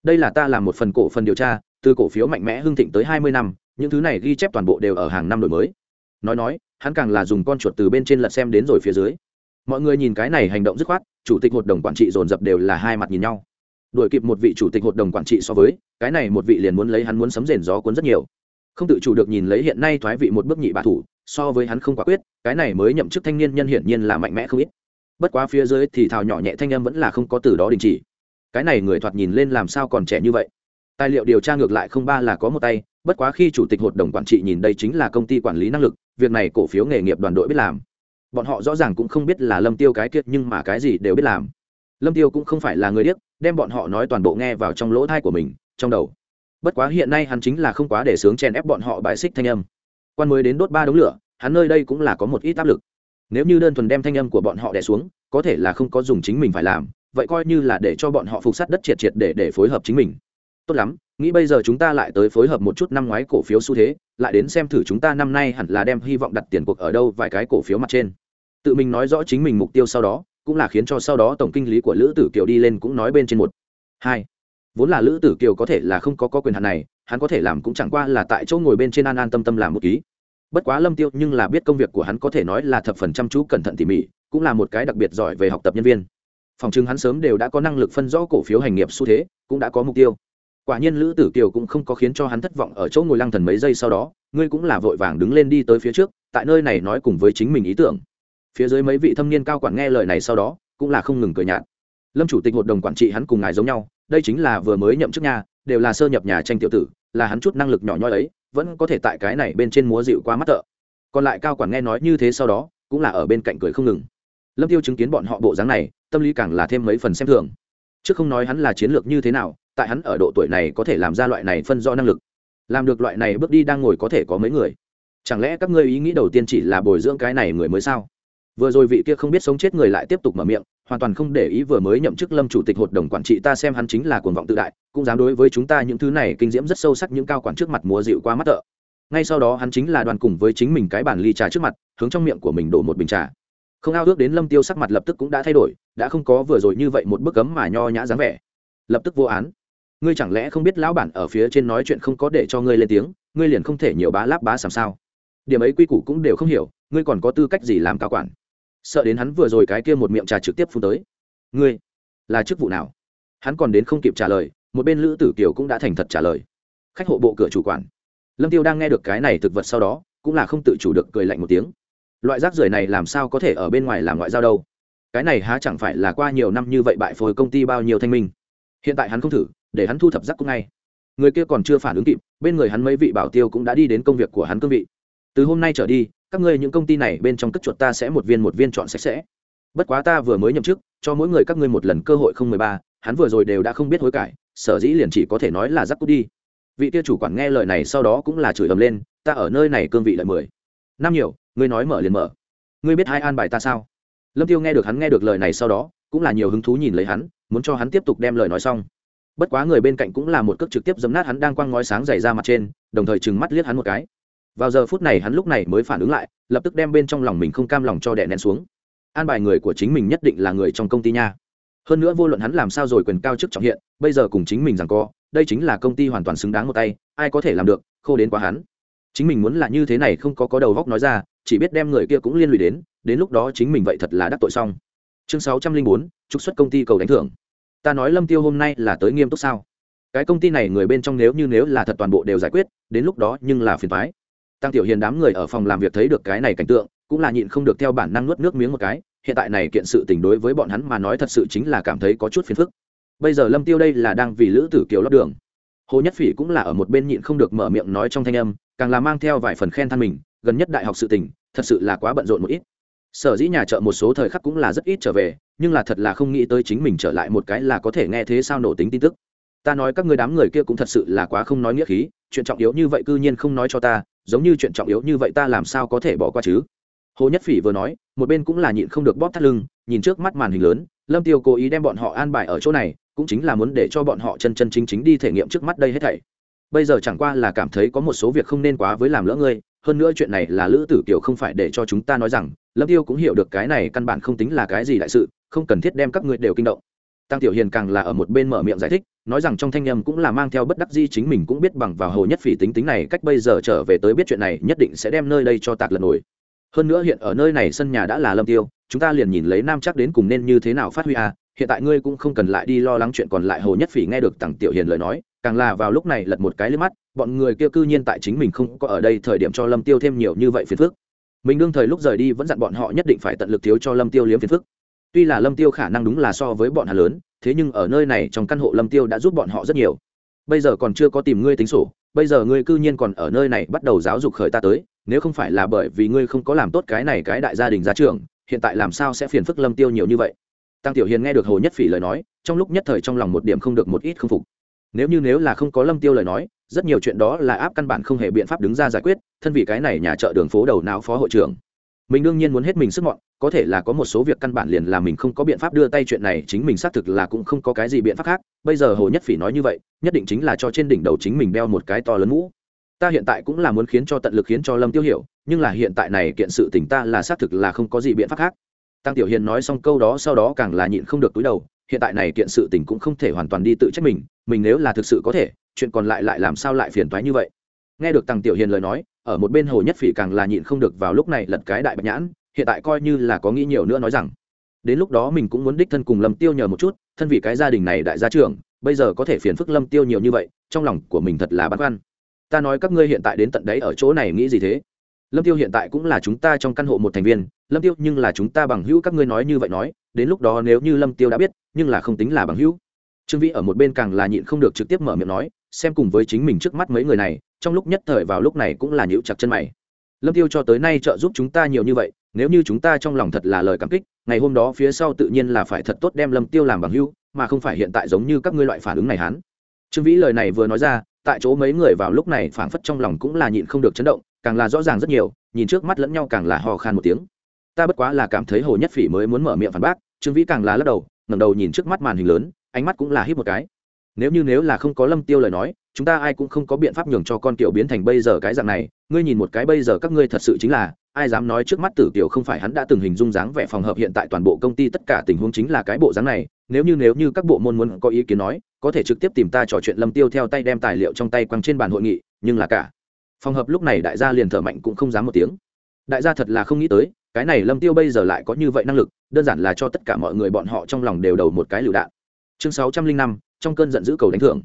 Đây là ta làm một phần cổ phần điều tra, từ cổ phiếu mạnh mẽ hưng thịnh tới hai mươi năm, những thứ này ghi chép toàn bộ đều ở hàng năm đổi mới. Nói nói, hắn càng là dùng con chuột từ bên trên lật xem đến rồi phía dưới. Mọi người nhìn cái này hành động dứt khoát, chủ tịch hội đồng quản trị dồn dập đều là hai mặt nhìn nhau. Đuổi kịp một vị chủ tịch hội đồng quản trị so với, cái này một vị liền muốn lấy hắn muốn sấm rền gió cuốn rất nhiều. Không tự chủ được nhìn lấy hiện nay thoái vị một bước nhị bạ thủ so với hắn không quả quyết, cái này mới nhậm chức thanh niên nhân hiển nhiên là mạnh mẽ không ít. Bất quá phía dưới thì thào nhỏ nhẹ thanh em vẫn là không có từ đó đình chỉ. Cái này người thoạt nhìn lên làm sao còn trẻ như vậy? Tài liệu điều tra ngược lại không ba là có một tay, bất quá khi chủ tịch hội đồng quản trị nhìn đây chính là công ty quản lý năng lực, việc này cổ phiếu nghề nghiệp đoàn đội biết làm. Bọn họ rõ ràng cũng không biết là lâm tiêu cái kiệt nhưng mà cái gì đều biết làm. Lâm tiêu cũng không phải là người điếc, đem bọn họ nói toàn bộ nghe vào trong lỗ thai của mình, trong đầu. Bất quá hiện nay hắn chính là không quá để sướng chèn ép bọn họ bài xích thanh âm quan mới đến đốt ba đống lửa, hắn nơi đây cũng là có một ít áp lực. Nếu như đơn thuần đem thanh âm của bọn họ đè xuống, có thể là không có dùng chính mình phải làm, vậy coi như là để cho bọn họ phục sát đất triệt triệt để để phối hợp chính mình. Tốt lắm, nghĩ bây giờ chúng ta lại tới phối hợp một chút năm ngoái cổ phiếu xu thế, lại đến xem thử chúng ta năm nay hẳn là đem hy vọng đặt tiền cuộc ở đâu vài cái cổ phiếu mặt trên. Tự mình nói rõ chính mình mục tiêu sau đó, cũng là khiến cho sau đó tổng kinh lý của lữ tử kiều đi lên cũng nói bên trên một. Hai vốn là lữ tử kiều có thể là không có, có quyền hạn này hắn có thể làm cũng chẳng qua là tại chỗ ngồi bên trên an an tâm tâm làm một ký. Bất quá lâm tiêu nhưng là biết công việc của hắn có thể nói là thập phần chăm chú cẩn thận tỉ mỉ cũng là một cái đặc biệt giỏi về học tập nhân viên. Phòng chứng hắn sớm đều đã có năng lực phân rõ cổ phiếu hành nghiệp xu thế cũng đã có mục tiêu. Quả nhiên lữ tử kiều cũng không có khiến cho hắn thất vọng ở chỗ ngồi lăng thần mấy giây sau đó ngươi cũng là vội vàng đứng lên đi tới phía trước tại nơi này nói cùng với chính mình ý tưởng. Phía dưới mấy vị thâm niên cao quản nghe lời này sau đó cũng là không ngừng cười nhạt. Lâm chủ tịch hội đồng quản trị hắn cùng ngài giống nhau đây chính là vừa mới nhậm chức nhà đều là sơ nhập nhà tranh tiểu tử, là hắn chút năng lực nhỏ nhoi ấy, vẫn có thể tại cái này bên trên múa dịu qua mắt tợ còn lại cao quản nghe nói như thế sau đó, cũng là ở bên cạnh cười không ngừng. Lâm tiêu chứng kiến bọn họ bộ dáng này, tâm lý càng là thêm mấy phần xem thường. Chứ không nói hắn là chiến lược như thế nào, tại hắn ở độ tuổi này có thể làm ra loại này phân do năng lực. Làm được loại này bước đi đang ngồi có thể có mấy người. Chẳng lẽ các ngươi ý nghĩ đầu tiên chỉ là bồi dưỡng cái này người mới sao? Vừa rồi vị kia không biết sống chết người lại tiếp tục mở miệng hoàn toàn không để ý vừa mới nhậm chức lâm chủ tịch hội đồng quản trị ta xem hắn chính là cuồng vọng tự đại, cũng dám đối với chúng ta những thứ này kinh diễm rất sâu sắc những cao quản trước mặt múa dịu qua mắt tợ ngay sau đó hắn chính là đoàn cùng với chính mình cái bàn ly trà trước mặt, hướng trong miệng của mình đổ một bình trà. Không ao ước đến lâm tiêu sắc mặt lập tức cũng đã thay đổi, đã không có vừa rồi như vậy một bức cấm mà nho nhã dáng vẻ. Lập tức vô án. Ngươi chẳng lẽ không biết lão bản ở phía trên nói chuyện không có để cho ngươi lên tiếng, ngươi liền không thể nhiều bá láp bá làm sao? Điểm ấy quy củ cũng đều không hiểu, ngươi còn có tư cách gì làm cao quản? Sợ đến hắn vừa rồi cái kia một miệng trà trực tiếp phun tới. Ngươi, là chức vụ nào? Hắn còn đến không kịp trả lời, một bên lữ tử kiều cũng đã thành thật trả lời. Khách hộ bộ cửa chủ quản. Lâm tiêu đang nghe được cái này thực vật sau đó, cũng là không tự chủ được cười lạnh một tiếng. Loại rác rưởi này làm sao có thể ở bên ngoài làm ngoại giao đâu? Cái này há chẳng phải là qua nhiều năm như vậy bại phôi công ty bao nhiêu thanh minh? Hiện tại hắn không thử, để hắn thu thập rác cũng ngay. Người kia còn chưa phản ứng kịp, bên người hắn mấy vị bảo tiêu cũng đã đi đến công việc của hắn cương vị. Từ hôm nay trở đi các ngươi những công ty này bên trong cất chuột ta sẽ một viên một viên chọn sạch sẽ. Bất quá ta vừa mới nhậm chức, cho mỗi người các ngươi một lần cơ hội không mười ba, hắn vừa rồi đều đã không biết hối cải, sở dĩ liền chỉ có thể nói là giắc cút đi. Vị kia chủ quản nghe lời này sau đó cũng là chửi ầm lên, ta ở nơi này cương vị lợi mười. Năm nhiều, ngươi nói mở liền mở. Ngươi biết hai an bài ta sao? Lâm tiêu nghe được hắn nghe được lời này sau đó, cũng là nhiều hứng thú nhìn lấy hắn, muốn cho hắn tiếp tục đem lời nói xong. Bất quá người bên cạnh cũng là một cước trực tiếp giấm nát hắn đang quăng ngói sáng dày ra mặt trên, đồng thời trừng mắt liếc hắn một cái vào giờ phút này hắn lúc này mới phản ứng lại, lập tức đem bên trong lòng mình không cam lòng cho đè nén xuống. An bài người của chính mình nhất định là người trong công ty nha. Hơn nữa vô luận hắn làm sao rồi quyền cao chức trọng hiện, bây giờ cùng chính mình rằng co, đây chính là công ty hoàn toàn xứng đáng một tay, ai có thể làm được, khô đến quá hắn. Chính mình muốn là như thế này không có có đầu vóc nói ra, chỉ biết đem người kia cũng liên lụy đến đến lúc đó chính mình vậy thật là đắc tội xong. Chương sáu trăm linh bốn, trục xuất công ty cầu đánh thưởng. Ta nói lâm tiêu hôm nay là tới nghiêm túc sao? Cái công ty này người bên trong nếu như nếu là thật toàn bộ đều giải quyết, đến lúc đó nhưng là phiền thoái tăng tiểu hiền đám người ở phòng làm việc thấy được cái này cảnh tượng, cũng là nhịn không được theo bản năng nuốt nước miếng một cái, hiện tại này kiện sự tình đối với bọn hắn mà nói thật sự chính là cảm thấy có chút phiền phức. Bây giờ lâm tiêu đây là đang vì lữ tử kiều lót đường. Hồ nhất phỉ cũng là ở một bên nhịn không được mở miệng nói trong thanh âm, càng là mang theo vài phần khen than mình, gần nhất đại học sự tình, thật sự là quá bận rộn một ít. Sở dĩ nhà chợ một số thời khắc cũng là rất ít trở về, nhưng là thật là không nghĩ tới chính mình trở lại một cái là có thể nghe thế sao nổ tính tin tức ta nói các ngươi đám người kia cũng thật sự là quá không nói nghĩa khí, chuyện trọng yếu như vậy cư nhiên không nói cho ta, giống như chuyện trọng yếu như vậy ta làm sao có thể bỏ qua chứ? Hồ nhất phỉ vừa nói, một bên cũng là nhịn không được bóp thắt lưng, nhìn trước mắt màn hình lớn, lâm tiêu cố ý đem bọn họ an bài ở chỗ này, cũng chính là muốn để cho bọn họ chân chân chính chính đi thể nghiệm trước mắt đây hết thảy. Bây giờ chẳng qua là cảm thấy có một số việc không nên quá với làm lỡ ngươi, hơn nữa chuyện này là lữ tử kiều không phải để cho chúng ta nói rằng, lâm tiêu cũng hiểu được cái này căn bản không tính là cái gì đại sự, không cần thiết đem các ngươi đều kinh động. Tăng tiểu hiền càng là ở một bên mở miệng giải thích nói rằng trong thanh nhâm cũng là mang theo bất đắc di chính mình cũng biết bằng vào hồ nhất phỉ tính tính này cách bây giờ trở về tới biết chuyện này nhất định sẽ đem nơi đây cho tạc lần nổi. Hơn nữa hiện ở nơi này sân nhà đã là lâm tiêu, chúng ta liền nhìn lấy nam chắc đến cùng nên như thế nào phát huy à hiện tại ngươi cũng không cần lại đi lo lắng chuyện còn lại hồ nhất phỉ nghe được tặng tiểu hiền lời nói, càng là vào lúc này lật một cái lên mắt, bọn người kia cư nhiên tại chính mình không có ở đây thời điểm cho lâm tiêu thêm nhiều như vậy phiền phức. Mình đương thời lúc rời đi vẫn dặn bọn họ nhất định phải tận lực thiếu cho lâm tiêu liếm phiền phức. Tuy là lâm tiêu khả năng đúng là so với bọn hà lớn thế nhưng ở nơi này trong căn hộ lâm tiêu đã giúp bọn họ rất nhiều. Bây giờ còn chưa có tìm ngươi tính sổ, bây giờ ngươi cư nhiên còn ở nơi này bắt đầu giáo dục khởi ta tới, nếu không phải là bởi vì ngươi không có làm tốt cái này cái đại gia đình gia trưởng, hiện tại làm sao sẽ phiền phức lâm tiêu nhiều như vậy? Tăng tiểu hiền nghe được hồ nhất phỉ lời nói, trong lúc nhất thời trong lòng một điểm không được một ít không phục. Nếu như nếu là không có lâm tiêu lời nói, rất nhiều chuyện đó là áp căn bản không hề biện pháp đứng ra giải quyết, thân vì cái này nhà chợ đường phố đầu não phó hội trưởng. Mình đương nhiên muốn hết mình sức mọn có thể là có một số việc căn bản liền là mình không có biện pháp đưa tay chuyện này, chính mình xác thực là cũng không có cái gì biện pháp khác. Bây giờ hồ nhất phỉ nói như vậy, nhất định chính là cho trên đỉnh đầu chính mình đeo một cái to lớn mũ. Ta hiện tại cũng là muốn khiến cho tận lực khiến cho lâm tiêu hiểu, nhưng là hiện tại này kiện sự tình ta là xác thực là không có gì biện pháp khác. Tăng tiểu hiền nói xong câu đó sau đó càng là nhịn không được túi đầu, hiện tại này kiện sự tình cũng không thể hoàn toàn đi tự trách mình mình nếu là thực sự có thể, chuyện còn lại lại làm sao lại phiền toái như vậy? Nghe được tăng tiểu hiền lời nói, ở một bên hồ nhất phỉ càng là nhịn không được vào lúc này lật cái đại bạch nhãn hiện tại coi như là có nghĩ nhiều nữa nói rằng, đến lúc đó mình cũng muốn đích thân cùng lâm tiêu nhờ một chút, thân vì cái gia đình này đại gia trưởng, bây giờ có thể phiền phức lâm tiêu nhiều như vậy, trong lòng của mình thật là băn khoăn. Ta nói các ngươi hiện tại đến tận đấy ở chỗ này nghĩ gì thế? Lâm tiêu hiện tại cũng là chúng ta trong căn hộ một thành viên, lâm tiêu nhưng là chúng ta bằng hữu các ngươi nói như vậy nói, đến lúc đó nếu như lâm tiêu đã biết, nhưng là không tính là bằng hữu. Trương vĩ ở một bên càng là nhịn không được trực tiếp mở miệng nói, xem cùng với chính mình trước mắt mấy người này, trong lúc nhất thời vào lúc này cũng là nhịu chặt chân mày. Lâm tiêu cho tới nay trợ giúp chúng ta nhiều như vậy nếu như chúng ta trong lòng thật là lời cảm kích, ngày hôm đó phía sau tự nhiên là phải thật tốt đem lâm tiêu làm bằng hưu mà không phải hiện tại giống như các ngươi loại phản ứng này hắn. Trương vĩ lời này vừa nói ra, tại chỗ mấy người vào lúc này phảng phất trong lòng cũng là nhịn không được chấn động, càng là rõ ràng rất nhiều, nhìn trước mắt lẫn nhau càng là hò khan một tiếng. Ta bất quá là cảm thấy hồ nhất phỉ mới muốn mở miệng phản bác, trương vĩ càng là lắc đầu, ngẩng đầu nhìn trước mắt màn hình lớn, ánh mắt cũng là hít một cái. Nếu như nếu là không có lâm tiêu lời nói, chúng ta ai cũng không có biện pháp nhường cho con kiểu biến thành bây giờ cái dạng này, ngươi nhìn một cái bây giờ các ngươi thật sự chính là ai dám nói trước mắt tử kiều không phải hắn đã từng hình dung dáng vẻ phòng hợp hiện tại toàn bộ công ty tất cả tình huống chính là cái bộ dáng này, nếu như nếu như các bộ môn muốn có ý kiến nói, có thể trực tiếp tìm ta trò chuyện lâm tiêu theo tay đem tài liệu trong tay quăng trên bàn hội nghị, nhưng là cả phòng hợp lúc này đại gia liền thở mạnh cũng không dám một tiếng. Đại gia thật là không nghĩ tới, cái này lâm tiêu bây giờ lại có như vậy năng lực, đơn giản là cho tất cả mọi người bọn họ trong lòng đều đầu một cái lựu đạn. Chương sáu trăm linh năm, trong cơn giận dữ cầu đánh thưởng.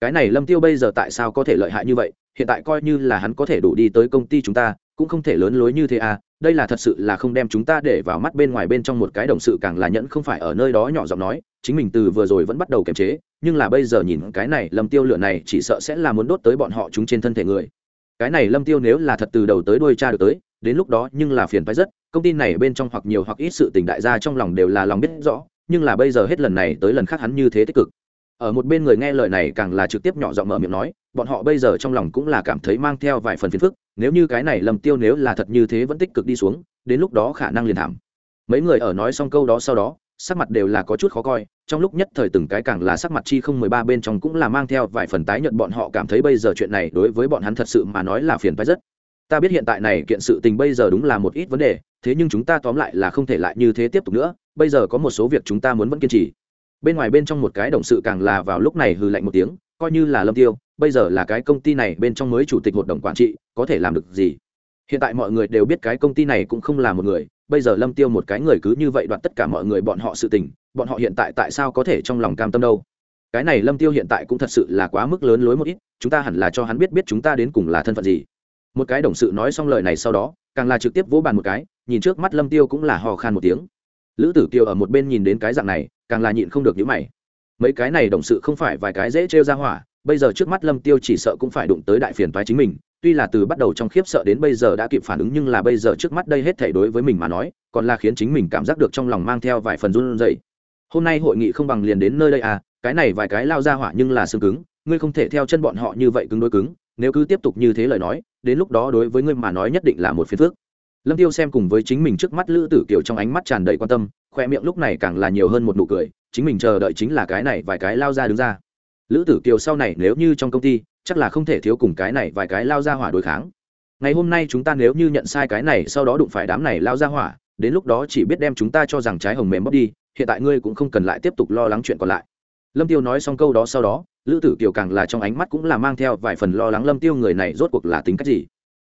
Cái này lâm tiêu bây giờ tại sao có thể lợi hại như vậy, hiện tại coi như là hắn có thể đủ đi tới công ty chúng ta cũng không thể lớn lối như thế à đây là thật sự là không đem chúng ta để vào mắt bên ngoài bên trong một cái đồng sự càng là nhẫn không phải ở nơi đó nhỏ giọng nói, chính mình từ vừa rồi vẫn bắt đầu kiềm chế, nhưng là bây giờ nhìn cái này lâm tiêu lửa này chỉ sợ sẽ là muốn đốt tới bọn họ chúng trên thân thể người. Cái này lâm tiêu nếu là thật từ đầu tới đuôi cha được tới, đến lúc đó nhưng là phiền phái rất, công ty này bên trong hoặc nhiều hoặc ít sự tình đại gia trong lòng đều là lòng biết rõ, nhưng là bây giờ hết lần này tới lần khác hắn như thế tích cực ở một bên người nghe lời này càng là trực tiếp nhỏ giọng mở miệng nói bọn họ bây giờ trong lòng cũng là cảm thấy mang theo vài phần phiền phức nếu như cái này lầm tiêu nếu là thật như thế vẫn tích cực đi xuống đến lúc đó khả năng liền thảm. Mấy người ở nói xong câu đó sau đó sắc mặt đều là có chút khó coi trong lúc nhất thời từng cái càng là sắc mặt chi không mười ba bên trong cũng là mang theo vài phần tái nhợt, bọn họ cảm thấy bây giờ chuyện này đối với bọn hắn thật sự mà nói là phiền phái rất. Ta biết hiện tại này kiện sự tình bây giờ đúng là một ít vấn đề thế nhưng chúng ta tóm lại là không thể lại như thế tiếp tục nữa bây giờ có một số việc chúng ta muốn vẫn kiên trì bên ngoài bên trong một cái đồng sự càng là vào lúc này hừ lạnh một tiếng, coi như là lâm tiêu, bây giờ là cái công ty này bên trong mới chủ tịch hội đồng quản trị, có thể làm được gì? Hiện tại mọi người đều biết cái công ty này cũng không là một người, bây giờ lâm tiêu một cái người cứ như vậy đoạt tất cả mọi người bọn họ sự tình, bọn họ hiện tại tại sao có thể trong lòng cam tâm đâu? Cái này lâm tiêu hiện tại cũng thật sự là quá mức lớn lối một ít, chúng ta hẳn là cho hắn biết biết chúng ta đến cùng là thân phận gì. Một cái đồng sự nói xong lời này sau đó, càng là trực tiếp vỗ bàn một cái, nhìn trước mắt lâm tiêu cũng là hò khan một tiếng lữ tử kiều ở một bên nhìn đến cái dạng này, càng là nhịn không được những mày. Mấy cái này đồng sự không phải vài cái dễ trêu ra hỏa, bây giờ trước mắt lâm tiêu chỉ sợ cũng phải đụng tới đại phiền toái chính mình, tuy là từ bắt đầu trong khiếp sợ đến bây giờ đã kịp phản ứng nhưng là bây giờ trước mắt đây hết thảy đối với mình mà nói, còn là khiến chính mình cảm giác được trong lòng mang theo vài phần run rẩy. Hôm nay hội nghị không bằng liền đến nơi đây à cái này vài cái lao ra hỏa nhưng là xương cứng, ngươi không thể theo chân bọn họ như vậy cứng đối cứng, nếu cứ tiếp tục như thế lời nói, đến lúc đó đối với ngươi mà nói nhất định là một phiền phước lâm tiêu xem cùng với chính mình trước mắt lữ tử kiều trong ánh mắt tràn đầy quan tâm, khoe miệng lúc này càng là nhiều hơn một nụ cười, chính mình chờ đợi chính là cái này vài cái lao ra đứng ra. Lữ tử kiều sau này nếu như trong công ty, chắc là không thể thiếu cùng cái này vài cái lao ra hỏa đối kháng. Ngày hôm nay chúng ta nếu như nhận sai cái này, sau đó đụng phải đám này lao ra hỏa, đến lúc đó chỉ biết đem chúng ta cho rằng trái hồng mềm bóp đi, hiện tại ngươi cũng không cần lại tiếp tục lo lắng chuyện còn lại. Lâm tiêu nói xong câu đó sau đó, lữ tử kiều càng là trong ánh mắt cũng là mang theo vài phần lo lắng lâm tiêu người này rốt cuộc là tính cách gì.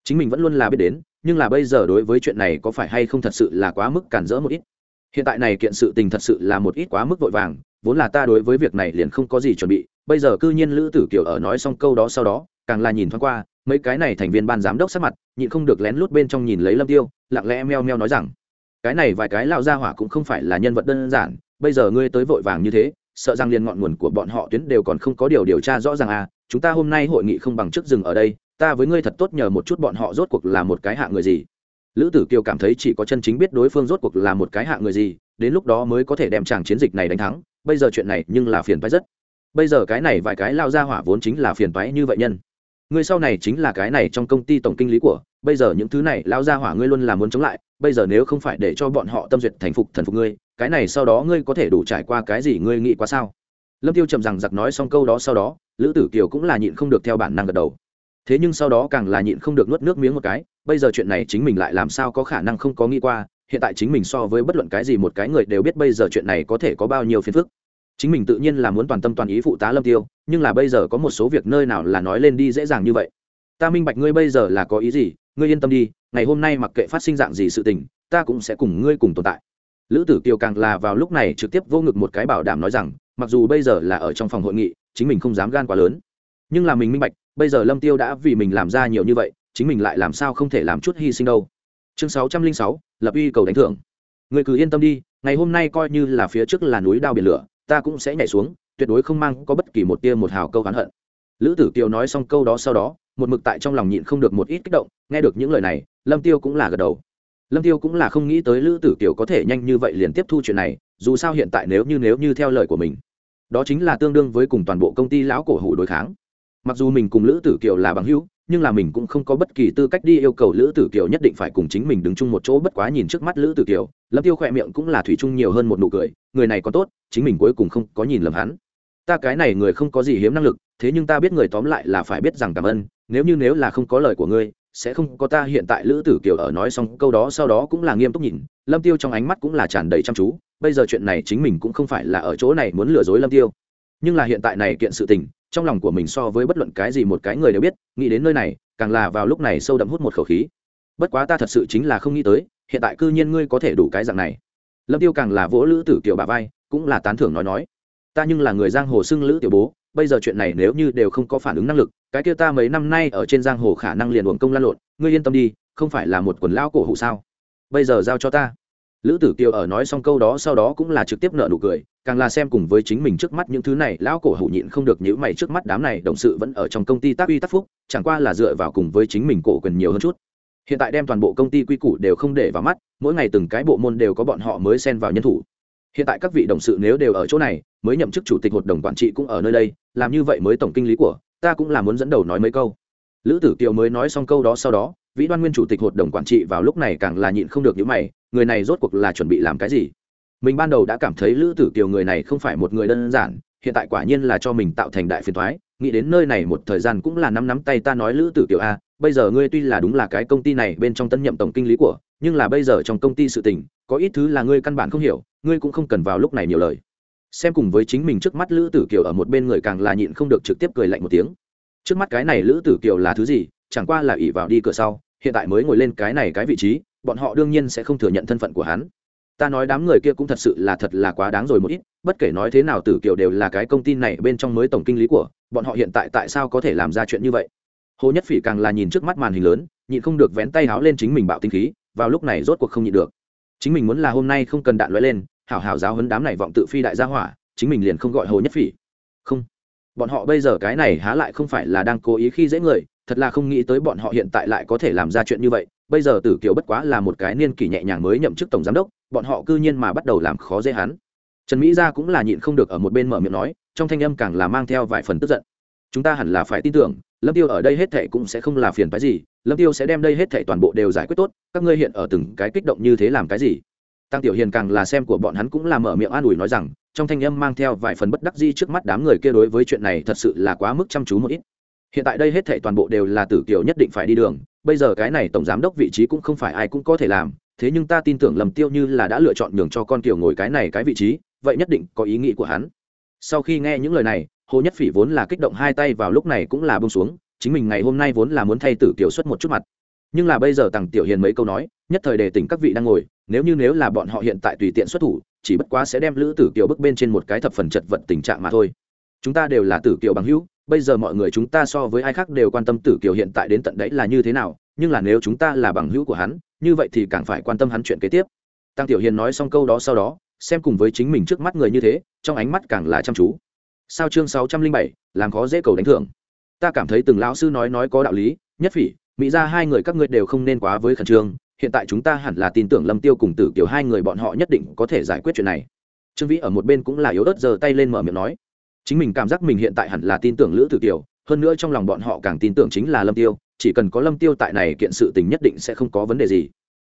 Chính mình vẫn luôn là biết đến nhưng là bây giờ đối với chuyện này có phải hay không thật sự là quá mức cản rỡ một ít. Hiện tại này kiện sự tình thật sự là một ít quá mức vội vàng, vốn là ta đối với việc này liền không có gì chuẩn bị, bây giờ cư nhiên lữ tử kiều ở nói xong câu đó sau đó, càng là nhìn thoáng qua, mấy cái này thành viên ban giám đốc sát mặt, nhịn không được lén lút bên trong nhìn lấy lâm tiêu, lặng lẽ meo meo nói rằng, cái này vài cái lao ra hỏa cũng không phải là nhân vật đơn giản, bây giờ ngươi tới vội vàng như thế, sợ rằng liền ngọn nguồn của bọn họ tuyến đều còn không có điều điều tra rõ ràng à chúng ta hôm nay hội nghị không bằng chức dừng ở đây ta với ngươi thật tốt nhờ một chút bọn họ rốt cuộc là một cái hạ người gì. Lữ tử kiều cảm thấy chỉ có chân chính biết đối phương rốt cuộc là một cái hạ người gì, đến lúc đó mới có thể đem chàng chiến dịch này đánh thắng, bây giờ chuyện này nhưng là phiền toái rất. Bây giờ cái này vài cái lao ra hỏa vốn chính là phiền toái như vậy nhân. Ngươi sau này chính là cái này trong công ty tổng kinh lý của, bây giờ những thứ này lao ra hỏa ngươi luôn là muốn chống lại, bây giờ nếu không phải để cho bọn họ tâm duyệt thành phục thần phục ngươi, cái này sau đó ngươi có thể đủ trải qua cái gì ngươi nghĩ quá sao? Lâm tiêu trầm rằng giặc nói xong câu đó sau đó, lữ tử kiều cũng là nhịn không được theo bản năng gật đầu thế nhưng sau đó càng là nhịn không được nuốt nước miếng một cái, bây giờ chuyện này chính mình lại làm sao có khả năng không có nghĩ qua, hiện tại chính mình so với bất luận cái gì một cái người đều biết bây giờ chuyện này có thể có bao nhiêu phiền phức. Chính mình tự nhiên là muốn toàn tâm toàn ý phụ tá lâm tiêu, nhưng là bây giờ có một số việc nơi nào là nói lên đi dễ dàng như vậy. Ta minh bạch ngươi bây giờ là có ý gì, ngươi yên tâm đi, ngày hôm nay mặc kệ phát sinh dạng gì sự tình, ta cũng sẽ cùng ngươi cùng tồn tại. Lữ tử kiều càng là vào lúc này trực tiếp vô ngực một cái bảo đảm nói rằng, mặc dù bây giờ là ở trong phòng hội nghị, chính mình không dám gan quá lớn. Nhưng là mình minh bạch bây giờ lâm tiêu đã vì mình làm ra nhiều như vậy, chính mình lại làm sao không thể làm chút hy sinh đâu. Chương sáu trăm linh sáu, lập uy cầu đánh thưởng. Người cứ yên tâm đi, ngày hôm nay coi như là phía trước là núi đao biển lửa, ta cũng sẽ nhảy xuống, tuyệt đối không mang có bất kỳ một tia một hào câu hắn hận. Lữ tử kiều nói xong câu đó sau đó, một mực tại trong lòng nhịn không được một ít kích động, nghe được những lời này, lâm tiêu cũng là gật đầu. Lâm tiêu cũng là không nghĩ tới lữ tử kiều có thể nhanh như vậy liền tiếp thu chuyện này, dù sao hiện tại nếu như nếu như theo lời của mình, đó chính là tương đương với cùng toàn bộ công ty lão cổ hủ đối kháng mặc dù mình cùng lữ tử kiều là bằng hữu, nhưng là mình cũng không có bất kỳ tư cách đi yêu cầu lữ tử kiều nhất định phải cùng chính mình đứng chung một chỗ bất quá nhìn trước mắt lữ tử kiều, lâm tiêu khỏe miệng cũng là thủy chung nhiều hơn một nụ cười, người này có tốt, chính mình cuối cùng không có nhìn lầm hắn. Ta cái này người không có gì hiếm năng lực, thế nhưng ta biết người tóm lại là phải biết rằng cảm ơn, nếu như nếu là không có lời của ngươi, sẽ không có ta hiện tại lữ tử kiều ở nói xong câu đó sau đó cũng là nghiêm túc nhìn, lâm tiêu trong ánh mắt cũng là tràn đầy chăm chú, bây giờ chuyện này chính mình cũng không phải là ở chỗ này muốn lừa dối lâm tiêu. Nhưng là hiện tại này kiện sự tình trong lòng của mình so với bất luận cái gì một cái người đều biết, nghĩ đến nơi này, càng là vào lúc này sâu đậm hút một khẩu khí. Bất quá ta thật sự chính là không nghĩ tới, hiện tại cư nhiên ngươi có thể đủ cái dạng này. Lâm tiêu càng là vỗ lữ tử kiều bà vai, cũng là tán thưởng nói nói. Ta nhưng là người giang hồ xưng lữ tiểu bố, bây giờ chuyện này nếu như đều không có phản ứng năng lực, cái kia ta mấy năm nay ở trên giang hồ khả năng liền uổng công lan lộn. Ngươi yên tâm đi, không phải là một quần lao cổ hủ sao? Bây giờ giao cho ta lữ tử kiều ở nói xong câu đó sau đó cũng là trực tiếp nợ nụ cười, càng là xem cùng với chính mình trước mắt những thứ này, lão cổ hủ nhịn không được nhữ mày trước mắt đám này đồng sự vẫn ở trong công ty tác uy tác phúc, chẳng qua là dựa vào cùng với chính mình cổ quyền nhiều hơn chút. Hiện tại đem toàn bộ công ty quy củ đều không để vào mắt, mỗi ngày từng cái bộ môn đều có bọn họ mới xen vào nhân thủ. Hiện tại các vị đồng sự nếu đều ở chỗ này, mới nhậm chức chủ tịch hội đồng quản trị cũng ở nơi đây, làm như vậy mới tổng kinh lý của, ta cũng là muốn dẫn đầu nói mấy câu. Lữ tử kiều mới nói xong câu đó sau đó, vĩ đoan nguyên chủ tịch hội đồng quản trị vào lúc này càng là nhịn không được những mày người này rốt cuộc là chuẩn bị làm cái gì? Mình ban đầu đã cảm thấy lữ tử kiều người này không phải một người đơn giản, hiện tại quả nhiên là cho mình tạo thành đại phiền thoái nghĩ đến nơi này một thời gian cũng là năm nắm tay ta nói lữ tử kiều a bây giờ ngươi tuy là đúng là cái công ty này bên trong tân nhậm tổng kinh lý của, nhưng là bây giờ trong công ty sự tình, có ít thứ là ngươi căn bản không hiểu, ngươi cũng không cần vào lúc này nhiều lời. Xem cùng với chính mình trước mắt lữ tử kiều ở một bên người càng là nhịn không được trực tiếp cười lạnh một tiếng. Trước mắt cái này lữ tử kiều là thứ gì? Chẳng qua là ỉ vào đi cửa sau, hiện tại mới ngồi lên cái này cái vị trí bọn họ đương nhiên sẽ không thừa nhận thân phận của hắn. Ta nói đám người kia cũng thật sự là thật là quá đáng rồi một ít, bất kể nói thế nào tử kiều đều là cái công ty này bên trong mới tổng kinh lý của, bọn họ hiện tại tại sao có thể làm ra chuyện như vậy? Hồ nhất phỉ càng là nhìn trước mắt màn hình lớn, nhịn không được vén tay háo lên chính mình bạo tinh khí, vào lúc này rốt cuộc không nhịn được. Chính mình muốn là hôm nay không cần đạn lóe lên, hảo hảo giáo hấn đám này vọng tự phi đại gia hỏa, chính mình liền không gọi hồ nhất phỉ. Không. Bọn họ bây giờ cái này há lại không phải là đang cố ý khi dễ người, thật là không nghĩ tới bọn họ hiện tại lại có thể làm ra chuyện như vậy bây giờ tử kiều bất quá là một cái niên kỷ nhẹ nhàng mới nhậm chức tổng giám đốc, bọn họ cư nhiên mà bắt đầu làm khó dễ hắn. Trần mỹ gia cũng là nhịn không được ở một bên mở miệng nói, trong thanh âm càng là mang theo vài phần tức giận. Chúng ta hẳn là phải tin tưởng, lâm tiêu ở đây hết thệ cũng sẽ không là phiền phái gì, lâm tiêu sẽ đem đây hết thệ toàn bộ đều giải quyết tốt, các ngươi hiện ở từng cái kích động như thế làm cái gì? Tăng tiểu hiền càng là xem của bọn hắn cũng là mở miệng an ủi nói rằng, trong thanh âm mang theo vài phần bất đắc di trước mắt đám người kia đối với chuyện này thật sự là quá mức chăm chú một ít. Hiện tại đây hết thệ toàn bộ đều là tử kiều nhất định phải đi đường bây giờ cái này tổng giám đốc vị trí cũng không phải ai cũng có thể làm, thế nhưng ta tin tưởng lầm tiêu như là đã lựa chọn nhường cho con kiều ngồi cái này cái vị trí, vậy nhất định có ý nghĩ của hắn. Sau khi nghe những lời này, hồ nhất phỉ vốn là kích động hai tay vào lúc này cũng là bông xuống, chính mình ngày hôm nay vốn là muốn thay tử kiều xuất một chút mặt. Nhưng là bây giờ tằng tiểu hiền mấy câu nói, nhất thời đề tỉnh các vị đang ngồi, nếu như nếu là bọn họ hiện tại tùy tiện xuất thủ, chỉ bất quá sẽ đem lữ tử kiều bước bên trên một cái thập phần chật vật tình trạng mà thôi. Chúng ta đều là tử kiều bằng hữu bây giờ mọi người chúng ta so với ai khác đều quan tâm tử kiều hiện tại đến tận đấy là như thế nào, nhưng là nếu chúng ta là bằng hữu của hắn, như vậy thì càng phải quan tâm hắn chuyện kế tiếp. Tăng tiểu hiền nói xong câu đó sau đó, xem cùng với chính mình trước mắt người như thế, trong ánh mắt càng là chăm chú. Sao chương sáu trăm linh bảy, làm khó dễ cầu đánh thưởng. Ta cảm thấy từng lão sư nói nói có đạo lý, nhất phỉ, mỹ ra hai người các ngươi đều không nên quá với khẩn trương, hiện tại chúng ta hẳn là tin tưởng lâm tiêu cùng tử kiều hai người bọn họ nhất định có thể giải quyết chuyện này. Trương vĩ ở một bên cũng là yếu ớt giơ tay lên mở miệng nói chính mình cảm giác mình hiện tại hẳn là tin tưởng lữ tử kiều, hơn nữa trong lòng bọn họ càng tin tưởng chính là lâm tiêu, chỉ cần có lâm tiêu tại này kiện sự tình nhất định sẽ không có vấn đề gì.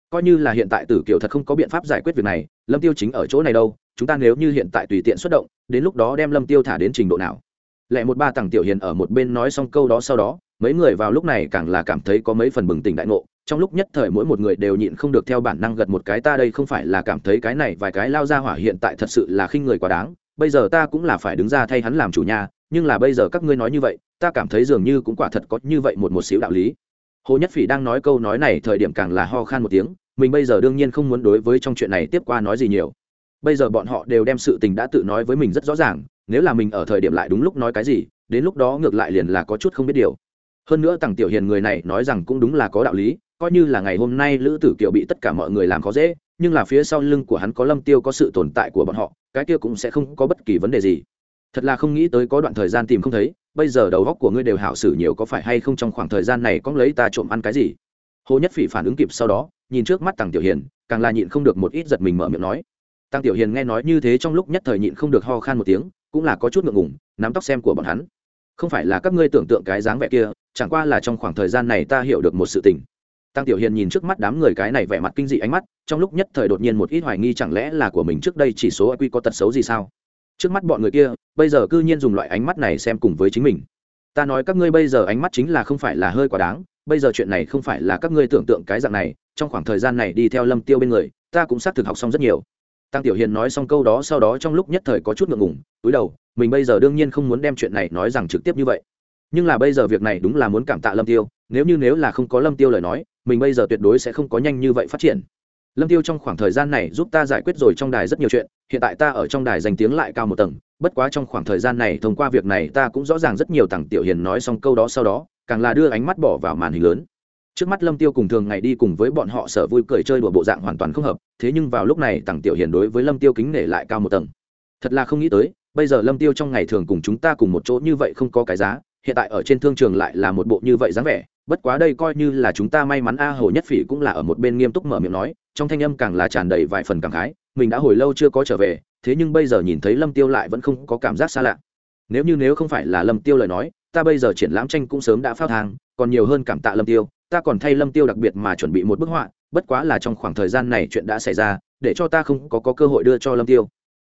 Coi như là hiện tại tử kiều thật không có biện pháp giải quyết việc này, lâm tiêu chính ở chỗ này đâu, chúng ta nếu như hiện tại tùy tiện xuất động, đến lúc đó đem lâm tiêu thả đến trình độ nào? Lẽ một ba tầng tiểu hiền ở một bên nói xong câu đó sau đó, mấy người vào lúc này càng là cảm thấy có mấy phần bừng tỉnh đại ngộ, trong lúc nhất thời mỗi một người đều nhịn không được theo bản năng gật một cái, ta đây không phải là cảm thấy cái này vài cái lao ra hỏa hiện tại thật sự là khinh người quá đáng bây giờ ta cũng là phải đứng ra thay hắn làm chủ nhà, nhưng là bây giờ các ngươi nói như vậy, ta cảm thấy dường như cũng quả thật có như vậy một một xíu đạo lý. Hồ nhất phỉ đang nói câu nói này thời điểm càng là ho khan một tiếng, mình bây giờ đương nhiên không muốn đối với trong chuyện này tiếp qua nói gì nhiều. Bây giờ bọn họ đều đem sự tình đã tự nói với mình rất rõ ràng, nếu là mình ở thời điểm lại đúng lúc nói cái gì, đến lúc đó ngược lại liền là có chút không biết điều. Hơn nữa tằng tiểu hiền người này nói rằng cũng đúng là có đạo lý coi như là ngày hôm nay lữ tử kiều bị tất cả mọi người làm khó dễ, nhưng là phía sau lưng của hắn có lâm tiêu có sự tồn tại của bọn họ, cái kia cũng sẽ không có bất kỳ vấn đề gì. Thật là không nghĩ tới có đoạn thời gian tìm không thấy, bây giờ đầu góc của ngươi đều hảo xử nhiều có phải hay không trong khoảng thời gian này có lấy ta trộm ăn cái gì? Hồ nhất phỉ phản ứng kịp sau đó, nhìn trước mắt Tàng tiểu hiền, càng là nhịn không được một ít giật mình mở miệng nói. Tăng tiểu hiền nghe nói như thế trong lúc nhất thời nhịn không được ho khan một tiếng, cũng là có chút ngượng ngùng, nắm tóc xem của bọn hắn. Không phải là các ngươi tưởng tượng cái dáng vẻ kia, chẳng qua là trong khoảng thời gian này ta hiểu được một sự tình tăng tiểu hiền nhìn trước mắt đám người cái này vẻ mặt kinh dị ánh mắt, trong lúc nhất thời đột nhiên một ít hoài nghi chẳng lẽ là của mình trước đây chỉ số quy có tật xấu gì sao? Trước mắt bọn người kia, bây giờ cư nhiên dùng loại ánh mắt này xem cùng với chính mình. Ta nói các ngươi bây giờ ánh mắt chính là không phải là hơi quá đáng, bây giờ chuyện này không phải là các ngươi tưởng tượng cái dạng này, trong khoảng thời gian này đi theo lâm tiêu bên người, ta cũng xác thực học xong rất nhiều. Tăng tiểu hiền nói xong câu đó sau đó trong lúc nhất thời có chút ngượng ngùng, túi đầu, mình bây giờ đương nhiên không muốn đem chuyện này nói rằng trực tiếp như vậy. Nhưng là bây giờ việc này đúng là muốn cảm tạ lâm tiêu, nếu như nếu là không có lâm tiêu lời nói mình bây giờ tuyệt đối sẽ không có nhanh như vậy phát triển. Lâm tiêu trong khoảng thời gian này giúp ta giải quyết rồi trong đài rất nhiều chuyện, hiện tại ta ở trong đài danh tiếng lại cao một tầng, bất quá trong khoảng thời gian này thông qua việc này ta cũng rõ ràng rất nhiều tầng tiểu hiền nói xong câu đó sau đó, càng là đưa ánh mắt bỏ vào màn hình lớn. Trước mắt lâm tiêu cùng thường ngày đi cùng với bọn họ sở vui cười chơi đùa bộ dạng hoàn toàn không hợp, thế nhưng vào lúc này Tầng tiểu hiền đối với lâm tiêu kính nể lại cao một tầng. Thật là không nghĩ tới, bây giờ lâm tiêu trong ngày thường cùng chúng ta cùng một chỗ như vậy không có cái giá, hiện tại ở trên thương trường lại là một bộ như vậy dáng vẻ bất quá đây coi như là chúng ta may mắn a hồ nhất phỉ cũng là ở một bên nghiêm túc mở miệng nói trong thanh âm càng là tràn đầy vài phần cảm khái mình đã hồi lâu chưa có trở về thế nhưng bây giờ nhìn thấy lâm tiêu lại vẫn không có cảm giác xa lạ. Nếu như nếu không phải là lâm tiêu lời nói ta bây giờ triển lãm tranh cũng sớm đã phao thang còn nhiều hơn cảm tạ lâm tiêu ta còn thay lâm tiêu đặc biệt mà chuẩn bị một bức họa bất quá là trong khoảng thời gian này chuyện đã xảy ra để cho ta không có, có cơ hội đưa cho lâm tiêu.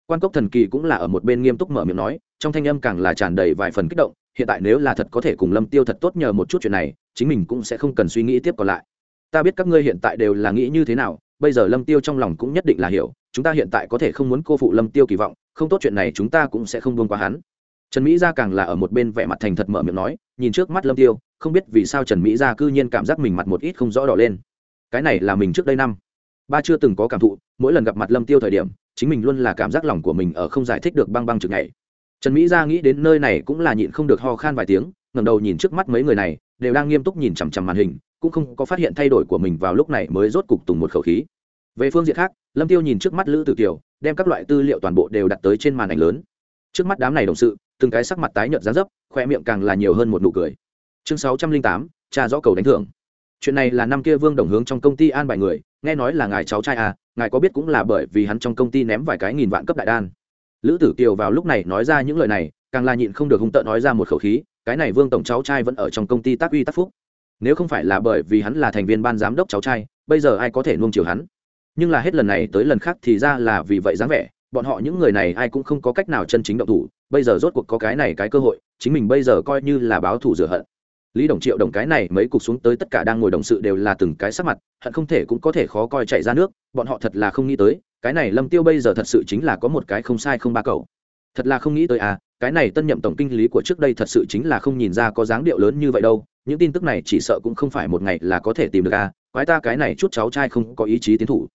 Quan cốc thần kỳ cũng là ở một bên nghiêm túc mở miệng nói trong thanh âm càng là tràn đầy vài phần kích động hiện tại nếu là thật có thể cùng lâm tiêu thật tốt nhờ một chút chuyện này chính mình cũng sẽ không cần suy nghĩ tiếp còn lại. Ta biết các ngươi hiện tại đều là nghĩ như thế nào, bây giờ lâm tiêu trong lòng cũng nhất định là hiểu, chúng ta hiện tại có thể không muốn cô phụ lâm tiêu kỳ vọng, không tốt chuyện này chúng ta cũng sẽ không buông qua hắn. Trần mỹ gia càng là ở một bên vẻ mặt thành thật mở miệng nói, nhìn trước mắt lâm tiêu, không biết vì sao trần mỹ gia cư nhiên cảm giác mình mặt một ít không rõ đỏ lên. Cái này là mình trước đây năm. Ba chưa từng có cảm thụ, mỗi lần gặp mặt lâm tiêu thời điểm, chính mình luôn là cảm giác lòng của mình ở không giải thích được băng băng chừng ngày trần mỹ gia nghĩ đến nơi này cũng là nhịn không được ho khan vài tiếng, ngẩng đầu nhìn trước mắt mấy người này đều đang nghiêm túc nhìn chằm chằm màn hình, cũng không có phát hiện thay đổi của mình vào lúc này mới rốt cục tùng một khẩu khí. Về phương diện khác, lâm tiêu nhìn trước mắt lữ tử kiều, đem các loại tư liệu toàn bộ đều đặt tới trên màn ảnh lớn. Trước mắt đám này đồng sự, từng cái sắc mặt tái nhợt dáng dấp, khoe miệng càng là nhiều hơn một nụ cười. Chương sáu trăm linh tám, cha rõ cầu đánh thưởng. Chuyện này là năm kia vương đồng hướng trong công ty an bài người, nghe nói là ngài cháu trai à ngài có biết cũng là bởi vì hắn trong công ty ném vài cái nghìn vạn cấp đại đan. Lữ tử kiều vào lúc này nói ra những lời này, càng là nhịn không được hung tợn nói ra một khẩu khí cái này vương tổng cháu trai vẫn ở trong công ty tác uy tác phúc. Nếu không phải là bởi vì hắn là thành viên ban giám đốc cháu trai, bây giờ ai có thể nuông chiều hắn? Nhưng là hết lần này tới lần khác thì ra là vì vậy dáng vẻ, bọn họ những người này ai cũng không có cách nào chân chính động thủ, bây giờ rốt cuộc có cái này cái cơ hội, chính mình bây giờ coi như là báo thù rửa hận. Lý đồng triệu đồng cái này mấy cục xuống tới tất cả đang ngồi đồng sự đều là từng cái sắc mặt, hận không thể cũng có thể khó coi chạy ra nước, bọn họ thật là không nghĩ tới, cái này lâm tiêu bây giờ thật sự chính là có một cái không sai không ba cầu thật là không nghĩ tới à cái này tân nhậm tổng kinh lý của trước đây thật sự chính là không nhìn ra có dáng điệu lớn như vậy đâu, những tin tức này chỉ sợ cũng không phải một ngày là có thể tìm được à quái ta cái này chút cháu trai không có ý chí tiến thủ.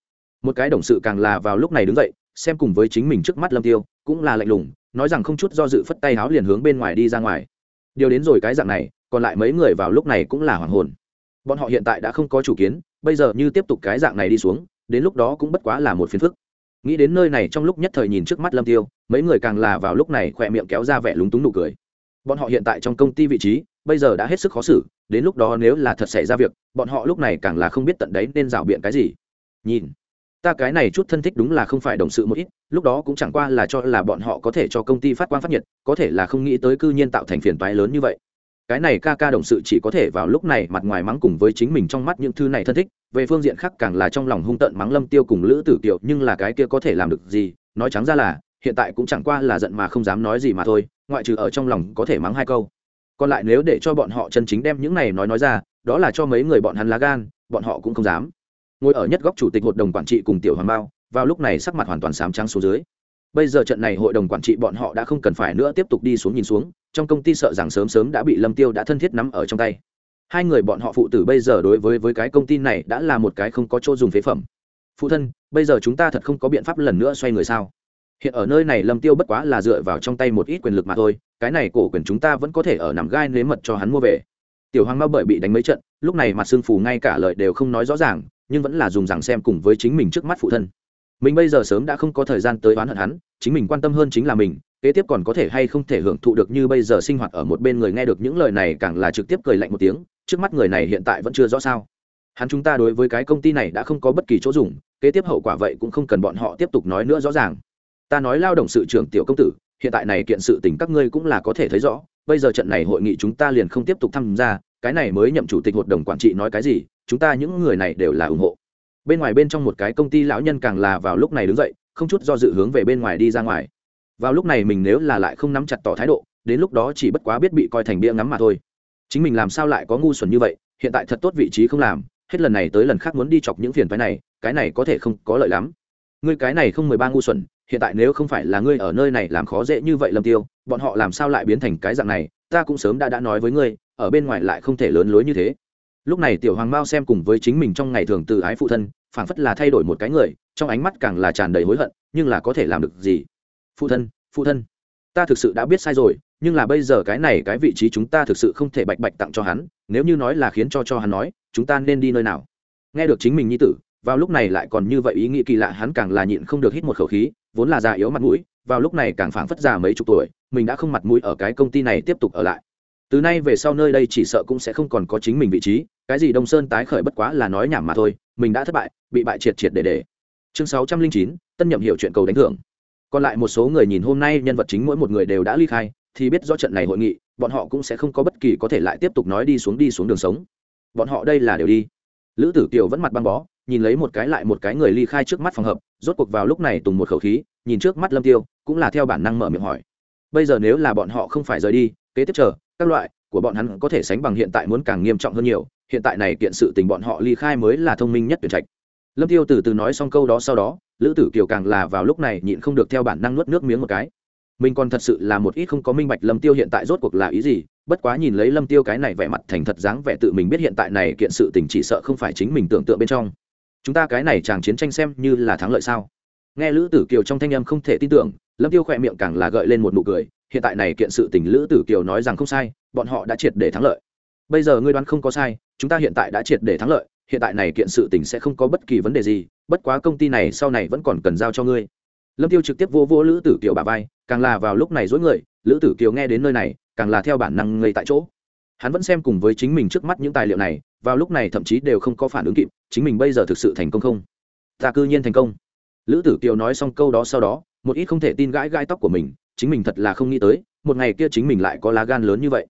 Một cái đồng sự càng là vào lúc này đứng dậy, xem cùng với chính mình trước mắt lâm tiêu, cũng là lạnh lùng, nói rằng không chút do dự phất tay háo liền hướng bên ngoài đi ra ngoài. Điều đến rồi cái dạng này, còn lại mấy người vào lúc này cũng là hoàng hồn. Bọn họ hiện tại đã không có chủ kiến, bây giờ như tiếp tục cái dạng này đi xuống, đến lúc đó cũng bất quá là một phiền phức nghĩ đến nơi này trong lúc nhất thời nhìn trước mắt lâm tiêu, mấy người càng là vào lúc này khỏe miệng kéo ra vẻ lúng túng nụ cười. Bọn họ hiện tại trong công ty vị trí, bây giờ đã hết sức khó xử, đến lúc đó nếu là thật xảy ra việc, bọn họ lúc này càng là không biết tận đấy nên rảo biện cái gì. Nhìn, ta cái này chút thân thích đúng là không phải đồng sự một ít, lúc đó cũng chẳng qua là cho là bọn họ có thể cho công ty phát quang phát nhiệt, có thể là không nghĩ tới cư nhiên tạo thành phiền toái lớn như vậy cái này ca ca đồng sự chỉ có thể vào lúc này mặt ngoài mắng cùng với chính mình trong mắt những thứ này thân thích, về phương diện khác càng là trong lòng hung tợn mắng lâm tiêu cùng lữ tử kiều, nhưng là cái kia có thể làm được gì, nói trắng ra là, hiện tại cũng chẳng qua là giận mà không dám nói gì mà thôi, ngoại trừ ở trong lòng có thể mắng hai câu. Còn lại nếu để cho bọn họ chân chính đem những này nói nói ra, đó là cho mấy người bọn hắn lá gan, bọn họ cũng không dám. Ngồi ở nhất góc chủ tịch hội đồng quản trị cùng tiểu hoàng bao, vào lúc này sắc mặt hoàn toàn sám trắng xuống dưới bây giờ trận này hội đồng quản trị bọn họ đã không cần phải nữa tiếp tục đi xuống nhìn xuống, trong công ty sợ rằng sớm sớm đã bị lâm tiêu đã thân thiết nắm ở trong tay. Hai người bọn họ phụ tử bây giờ đối với với cái công ty này đã là một cái không có chỗ dùng phế phẩm. Phụ thân, bây giờ chúng ta thật không có biện pháp lần nữa xoay người sao? Hiện ở nơi này lâm tiêu bất quá là dựa vào trong tay một ít quyền lực mà thôi, cái này cổ quyền chúng ta vẫn có thể ở nằm gai nếm mật cho hắn mua về. Tiểu hoàng mao bởi bị đánh mấy trận, lúc này mặt xương phù ngay cả lời đều không nói rõ ràng, nhưng vẫn là dùng rằng xem cùng với chính mình trước mắt phụ thân mình bây giờ sớm đã không có thời gian tới oán hận hắn, chính mình quan tâm hơn chính là mình, kế tiếp còn có thể hay không thể hưởng thụ được như bây giờ sinh hoạt ở một bên người nghe được những lời này càng là trực tiếp cười lạnh một tiếng, trước mắt người này hiện tại vẫn chưa rõ sao. Hắn chúng ta đối với cái công ty này đã không có bất kỳ chỗ dùng, kế tiếp hậu quả vậy cũng không cần bọn họ tiếp tục nói nữa rõ ràng. Ta nói lao động sự trưởng tiểu công tử, hiện tại này kiện sự tình các ngươi cũng là có thể thấy rõ, bây giờ trận này hội nghị chúng ta liền không tiếp tục tham gia, cái này mới nhậm chủ tịch hội đồng quản trị nói cái gì, chúng ta những người này đều là ủng hộ bên ngoài bên trong một cái công ty lão nhân càng là vào lúc này đứng dậy, không chút do dự hướng về bên ngoài đi ra ngoài. Vào lúc này mình nếu là lại không nắm chặt tỏ thái độ, đến lúc đó chỉ bất quá biết bị coi thành bia ngắm mà thôi. Chính mình làm sao lại có ngu xuẩn như vậy, hiện tại thật tốt vị trí không làm, hết lần này tới lần khác muốn đi chọc những phiền phái này, cái này có thể không có lợi lắm. Ngươi cái này không mười ba ngu xuẩn, hiện tại nếu không phải là ngươi ở nơi này làm khó dễ như vậy lâm tiêu, bọn họ làm sao lại biến thành cái dạng này, ta cũng sớm đã đã nói với ngươi, ở bên ngoài lại không thể lớn lối như thế lúc này tiểu hoàng mao xem cùng với chính mình trong ngày thường từ ái phụ thân, phảng phất là thay đổi một cái người, trong ánh mắt càng là tràn đầy hối hận, nhưng là có thể làm được gì? Phụ thân phụ thân, ta thực sự đã biết sai rồi, nhưng là bây giờ cái này cái vị trí chúng ta thực sự không thể bạch bạch tặng cho hắn, nếu như nói là khiến cho cho hắn nói, chúng ta nên đi nơi nào? Nghe được chính mình nhi tử, vào lúc này lại còn như vậy ý nghĩ kỳ lạ, hắn càng là nhịn không được hít một khẩu khí, vốn là già yếu mặt mũi, vào lúc này càng phảng phất già mấy chục tuổi, mình đã không mặt mũi ở cái công ty này tiếp tục ở lại từ nay về sau nơi đây chỉ sợ cũng sẽ không còn có chính mình vị trí, cái gì đông sơn tái khởi bất quá là nói nhảm mà thôi, mình đã thất bại, bị bại triệt triệt để để. Chương sáu trăm linh chín, tân nhậm hiệu chuyện cầu đánh thưởng. Còn lại một số người nhìn hôm nay nhân vật chính mỗi một người đều đã ly khai, thì biết do trận này hội nghị, bọn họ cũng sẽ không có bất kỳ có thể lại tiếp tục nói đi xuống đi xuống đường sống. Bọn họ đây là đều đi. Lữ tử kiều vẫn mặt băng bó, nhìn lấy một cái lại một cái người ly khai trước mắt phòng hợp, rốt cuộc vào lúc này tùng một khẩu khí, nhìn trước mắt lâm tiêu, cũng là theo bản năng mở miệng hỏi. Bây giờ nếu là bọn họ không phải rời đi, kế tiếp chờ các loại, của bọn hắn có thể sánh bằng hiện tại muốn càng nghiêm trọng hơn nhiều, hiện tại này kiện sự tình bọn họ ly khai mới là thông minh nhất tuyển trạch. Lâm tiêu từ từ nói xong câu đó sau đó, lữ tử kiều càng là vào lúc này nhịn không được theo bản năng nuốt nước miếng một cái. Mình còn thật sự là một ít không có minh bạch lâm tiêu hiện tại rốt cuộc là ý gì, bất quá nhìn lấy lâm tiêu cái này vẻ mặt thành thật dáng vẻ tự mình biết hiện tại này kiện sự tình chỉ sợ không phải chính mình tưởng tượng bên trong. Chúng ta cái này chàng chiến tranh xem như là thắng lợi sao? Nghe lữ tử kiều trong thanh âm không thể tin tưởng, lâm tiêu khỏe miệng càng là gợi lên một nụ cười hiện tại này kiện sự tình lữ tử kiều nói rằng không sai, bọn họ đã triệt để thắng lợi. Bây giờ ngươi đoán không có sai, chúng ta hiện tại đã triệt để thắng lợi, hiện tại này kiện sự tình sẽ không có bất kỳ vấn đề gì, bất quá công ty này sau này vẫn còn cần giao cho ngươi. Lâm tiêu trực tiếp vô vô lữ tử kiều bà vai, càng là vào lúc này dối người, lữ tử kiều nghe đến nơi này, càng là theo bản năng ngây tại chỗ. Hắn vẫn xem cùng với chính mình trước mắt những tài liệu này, vào lúc này thậm chí đều không có phản ứng kịp, chính mình bây giờ thực sự thành công không? Ta cư nhiên thành công. Lữ tử kiều nói xong câu đó sau đó, một ít không thể tin gãi gãi tóc của mình chính mình thật là không nghĩ tới, một ngày kia chính mình lại có lá gan lớn như vậy.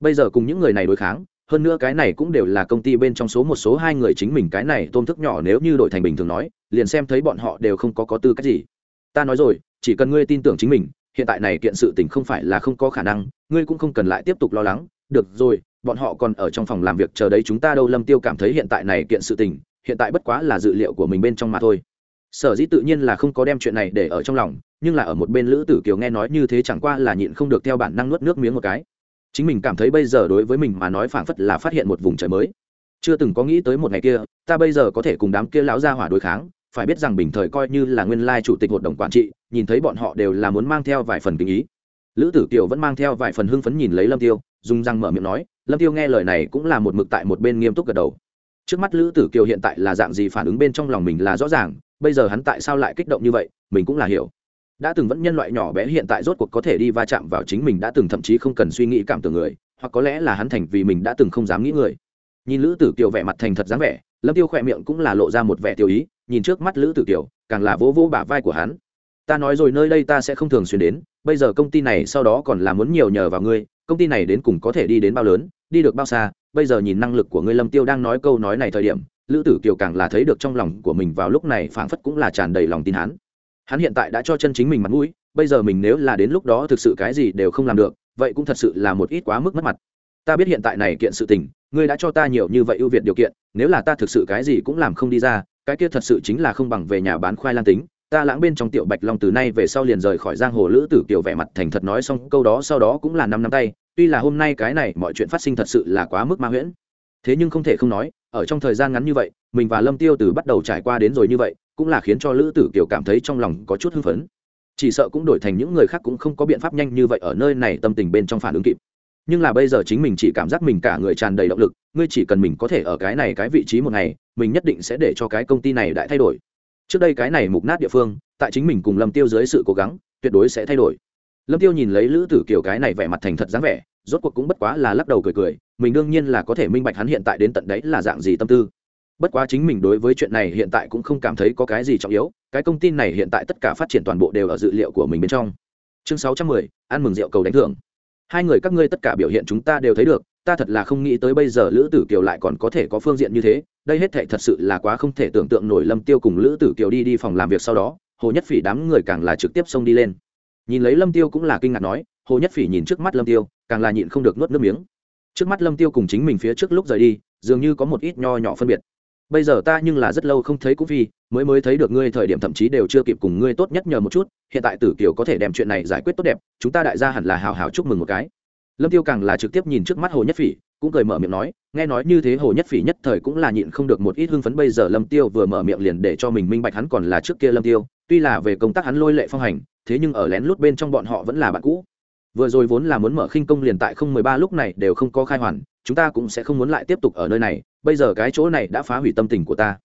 Bây giờ cùng những người này đối kháng, hơn nữa cái này cũng đều là công ty bên trong số một số hai người chính mình cái này tôm thức nhỏ nếu như đổi thành bình thường nói, liền xem thấy bọn họ đều không có có tư cách gì. Ta nói rồi, chỉ cần ngươi tin tưởng chính mình, hiện tại này kiện sự tình không phải là không có khả năng, ngươi cũng không cần lại tiếp tục lo lắng. Được rồi, bọn họ còn ở trong phòng làm việc, chờ đấy chúng ta đâu lâm tiêu cảm thấy hiện tại này kiện sự tình, hiện tại bất quá là dự liệu của mình bên trong mà thôi. Sở dĩ tự nhiên là không có đem chuyện này để ở trong lòng nhưng là ở một bên lữ tử kiều nghe nói như thế chẳng qua là nhịn không được theo bản năng nuốt nước miếng một cái. Chính mình cảm thấy bây giờ đối với mình mà nói phảng phất là phát hiện một vùng trời mới. Chưa từng có nghĩ tới một ngày kia, ta bây giờ có thể cùng đám kia lão gia hỏa đối kháng, phải biết rằng bình thời coi như là nguyên lai chủ tịch hội đồng quản trị, nhìn thấy bọn họ đều là muốn mang theo vài phần kinh ý. Lữ tử kiều vẫn mang theo vài phần hưng phấn nhìn lấy lâm tiêu, dùng răng mở miệng nói, lâm tiêu nghe lời này cũng là một mực tại một bên nghiêm túc gật đầu. Trước mắt lữ tử kiều hiện tại là dạng gì phản ứng bên trong lòng mình là rõ ràng, bây giờ hắn tại sao lại kích động như vậy, mình cũng là hiểu đã từng vẫn nhân loại nhỏ bé hiện tại rốt cuộc có thể đi va chạm vào chính mình đã từng thậm chí không cần suy nghĩ cảm tưởng người, hoặc có lẽ là hắn thành vì mình đã từng không dám nghĩ người. Nhìn lữ tử kiều vẻ mặt thành thật dáng vẻ, lâm tiêu khỏe miệng cũng là lộ ra một vẻ tiêu ý, nhìn trước mắt lữ tử kiều, càng là vỗ vỗ bả vai của hắn. Ta nói rồi, nơi đây ta sẽ không thường xuyên đến, bây giờ công ty này sau đó còn là muốn nhiều nhờ vào ngươi, công ty này đến cùng có thể đi đến bao lớn, đi được bao xa, bây giờ nhìn năng lực của ngươi lâm tiêu đang nói câu nói này thời điểm, lữ tử kiều càng là thấy được trong lòng của mình vào lúc này phảng phất cũng là tràn đầy lòng tin hắn hắn hiện tại đã cho chân chính mình mặt mũi, bây giờ mình nếu là đến lúc đó thực sự cái gì đều không làm được, vậy cũng thật sự là một ít quá mức mất mặt. Ta biết hiện tại này kiện sự tình, ngươi đã cho ta nhiều như vậy ưu việt điều kiện, nếu là ta thực sự cái gì cũng làm không đi ra, cái kia thật sự chính là không bằng về nhà bán khoai lang tính. Ta lãng bên trong tiểu bạch long từ nay về sau liền rời khỏi giang hồ lữ tử tiểu vẻ mặt thành thật nói xong câu đó sau đó cũng là năm năm tay. Tuy là hôm nay cái này mọi chuyện phát sinh thật sự là quá mức ma huyễn. Thế nhưng không thể không nói ở trong thời gian ngắn như vậy, mình và lâm tiêu từ bắt đầu trải qua đến rồi như vậy, cũng là khiến cho lữ tử kiều cảm thấy trong lòng có chút hưng phấn. Chỉ sợ cũng đổi thành những người khác cũng không có biện pháp nhanh như vậy ở nơi này tâm tình bên trong phản ứng kịp. Nhưng là bây giờ chính mình chỉ cảm giác mình cả người tràn đầy động lực, ngươi chỉ cần mình có thể ở cái này cái vị trí một ngày, mình nhất định sẽ để cho cái công ty này đại thay đổi. Trước đây cái này mục nát địa phương, tại chính mình cùng lâm tiêu dưới sự cố gắng, tuyệt đối sẽ thay đổi. Lâm tiêu nhìn lấy lữ tử kiều cái này vẻ mặt thành thật dáng vẻ, rốt cuộc cũng bất quá là lắc đầu cười cười mình đương nhiên là có thể minh bạch hắn hiện tại đến tận đấy là dạng gì tâm tư. Bất quá chính mình đối với chuyện này hiện tại cũng không cảm thấy có cái gì trọng yếu, cái công ty này hiện tại tất cả phát triển toàn bộ đều ở dự liệu của mình bên trong. Chương sáu trăm mười, ăn mừng rượu cầu đánh thưởng. Hai người các ngươi tất cả biểu hiện chúng ta đều thấy được, ta thật là không nghĩ tới bây giờ lữ tử kiều lại còn có thể có phương diện như thế, đây hết thệ thật sự là quá không thể tưởng tượng nổi lâm tiêu cùng lữ tử kiều đi đi phòng làm việc sau đó, hồ nhất phỉ đám người càng là trực tiếp xông đi lên. Nhìn lấy lâm tiêu cũng là kinh ngạc nói, hồ nhất phỉ nhìn trước mắt lâm tiêu, càng là nhịn không được nuốt nước miếng trước mắt lâm tiêu cùng chính mình phía trước lúc rời đi, dường như có một ít nho nhỏ phân biệt. Bây giờ ta nhưng là rất lâu không thấy cũng vì mới mới thấy được ngươi thời điểm thậm chí đều chưa kịp cùng ngươi tốt nhất nhờ một chút, hiện tại tử kiều có thể đem chuyện này giải quyết tốt đẹp, chúng ta đại gia hẳn là hào hào chúc mừng một cái. Lâm tiêu càng là trực tiếp nhìn trước mắt hồ nhất phỉ, cũng cười mở miệng nói, nghe nói như thế hồ nhất phỉ nhất thời cũng là nhịn không được một ít hưng phấn, bây giờ lâm tiêu vừa mở miệng liền để cho mình minh bạch hắn còn là trước kia lâm tiêu, tuy là về công tác hắn lôi lệ phong hành, thế nhưng ở lén lút bên trong bọn họ vẫn là bạn cũ vừa rồi vốn là muốn mở khinh công liền tại không mười ba lúc này đều không có khai hoàn, chúng ta cũng sẽ không muốn lại tiếp tục ở nơi này, bây giờ cái chỗ này đã phá hủy tâm tình của ta.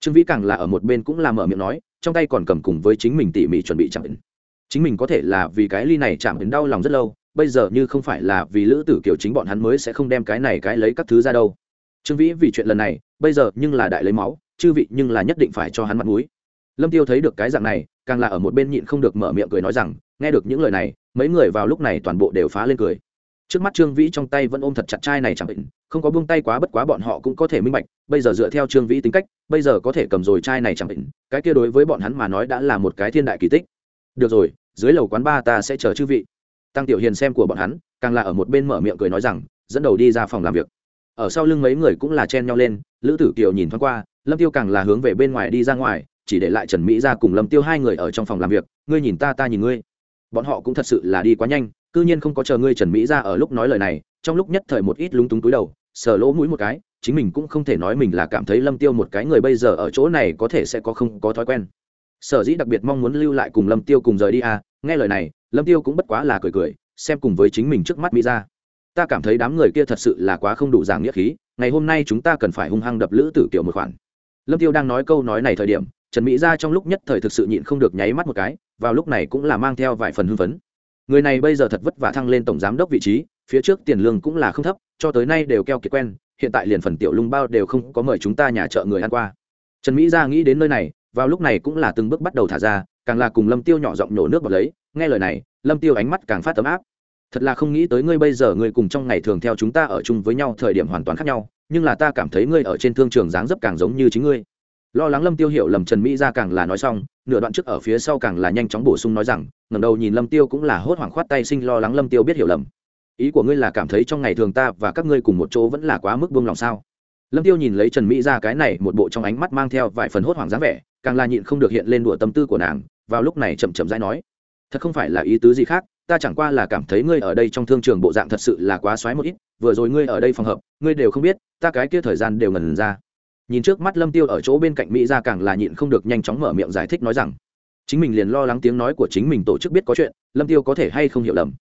Trương vĩ càng là ở một bên cũng là mở miệng nói, trong tay còn cầm cùng với chính mình tỉ mỉ chuẩn bị chạm đến chính mình có thể là vì cái ly này chạm đến đau lòng rất lâu, bây giờ như không phải là vì lữ tử kiều chính bọn hắn mới sẽ không đem cái này cái lấy các thứ ra đâu. Trương vĩ vì chuyện lần này, bây giờ nhưng là đại lấy máu, chư vị nhưng là nhất định phải cho hắn mặt mũi. Lâm tiêu thấy được cái dạng này, càng là ở một bên nhịn không được mở miệng cười nói rằng, nghe được những lời này mấy người vào lúc này toàn bộ đều phá lên cười. Trước mắt trương vĩ trong tay vẫn ôm thật chặt chai này chẳng định, không có buông tay quá bất quá bọn họ cũng có thể minh bạch, bây giờ dựa theo trương vĩ tính cách, bây giờ có thể cầm rồi chai này chẳng định, cái kia đối với bọn hắn mà nói đã là một cái thiên đại kỳ tích. Được rồi, dưới lầu quán ba ta sẽ chờ chư vị. Tăng tiểu hiền xem của bọn hắn, càng là ở một bên mở miệng cười nói rằng, dẫn đầu đi ra phòng làm việc. Ở sau lưng mấy người cũng là chen nhau lên, lữ tử kiều nhìn thoáng qua, lâm tiêu càng là hướng về bên ngoài đi ra ngoài, chỉ để lại trần mỹ ra cùng lâm tiêu hai người ở trong phòng làm việc. Ngươi nhìn ta ta nhìn ngươi bọn họ cũng thật sự là đi quá nhanh, cư nhiên không có chờ ngươi trần mỹ ra ở lúc nói lời này, trong lúc nhất thời một ít lúng túng túi đầu, sờ lỗ mũi một cái, chính mình cũng không thể nói mình là cảm thấy lâm tiêu một cái người bây giờ ở chỗ này có thể sẽ có không có thói quen. Sở dĩ đặc biệt mong muốn lưu lại cùng lâm tiêu cùng rời đi à nghe lời này, lâm tiêu cũng bất quá là cười cười, xem cùng với chính mình trước mắt mỹ ra. Ta cảm thấy đám người kia thật sự là quá không đủ giảng nghĩa khí, ngày hôm nay chúng ta cần phải hung hăng đập lữ tử kiểu một khoản. Lâm tiêu đang nói câu nói này thời điểm trần mỹ ra trong lúc nhất thời thực sự nhịn không được nháy mắt một cái, vào lúc này cũng là mang theo vài phần hưng phấn. Người này bây giờ thật vất vả thăng lên tổng giám đốc vị trí, phía trước tiền lương cũng là không thấp, cho tới nay đều keo kiệt quen, hiện tại liền phần tiểu lung bao đều không có mời chúng ta nhà chợ người ăn qua. Trần mỹ ra nghĩ đến nơi này, vào lúc này cũng là từng bước bắt đầu thả ra, càng là cùng lâm tiêu nhỏ giọng nhổ nước vào lấy, nghe lời này, lâm tiêu ánh mắt càng phát tấm áp. Thật là không nghĩ tới ngươi bây giờ ngươi cùng trong ngày thường theo chúng ta ở chung với nhau thời điểm hoàn toàn khác nhau, nhưng là ta cảm thấy ngươi ở trên thương trường dáng dấp càng giống như chính ngươi lo lắng lâm tiêu hiểu lầm trần mỹ ra càng là nói xong, nửa đoạn trước ở phía sau càng là nhanh chóng bổ sung nói rằng, ngẩng đầu nhìn lâm tiêu cũng là hốt hoảng khoát tay sinh lo lắng lâm tiêu biết hiểu lầm. Ý của ngươi là cảm thấy trong ngày thường ta và các ngươi cùng một chỗ vẫn là quá mức buông lòng sao? Lâm tiêu nhìn lấy trần mỹ ra cái này một bộ trong ánh mắt mang theo vài phần hốt hoảng dáng vẻ, càng là nhịn không được hiện lên đùa tâm tư của nàng, vào lúc này chậm chậm rãi nói, thật không phải là ý tứ gì khác, ta chẳng qua là cảm thấy ngươi ở đây trong thương trường bộ dạng thật sự là quá xoáy một ít, vừa rồi ngươi ở đây phòng hợp, ngươi đều không biết, ta cái kia thời gian đều ngần ra nhìn trước mắt lâm tiêu ở chỗ bên cạnh mỹ ra càng là nhịn không được nhanh chóng mở miệng giải thích nói rằng, chính mình liền lo lắng tiếng nói của chính mình tổ chức biết có chuyện, lâm tiêu có thể hay không hiểu lầm.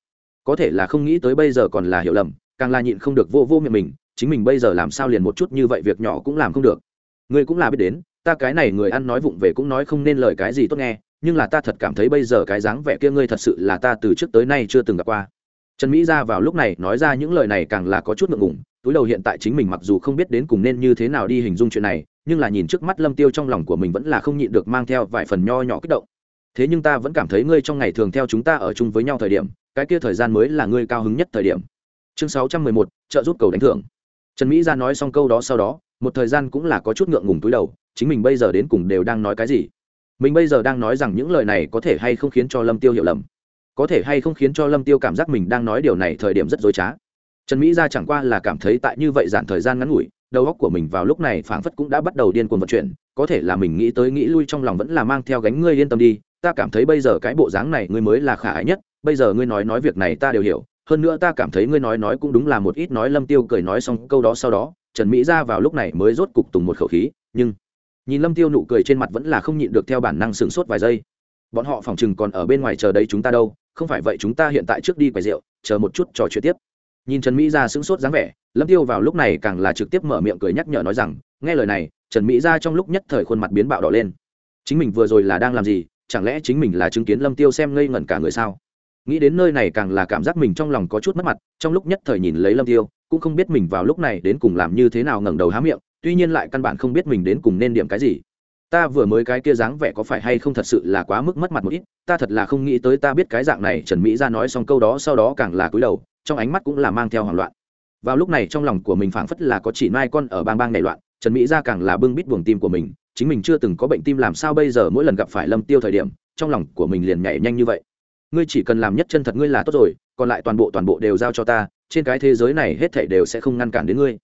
Có thể là không nghĩ tới bây giờ còn là hiểu lầm, càng là nhịn không được vô vô miệng mình, chính mình bây giờ làm sao liền một chút như vậy việc nhỏ cũng làm không được. Ngươi cũng là biết đến, ta cái này người ăn nói vụng về cũng nói không nên lời cái gì tốt nghe, nhưng là ta thật cảm thấy bây giờ cái dáng vẻ kia ngươi thật sự là ta từ trước tới nay chưa từng gặp qua trần mỹ ra vào lúc này nói ra những lời này càng là có chút ngượng ngùng, túi đầu hiện tại chính mình mặc dù không biết đến cùng nên như thế nào đi hình dung chuyện này, nhưng là nhìn trước mắt lâm tiêu trong lòng của mình vẫn là không nhịn được mang theo vài phần nho nhỏ kích động. Thế nhưng ta vẫn cảm thấy ngươi trong ngày thường theo chúng ta ở chung với nhau thời điểm, cái kia thời gian mới là ngươi cao hứng nhất thời điểm. Chương sáu trăm mười một, trợ giúp cầu đánh thưởng. Trần mỹ ra nói xong câu đó sau đó, một thời gian cũng là có chút ngượng ngùng túi đầu, chính mình bây giờ đến cùng đều đang nói cái gì? Mình bây giờ đang nói rằng những lời này có thể hay không khiến cho lâm tiêu hiểu lầm có thể hay không khiến cho lâm tiêu cảm giác mình đang nói điều này thời điểm rất dối trá. Trần mỹ ra chẳng qua là cảm thấy tại như vậy dạn thời gian ngắn ngủi, đầu óc của mình vào lúc này phảng phất cũng đã bắt đầu điên cuồng vận chuyển, có thể là mình nghĩ tới nghĩ lui trong lòng vẫn là mang theo gánh ngươi yên tâm đi, ta cảm thấy bây giờ cái bộ dáng này ngươi mới là khả ái nhất, bây giờ ngươi nói nói việc này ta đều hiểu, hơn nữa ta cảm thấy ngươi nói nói cũng đúng là một ít nói lâm tiêu cười nói xong câu đó sau đó, trần mỹ ra vào lúc này mới rốt cục tùng một khẩu khí, nhưng nhìn lâm tiêu nụ cười trên mặt vẫn là không nhịn được theo bản năng sửng sốt vài giây bọn họ phòng chừng còn ở bên ngoài chờ đấy chúng ta đâu, không phải vậy chúng ta hiện tại trước đi quầy rượu, chờ một chút trò chuyện tiếp. Nhìn trần mỹ ra sững sốt dáng vẻ, lâm tiêu vào lúc này càng là trực tiếp mở miệng cười nhắc nhở nói rằng, nghe lời này, trần mỹ ra trong lúc nhất thời khuôn mặt biến bạo đỏ lên. Chính mình vừa rồi là đang làm gì, chẳng lẽ chính mình là chứng kiến lâm tiêu xem ngây ngẩn cả người sao? Nghĩ đến nơi này càng là cảm giác mình trong lòng có chút mất mặt, trong lúc nhất thời nhìn lấy lâm tiêu, cũng không biết mình vào lúc này đến cùng làm như thế nào ngẩng đầu há miệng, tuy nhiên lại căn bản không biết mình đến cùng nên điểm cái gì ta vừa mới cái kia dáng vẻ có phải hay không thật sự là quá mức mất mặt một ít, ta thật là không nghĩ tới ta biết cái dạng này, trần mỹ ra nói xong câu đó sau đó càng là cúi đầu, trong ánh mắt cũng là mang theo hoảng loạn. Vào lúc này trong lòng của mình phảng phất là có chỉ mai con ở bang bang này loạn, trần mỹ ra càng là bưng bít buồng tim của mình, chính mình chưa từng có bệnh tim làm sao bây giờ mỗi lần gặp phải lâm tiêu thời điểm, trong lòng của mình liền nhảy nhanh như vậy. Ngươi chỉ cần làm nhất chân thật ngươi là tốt rồi, còn lại toàn bộ toàn bộ đều giao cho ta, trên cái thế giới này hết thảy đều sẽ không ngăn cản đến ngươi.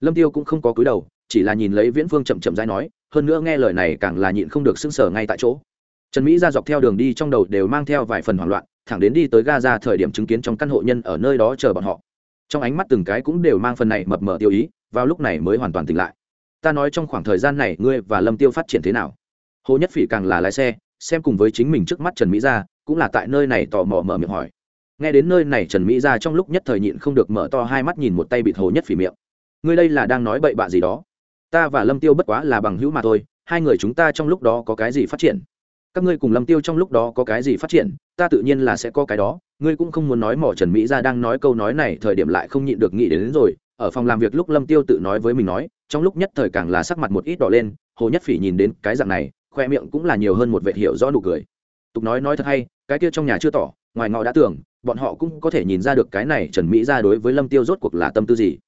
Lâm tiêu cũng không có cúi đầu, chỉ là nhìn lấy viễn phương chậm chậm dai nói hơn nữa nghe lời này càng là nhịn không được sưng sở ngay tại chỗ. Trần mỹ ra dọc theo đường đi trong đầu đều mang theo vài phần hoảng loạn, thẳng đến đi tới gaza thời điểm chứng kiến trong căn hộ nhân ở nơi đó chờ bọn họ. Trong ánh mắt từng cái cũng đều mang phần này mập mờ tiêu ý, vào lúc này mới hoàn toàn tỉnh lại. Ta nói trong khoảng thời gian này ngươi và lâm tiêu phát triển thế nào? Hồ nhất phỉ càng là lái xe, xem cùng với chính mình trước mắt trần mỹ ra, cũng là tại nơi này tò mò mở miệng hỏi. Nghe đến nơi này trần mỹ ra trong lúc nhất thời nhịn không được mở to hai mắt nhìn một tay bịt hồ nhất phỉ miệng. Ngươi đây là đang nói bậy bạ gì đó? Ta và lâm tiêu bất quá là bằng hữu mà thôi hai người chúng ta trong lúc đó có cái gì phát triển? Các ngươi cùng lâm tiêu trong lúc đó có cái gì phát triển ta tự nhiên là sẽ có cái đó ngươi cũng không muốn nói mỏ trần mỹ ra đang nói câu nói này thời điểm lại không nhịn được nghĩ đến, đến rồi ở phòng làm việc lúc lâm tiêu tự nói với mình nói trong lúc nhất thời càng là sắc mặt một ít đỏ lên hồ nhất phỉ nhìn đến cái dạng này khoe miệng cũng là nhiều hơn một vệ hiệu rõ nụ cười. Tục nói nói thật hay cái kia trong nhà chưa tỏ ngoài ngọ đã tưởng bọn họ cũng có thể nhìn ra được cái này trần mỹ ra đối với lâm tiêu rốt cuộc là tâm tư gì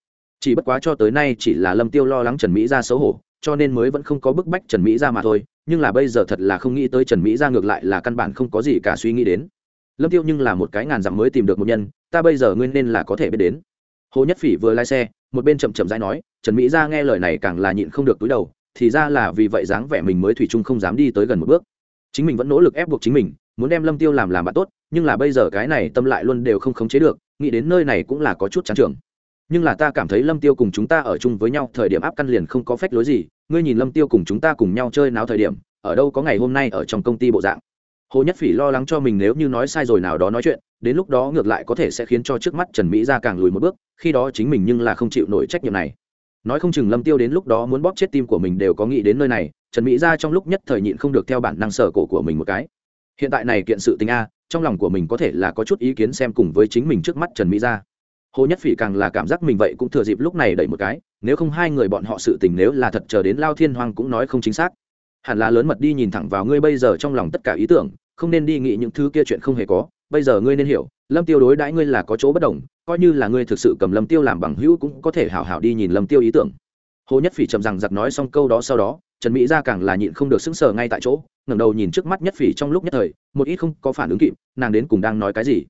chỉ bất quá cho tới nay chỉ là lâm tiêu lo lắng trần mỹ ra xấu hổ, cho nên mới vẫn không có bức bách trần mỹ ra mà thôi. Nhưng là bây giờ thật là không nghĩ tới trần mỹ ra ngược lại là căn bản không có gì cả suy nghĩ đến. Lâm tiêu nhưng là một cái ngàn dặm mới tìm được một nhân, ta bây giờ nguyên nên là có thể biết đến. Hồ nhất phỉ vừa lái xe, một bên chậm chậm rãi nói, trần mỹ ra nghe lời này càng là nhịn không được túi đầu, thì ra là vì vậy dáng vẻ mình mới thủy chung không dám đi tới gần một bước. Chính mình vẫn nỗ lực ép buộc chính mình, muốn đem lâm tiêu làm làm bạn tốt, nhưng là bây giờ cái này tâm lại luôn đều không khống chế được, nghĩ đến nơi này cũng là có chút chán trường nhưng là ta cảm thấy lâm tiêu cùng chúng ta ở chung với nhau, thời điểm áp căn liền không có phách lối gì. Ngươi nhìn lâm tiêu cùng chúng ta cùng nhau chơi náo thời điểm, ở đâu có ngày hôm nay ở trong công ty bộ dạng? Hồ nhất phỉ lo lắng cho mình nếu như nói sai rồi nào đó nói chuyện, đến lúc đó ngược lại có thể sẽ khiến cho trước mắt trần mỹ ra càng lùi một bước, khi đó chính mình nhưng là không chịu nổi trách nhiệm này. Nói không chừng lâm tiêu đến lúc đó muốn bóp chết tim của mình đều có nghĩ đến nơi này, trần mỹ ra trong lúc nhất thời nhịn không được theo bản năng sở cổ của mình một cái. Hiện tại này kiện sự tình a, trong lòng của mình có thể là có chút ý kiến xem cùng với chính mình trước mắt trần mỹ ra hồ nhất phỉ càng là cảm giác mình vậy cũng thừa dịp lúc này đẩy một cái, nếu không hai người bọn họ sự tình nếu là thật chờ đến lao thiên hoàng cũng nói không chính xác. Hẳn là lớn mật đi nhìn thẳng vào ngươi bây giờ trong lòng tất cả ý tưởng, không nên đi nghĩ những thứ kia chuyện không hề có, bây giờ ngươi nên hiểu, lâm tiêu đối đãi ngươi là có chỗ bất đồng, coi như là ngươi thực sự cầm lâm tiêu làm bằng hữu cũng có thể hảo hảo đi nhìn lâm tiêu ý tưởng. Hồ nhất phỉ trầm rằng giặc nói xong câu đó sau đó, trần mỹ gia càng là nhịn không được sững sờ ngay tại chỗ, ngẩng đầu nhìn trước mắt nhất phỉ trong lúc nhất thời, một ít không có phản ứng kịp, nàng đến cùng đang nói cái gì.